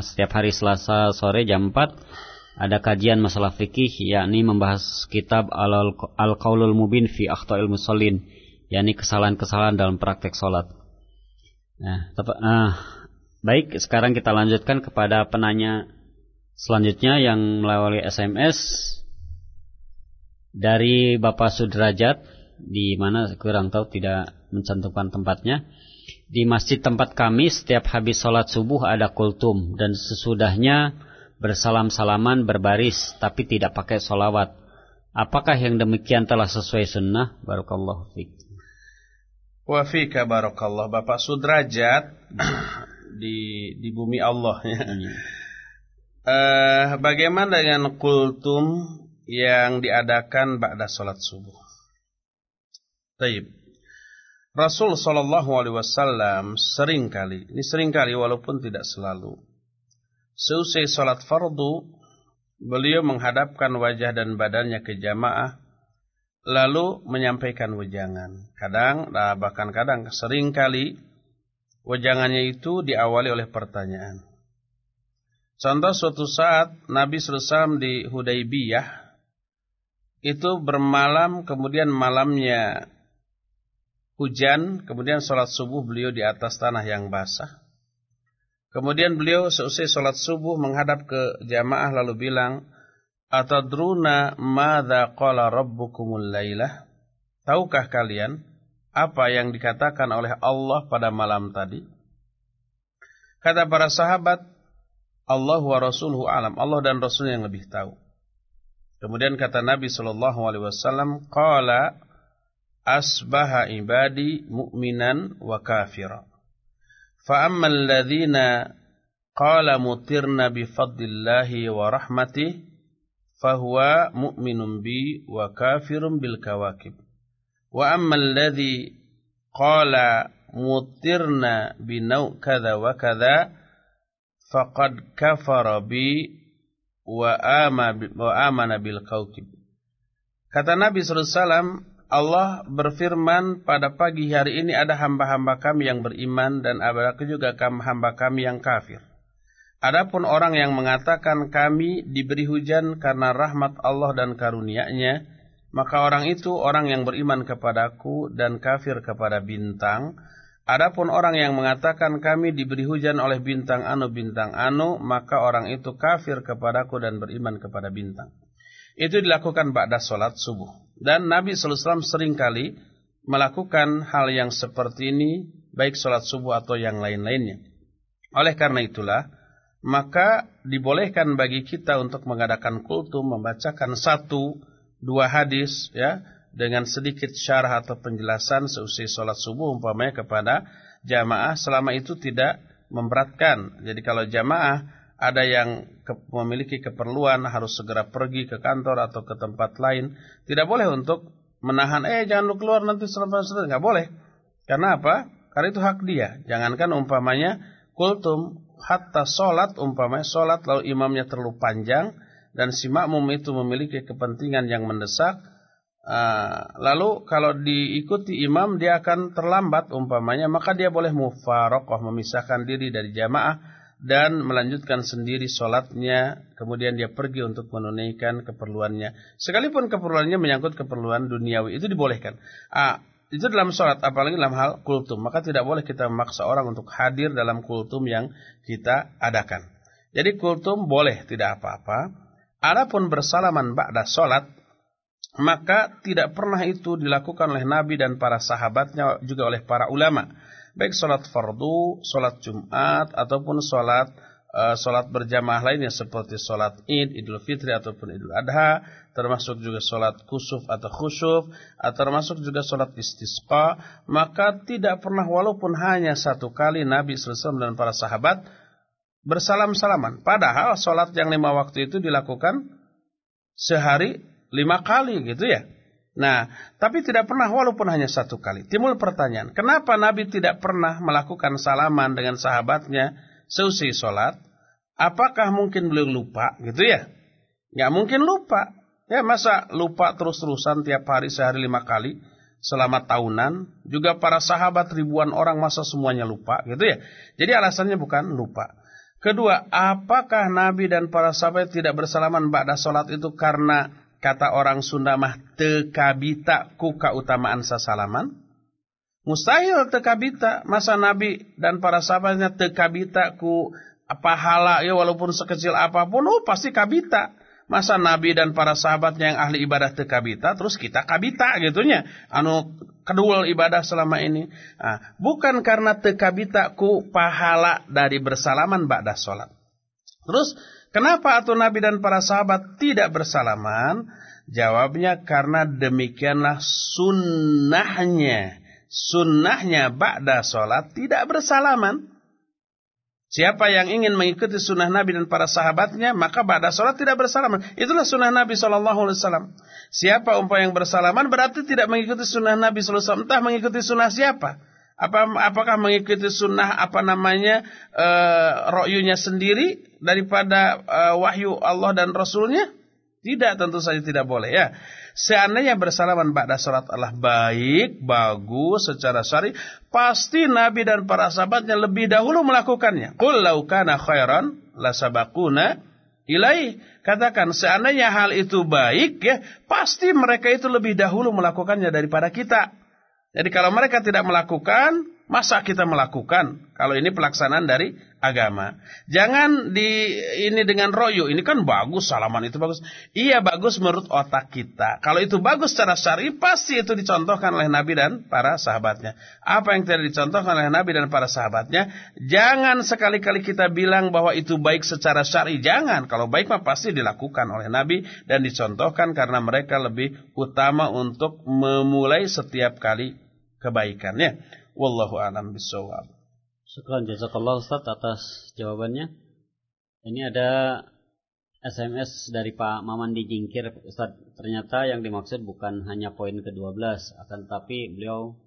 setiap hari Selasa sore jam 4 ada kajian masalah fikih yakni membahas kitab Al-Qaulul Mubin fi Akhta'il Musallin yakni kesalahan-kesalahan dalam praktek sholat. Nah, uh, baik sekarang kita lanjutkan kepada penanya selanjutnya yang melalui SMS dari Bapak Sudrajat di mana kurang tahu tidak mencantumkan tempatnya. Di masjid tempat kami setiap habis sholat subuh ada kultum dan sesudahnya bersalam-salaman berbaris tapi tidak pakai sholawat. Apakah yang demikian telah sesuai sunnah? Barakallahu fiik. Wa fika barakallah Bapak Sudrajat di di bumi Allah ya. Uh, bagaimana dengan kultum yang diadakan ba'da salat subuh. Taib. Rasul sallallahu alaihi wasallam sering kali, ini sering kali walaupun tidak selalu. Seusai salat fardu, beliau menghadapkan wajah dan badannya ke jamaah lalu menyampaikan wejangan. Kadang, nah bahkan kadang sering kali wejangannya itu diawali oleh pertanyaan. Contoh suatu saat Nabi SAW di Hudaybiyah itu bermalam kemudian malamnya hujan kemudian sholat subuh beliau di atas tanah yang basah. Kemudian beliau selesai sholat subuh menghadap ke jamaah lalu bilang atadruna madza qala rabbukumul lailah tahukah kalian apa yang dikatakan oleh Allah pada malam tadi? Kata para sahabat Allah wa rasuluhu alam. Allah dan rasulnya yang lebih tahu. Kemudian kata Nabi Shallallahu Alaihi Wasallam, "Qala أصبح عبادي مؤمنا وكافرا. فأما الذين قال مطرنا بفضل الله ورحمته فهو مؤمن بي وكافر بالكواكب. وأما الذي قال مطرنا بنوع كذا وكذا فقد كفر بي وآمن بالكوكب. Kata Nabi Sallallahu Alaihi Wasallam, Allah berfirman pada pagi hari ini ada hamba-hamba kami yang beriman dan ada juga hamba kami yang kafir. Adapun orang yang mengatakan kami diberi hujan karena rahmat Allah dan karunia-Nya, maka orang itu orang yang beriman kepadaku dan kafir kepada bintang, Adapun orang yang mengatakan kami diberi hujan oleh bintang anu bintang anu, maka orang itu kafir kepadaku dan beriman kepada bintang. Itu dilakukan ba'da solat subuh. Dan Nabi SAW sering kali melakukan hal yang seperti ini, baik solat subuh atau yang lain-lainnya. Oleh karena itulah, maka dibolehkan bagi kita untuk mengadakan kultum, membacakan satu, dua hadis, ya, dengan sedikit syarah atau penjelasan seusai sholat subuh umpamanya kepada jamaah selama itu tidak memberatkan. Jadi kalau jamaah ada yang memiliki keperluan harus segera pergi ke kantor atau ke tempat lain, tidak boleh untuk menahan, eh jangan lu keluar nanti selama selesai, nggak boleh. Karena apa? Karena itu hak dia. Jangankan umpamanya kultum, hatta sholat umpamanya sholat lalu imamnya terlalu panjang dan si makmum itu memiliki kepentingan yang mendesak, uh, lalu kalau diikuti imam dia akan terlambat umpamanya, maka dia boleh mufarokoh memisahkan diri dari jamaah dan melanjutkan sendiri sholatnya, kemudian dia pergi untuk menunaikan keperluannya. Sekalipun keperluannya menyangkut keperluan duniawi, itu dibolehkan. Ah, itu dalam sholat, apalagi dalam hal kultum. Maka tidak boleh kita memaksa orang untuk hadir dalam kultum yang kita adakan. Jadi kultum boleh, tidak apa-apa. Adapun bersalaman ba'da sholat, maka tidak pernah itu dilakukan oleh Nabi dan para sahabatnya juga oleh para ulama baik sholat fardu, sholat Jumat, ataupun sholat uh, sholat berjamaah lainnya seperti sholat id, idul fitri ataupun idul adha, termasuk juga sholat kusuf atau khusyuf, atau termasuk juga sholat istisqa, maka tidak pernah walaupun hanya satu kali Nabi SAW dan para sahabat bersalam-salaman. Padahal sholat yang lima waktu itu dilakukan sehari lima kali gitu ya. Nah, tapi tidak pernah walaupun hanya satu kali. Timbul pertanyaan, kenapa Nabi tidak pernah melakukan salaman dengan sahabatnya seusai sholat? Apakah mungkin beliau lupa gitu ya? Nggak mungkin lupa. Ya masa lupa terus-terusan tiap hari sehari lima kali selama tahunan. Juga para sahabat ribuan orang masa semuanya lupa gitu ya. Jadi alasannya bukan lupa. Kedua, apakah Nabi dan para sahabat tidak bersalaman ba'da sholat itu karena kata orang Sunda mah tekabita ku keutamaan sasalaman? Mustahil tekabita. Masa Nabi dan para sahabatnya tekabita ku pahala ya walaupun sekecil apa pun, oh pasti kabita. Masa Nabi dan para sahabatnya yang ahli ibadah tekabita, terus kita kabita gitunya. Anu kedua ibadah selama ini. Nah, bukan karena tekabita ku pahala dari bersalaman ba'da sholat. Terus Kenapa atau Nabi dan para sahabat tidak bersalaman? Jawabnya karena demikianlah sunnahnya. Sunnahnya ba'da sholat tidak bersalaman. Siapa yang ingin mengikuti sunnah Nabi dan para sahabatnya, maka ba'da sholat tidak bersalaman. Itulah sunnah Nabi SAW. Siapa umpah yang bersalaman berarti tidak mengikuti sunnah Nabi SAW. Entah mengikuti sunnah siapa. Apa, apakah mengikuti sunnah apa namanya e, ro'yunya sendiri daripada e, wahyu Allah dan Rasulnya? Tidak, tentu saja tidak boleh ya. Seandainya bersalaman ba'da salat Allah baik, bagus secara syari, pasti Nabi dan para sahabatnya lebih dahulu melakukannya. Qul law kana khairan la sabaquna ilaih. Katakan seandainya hal itu baik ya, pasti mereka itu lebih dahulu melakukannya daripada kita. Jadi kalau mereka tidak melakukan, masa kita melakukan? Kalau ini pelaksanaan dari agama. Jangan di ini dengan royo. Ini kan bagus, salaman itu bagus. Iya bagus menurut otak kita. Kalau itu bagus secara syari, pasti itu dicontohkan oleh Nabi dan para sahabatnya. Apa yang tidak dicontohkan oleh Nabi dan para sahabatnya, jangan sekali-kali kita bilang bahwa itu baik secara syari. Jangan. Kalau baik mah pasti dilakukan oleh Nabi dan dicontohkan karena mereka lebih utama untuk memulai setiap kali kebaikannya. Wallahu a'lam bishawab. Syukran jazakallah Ustaz atas jawabannya. Ini ada SMS dari Pak Maman di Jingkir Ustaz. Ternyata yang dimaksud bukan hanya poin ke-12 akan tapi beliau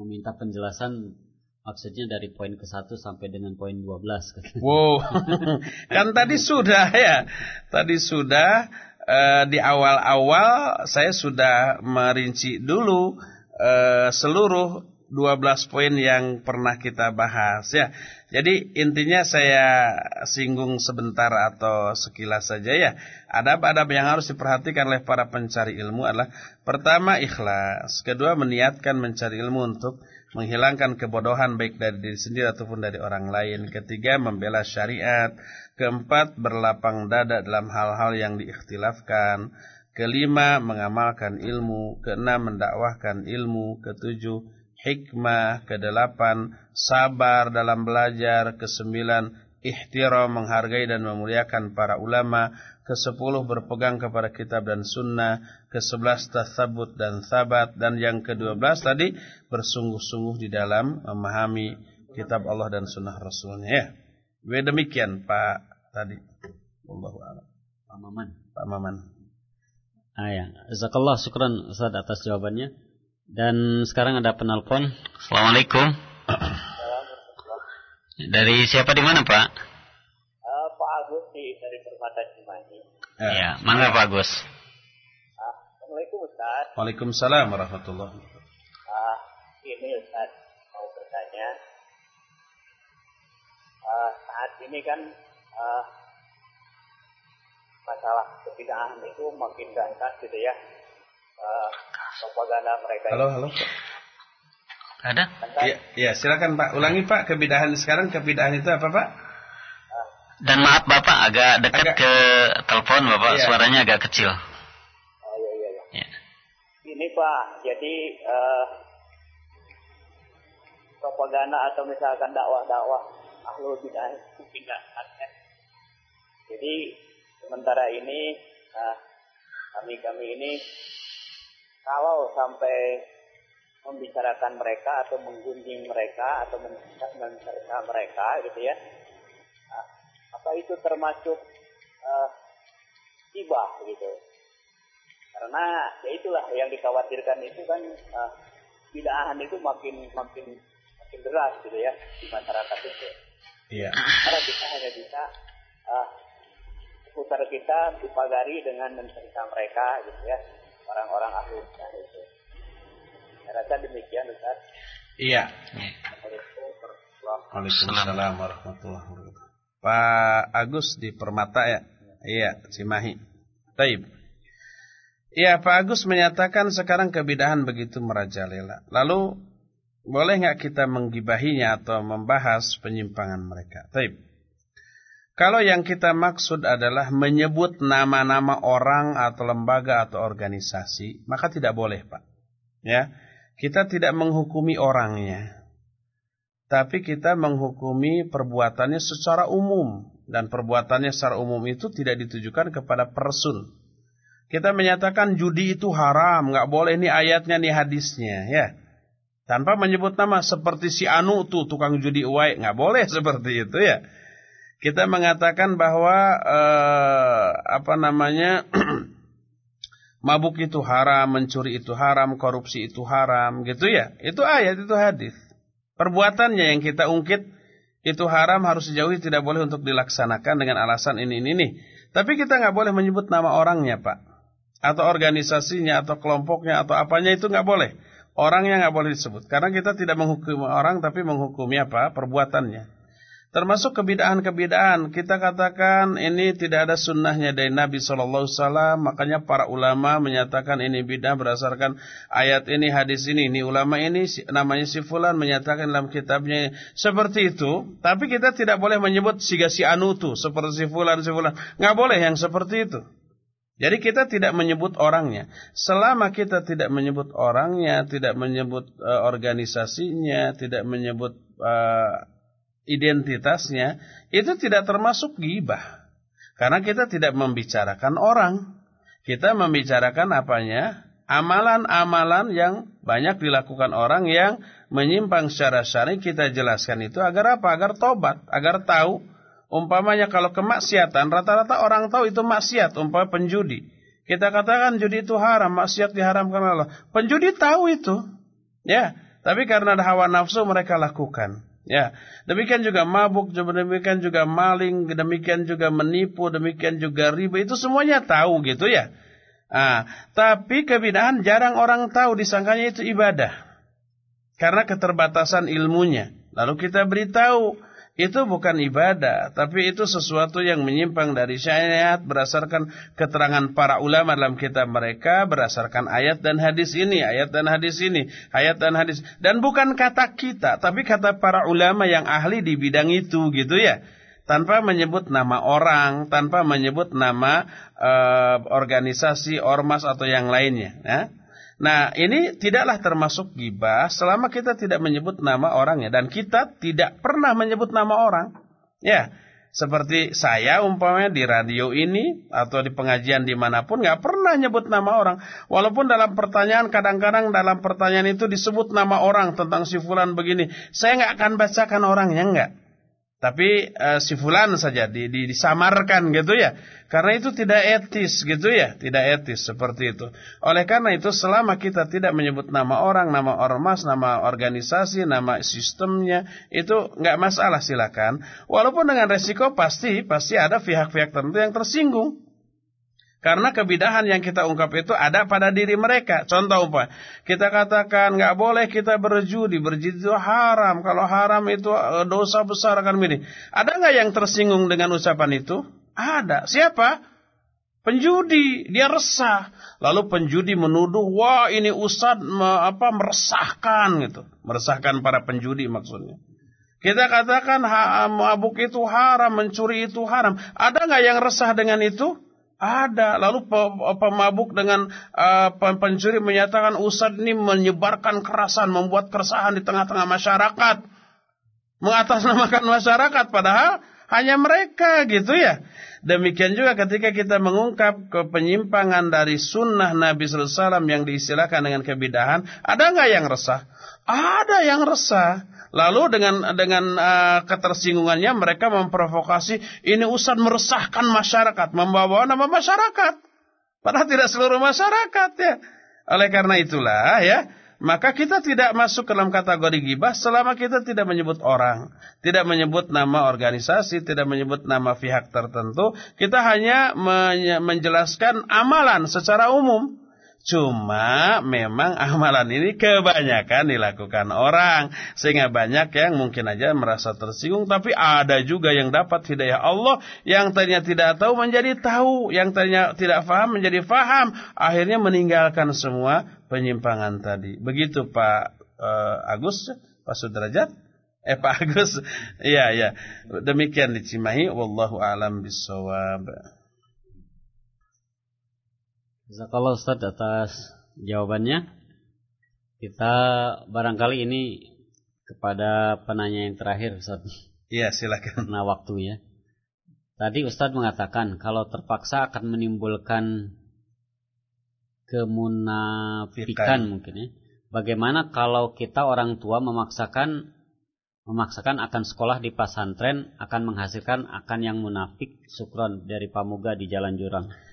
meminta penjelasan maksudnya dari poin ke-1 sampai dengan poin 12 Wow. kan tadi sudah ya. Tadi sudah uh, di awal-awal saya sudah merinci dulu uh, seluruh 12 poin yang pernah kita bahas ya. Jadi intinya saya singgung sebentar atau sekilas saja ya. Adab-adab yang harus diperhatikan oleh para pencari ilmu adalah pertama ikhlas, kedua meniatkan mencari ilmu untuk menghilangkan kebodohan baik dari diri sendiri ataupun dari orang lain, ketiga membela syariat, keempat berlapang dada dalam hal-hal yang diikhtilafkan, kelima mengamalkan ilmu, keenam mendakwahkan ilmu, ketujuh hikmah, kedelapan sabar dalam belajar, kesembilan ihtiram menghargai dan memuliakan para ulama, kesepuluh berpegang kepada kitab dan sunnah, kesebelas tasabut dan sabat, dan yang kedua belas tadi bersungguh-sungguh di dalam memahami kitab Allah dan sunnah Rasulnya ya. Demikian Pak tadi. Wallahu a'lam. Pak Maman. Pak Maman. Ah ya, Jazakallah syukran Ustaz atas jawabannya. Dan sekarang ada penelpon. Assalamualaikum. Dari siapa di mana Pak? Uh, Pak Agus di dari Permata Cimahi. Ya, ya mana Pak Agus? Uh, Assalamualaikum Ustaz. Waalaikumsalam warahmatullahi wabarakatuh. Uh, ini Ustaz mau bertanya. Uh, saat ini kan uh, masalah kebidaan itu makin ganas gitu ya. Uh, propaganda mereka. Halo, halo. Ada? Ya, ya, silakan Pak. Ulangi Pak, kebidahan sekarang kebidahan itu apa Pak? Dan maaf Bapak agak dekat agak, ke telepon Bapak, iya. suaranya agak kecil. Oh iya iya. iya. Ya. Ini Pak, jadi uh, propaganda atau misalkan dakwah-dakwah ahlul bidah itu tidak ada. Jadi sementara ini uh, kami kami ini kalau sampai membicarakan mereka atau menggunjing mereka atau mencerca mereka gitu ya nah, apa itu termasuk uh, ibah gitu. Karena ya itulah yang dikhawatirkan itu kan uh, bid'ahan itu makin makin makin deras gitu ya di masyarakat itu. Iya. Karena kita hanya bisa uh, seputar kita dipagari dengan mencerca mereka gitu ya orang-orang ahli itu saya rasa demikian Ustaz. Iya. Waalaikumsalam warahmatullahi wabarakatuh. Pak Agus di Permata ya? Iya, Cimahi. Taib. Iya, Pak Agus menyatakan sekarang kebidahan begitu merajalela. Lalu boleh nggak kita menggibahinya atau membahas penyimpangan mereka? Taib. Kalau yang kita maksud adalah menyebut nama-nama orang atau lembaga atau organisasi, maka tidak boleh, Pak. Ya. Kita tidak menghukumi orangnya. Tapi kita menghukumi perbuatannya secara umum. Dan perbuatannya secara umum itu tidak ditujukan kepada person. Kita menyatakan judi itu haram. nggak boleh nih ayatnya nih hadisnya. ya Tanpa menyebut nama seperti si Anu tuh tukang judi uai. nggak boleh seperti itu ya. Kita mengatakan bahwa eh, apa namanya mabuk itu haram, mencuri itu haram, korupsi itu haram, gitu ya. Itu ayat, itu hadis. Perbuatannya yang kita ungkit itu haram harus dijauhi tidak boleh untuk dilaksanakan dengan alasan ini ini ini. Tapi kita nggak boleh menyebut nama orangnya, Pak. Atau organisasinya atau kelompoknya atau apanya itu nggak boleh. Orangnya nggak boleh disebut karena kita tidak menghukumi orang tapi menghukumi apa? perbuatannya. Termasuk kebidahan-kebidahan. Kita katakan ini tidak ada sunnahnya dari Nabi Shallallahu Alaihi. Makanya para ulama menyatakan ini bidah berdasarkan ayat ini, hadis ini. Ini ulama ini namanya si Fulan menyatakan dalam kitabnya seperti itu. Tapi kita tidak boleh menyebut si anutu seperti si Fulan, si Fulan. Nggak boleh yang seperti itu. Jadi kita tidak menyebut orangnya. Selama kita tidak menyebut orangnya, tidak menyebut uh, organisasinya, tidak menyebut uh, identitasnya itu tidak termasuk gibah. Karena kita tidak membicarakan orang. Kita membicarakan apanya? Amalan-amalan yang banyak dilakukan orang yang menyimpang secara syar'i kita jelaskan itu agar apa? Agar tobat, agar tahu. Umpamanya kalau kemaksiatan, rata-rata orang tahu itu maksiat, umpama penjudi. Kita katakan judi itu haram, maksiat diharamkan Allah. Penjudi tahu itu. Ya, tapi karena ada hawa nafsu mereka lakukan. Ya, demikian juga mabuk, demikian juga maling, demikian juga menipu, demikian juga riba itu semuanya tahu gitu ya. Ah, tapi kebidahan jarang orang tahu disangkanya itu ibadah. Karena keterbatasan ilmunya. Lalu kita beritahu itu bukan ibadah, tapi itu sesuatu yang menyimpang dari syariat berdasarkan keterangan para ulama dalam kitab mereka, berdasarkan ayat dan hadis ini, ayat dan hadis ini, ayat dan hadis. Dan bukan kata kita, tapi kata para ulama yang ahli di bidang itu gitu ya. Tanpa menyebut nama orang, tanpa menyebut nama uh, organisasi, ormas atau yang lainnya. Ya. Nah, ini tidaklah termasuk gibah selama kita tidak menyebut nama orangnya dan kita tidak pernah menyebut nama orang. Ya. Seperti saya umpamanya di radio ini atau di pengajian di mana pun nggak pernah nyebut nama orang. Walaupun dalam pertanyaan kadang-kadang dalam pertanyaan itu disebut nama orang tentang si fulan begini. Saya nggak akan bacakan orangnya nggak. Tapi uh, si fulan saja di, di, disamarkan gitu ya. Karena itu tidak etis gitu ya. Tidak etis seperti itu. Oleh karena itu selama kita tidak menyebut nama orang, nama ormas, nama organisasi, nama sistemnya. Itu nggak masalah silakan. Walaupun dengan resiko pasti, pasti ada pihak-pihak tertentu yang tersinggung. Karena kebidahan yang kita ungkap itu ada pada diri mereka. Contoh apa? Kita katakan nggak boleh kita berjudi, berjudi itu haram. Kalau haram itu eh, dosa besar akan ini. Ada nggak yang tersinggung dengan ucapan itu? Ada. Siapa? Penjudi, dia resah. Lalu penjudi menuduh, wah ini ustad me, apa meresahkan gitu, meresahkan para penjudi maksudnya. Kita katakan mabuk itu haram, mencuri itu haram. Ada nggak yang resah dengan itu? Ada. Lalu pemabuk dengan uh, pencuri menyatakan Ustadz ini menyebarkan kerasan, membuat keresahan di tengah-tengah masyarakat. Mengatasnamakan masyarakat padahal hanya mereka gitu ya. Demikian juga ketika kita mengungkap ke penyimpangan dari sunnah Nabi SAW yang diistilahkan dengan kebidahan, ada nggak yang resah? Ada yang resah. Lalu dengan dengan uh, ketersinggungannya mereka memprovokasi ini Ustaz meresahkan masyarakat, membawa nama masyarakat. Padahal tidak seluruh masyarakat ya. Oleh karena itulah ya, maka kita tidak masuk ke dalam kategori gibah selama kita tidak menyebut orang, tidak menyebut nama organisasi, tidak menyebut nama pihak tertentu. Kita hanya menjelaskan amalan secara umum. Cuma memang amalan ini kebanyakan dilakukan orang. Sehingga banyak yang mungkin aja merasa tersinggung. Tapi ada juga yang dapat hidayah Allah. Yang tadinya tidak tahu menjadi tahu. Yang tadinya tidak faham menjadi faham. Akhirnya meninggalkan semua penyimpangan tadi. Begitu Pak uh, Agus, Pak Sudrajat. Eh Pak Agus. Iya, iya. Demikian di Cimahi. Wallahu alam bisawab. Jazakallah Ustaz atas jawabannya. Kita barangkali ini kepada penanya yang terakhir Ustaz. Iya silakan. Karena waktu ya. Tadi Ustadz mengatakan kalau terpaksa akan menimbulkan kemunafikan mungkin ya. Bagaimana kalau kita orang tua memaksakan memaksakan akan sekolah di pesantren akan menghasilkan akan yang munafik sukron dari pamuga di jalan jurang.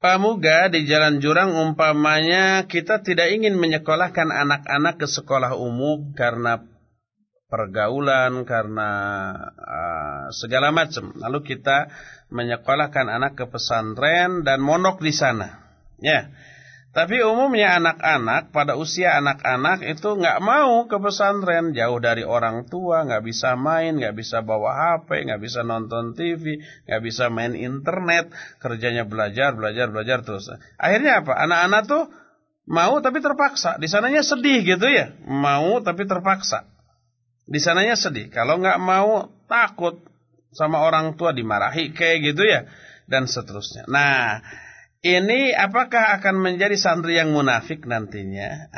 Pamuga di jalan jurang umpamanya kita tidak ingin menyekolahkan anak-anak ke sekolah umum karena pergaulan, karena uh, segala macam. Lalu kita menyekolahkan anak ke pesantren dan monok di sana. Ya. Tapi umumnya anak-anak pada usia anak-anak itu nggak mau ke pesantren jauh dari orang tua, nggak bisa main, nggak bisa bawa HP, nggak bisa nonton TV, nggak bisa main internet, kerjanya belajar, belajar, belajar terus. Akhirnya apa? Anak-anak tuh mau tapi terpaksa. Di sananya sedih gitu ya, mau tapi terpaksa. Di sananya sedih. Kalau nggak mau takut sama orang tua dimarahi kayak gitu ya dan seterusnya. Nah ini apakah akan menjadi santri yang munafik nantinya?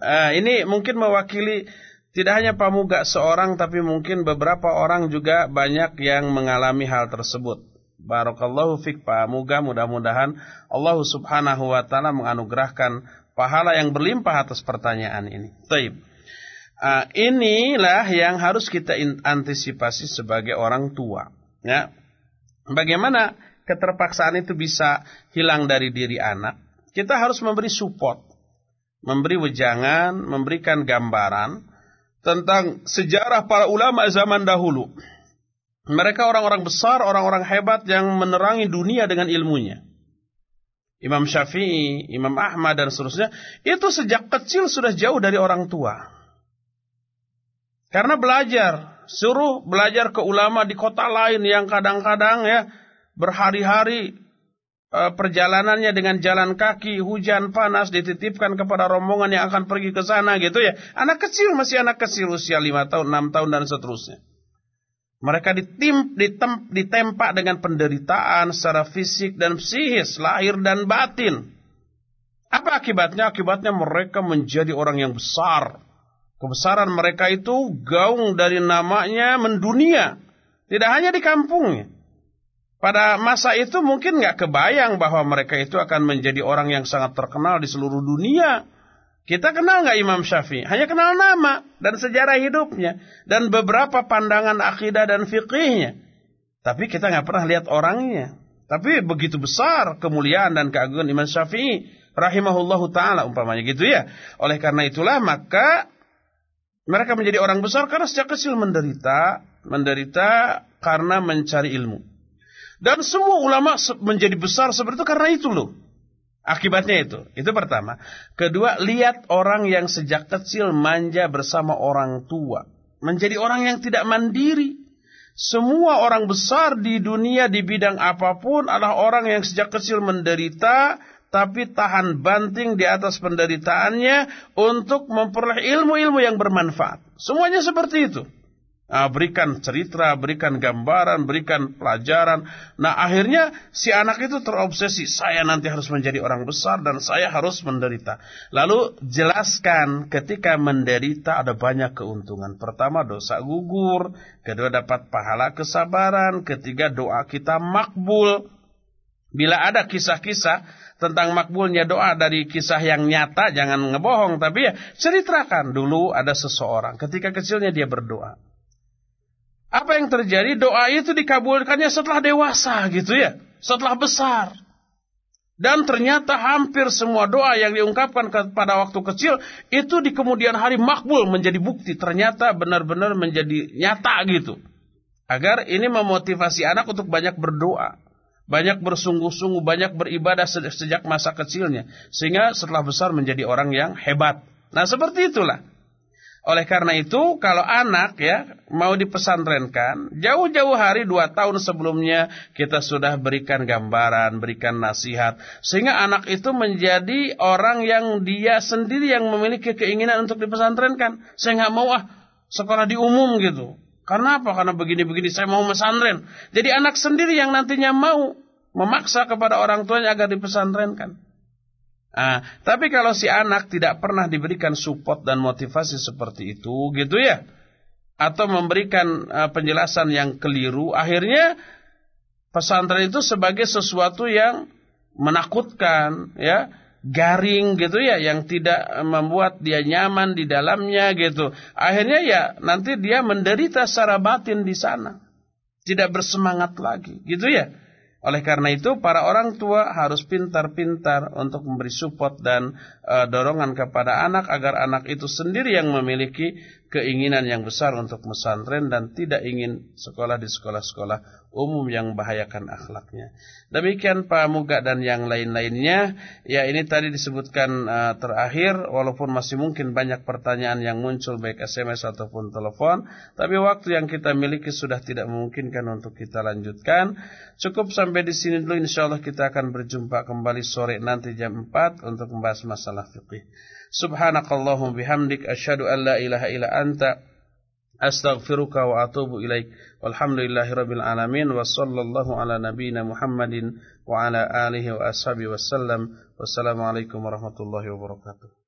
Uh, ini mungkin mewakili tidak hanya pamuga seorang tapi mungkin beberapa orang juga banyak yang mengalami hal tersebut. Barakallahu fik pamuga mudah-mudahan Allah Subhanahu wa taala menganugerahkan pahala yang berlimpah atas pertanyaan ini. Taib. Uh, inilah yang harus kita antisipasi sebagai orang tua. Ya. Bagaimana keterpaksaan itu bisa hilang dari diri anak, kita harus memberi support, memberi wejangan, memberikan gambaran tentang sejarah para ulama zaman dahulu. Mereka orang-orang besar, orang-orang hebat yang menerangi dunia dengan ilmunya. Imam Syafi'i, Imam Ahmad dan seterusnya, itu sejak kecil sudah jauh dari orang tua. Karena belajar, suruh belajar ke ulama di kota lain yang kadang-kadang ya berhari-hari uh, perjalanannya dengan jalan kaki, hujan panas dititipkan kepada rombongan yang akan pergi ke sana gitu ya. Anak kecil masih anak kecil usia 5 tahun, 6 tahun dan seterusnya. Mereka ditim, ditem, ditempa dengan penderitaan secara fisik dan psikis, lahir dan batin. Apa akibatnya? Akibatnya mereka menjadi orang yang besar. Kebesaran mereka itu gaung dari namanya mendunia. Tidak hanya di kampungnya. Pada masa itu mungkin nggak kebayang bahwa mereka itu akan menjadi orang yang sangat terkenal di seluruh dunia. Kita kenal nggak Imam Syafi'i? Hanya kenal nama dan sejarah hidupnya dan beberapa pandangan akidah dan fikihnya. Tapi kita nggak pernah lihat orangnya. Tapi begitu besar kemuliaan dan keagungan Imam Syafi'i rahimahullahu taala umpamanya gitu ya. Oleh karena itulah maka mereka menjadi orang besar karena sejak kecil menderita, menderita karena mencari ilmu. Dan semua ulama menjadi besar seperti itu karena itu loh. Akibatnya itu. Itu pertama. Kedua, lihat orang yang sejak kecil manja bersama orang tua. Menjadi orang yang tidak mandiri. Semua orang besar di dunia di bidang apa pun adalah orang yang sejak kecil menderita tapi tahan banting di atas penderitaannya untuk memperoleh ilmu-ilmu yang bermanfaat. Semuanya seperti itu. Nah, berikan cerita, berikan gambaran, berikan pelajaran. Nah, akhirnya si anak itu terobsesi, saya nanti harus menjadi orang besar dan saya harus menderita. Lalu jelaskan ketika menderita ada banyak keuntungan. Pertama dosa gugur, kedua dapat pahala kesabaran, ketiga doa kita makbul. Bila ada kisah-kisah tentang makbulnya doa dari kisah yang nyata, jangan ngebohong, tapi ya ceritakan dulu ada seseorang ketika kecilnya dia berdoa. Apa yang terjadi? Doa itu dikabulkannya setelah dewasa gitu ya. Setelah besar. Dan ternyata hampir semua doa yang diungkapkan pada waktu kecil itu di kemudian hari makbul menjadi bukti. Ternyata benar-benar menjadi nyata gitu. Agar ini memotivasi anak untuk banyak berdoa. Banyak bersungguh-sungguh, banyak beribadah sejak masa kecilnya. Sehingga setelah besar menjadi orang yang hebat. Nah seperti itulah. Oleh karena itu, kalau anak ya mau dipesantrenkan, jauh-jauh hari dua tahun sebelumnya kita sudah berikan gambaran, berikan nasihat, sehingga anak itu menjadi orang yang dia sendiri yang memiliki keinginan untuk dipesantrenkan. Saya nggak mau ah sekolah di umum gitu. Karena apa? Karena begini-begini saya mau pesantren. Jadi anak sendiri yang nantinya mau memaksa kepada orang tuanya agar dipesantrenkan. Nah, tapi kalau si anak tidak pernah diberikan support dan motivasi seperti itu, gitu ya, atau memberikan uh, penjelasan yang keliru, akhirnya pesantren itu sebagai sesuatu yang menakutkan, ya, garing gitu ya, yang tidak membuat dia nyaman di dalamnya gitu. Akhirnya ya nanti dia menderita secara batin di sana, tidak bersemangat lagi, gitu ya. Oleh karena itu para orang tua harus pintar-pintar untuk memberi support dan e, dorongan kepada anak agar anak itu sendiri yang memiliki keinginan yang besar untuk pesantren dan tidak ingin sekolah di sekolah-sekolah umum yang membahayakan akhlaknya. Demikian Pak Muga dan yang lain-lainnya. Ya ini tadi disebutkan uh, terakhir walaupun masih mungkin banyak pertanyaan yang muncul baik SMS ataupun telepon. Tapi waktu yang kita miliki sudah tidak memungkinkan untuk kita lanjutkan. Cukup sampai di sini dulu insyaallah kita akan berjumpa kembali sore nanti jam 4 untuk membahas masalah fikih. Subhanakallahum bihamdik asyhadu an la ilaha illa anta astaghfiruka wa atubu ilaik. Walhamdulillahi rabbil alamin wa sallallahu ala nabiyyina Muhammadin wa ala alihi wa ashabihi wasallam. Wassalamualaikum warahmatullahi wabarakatuh.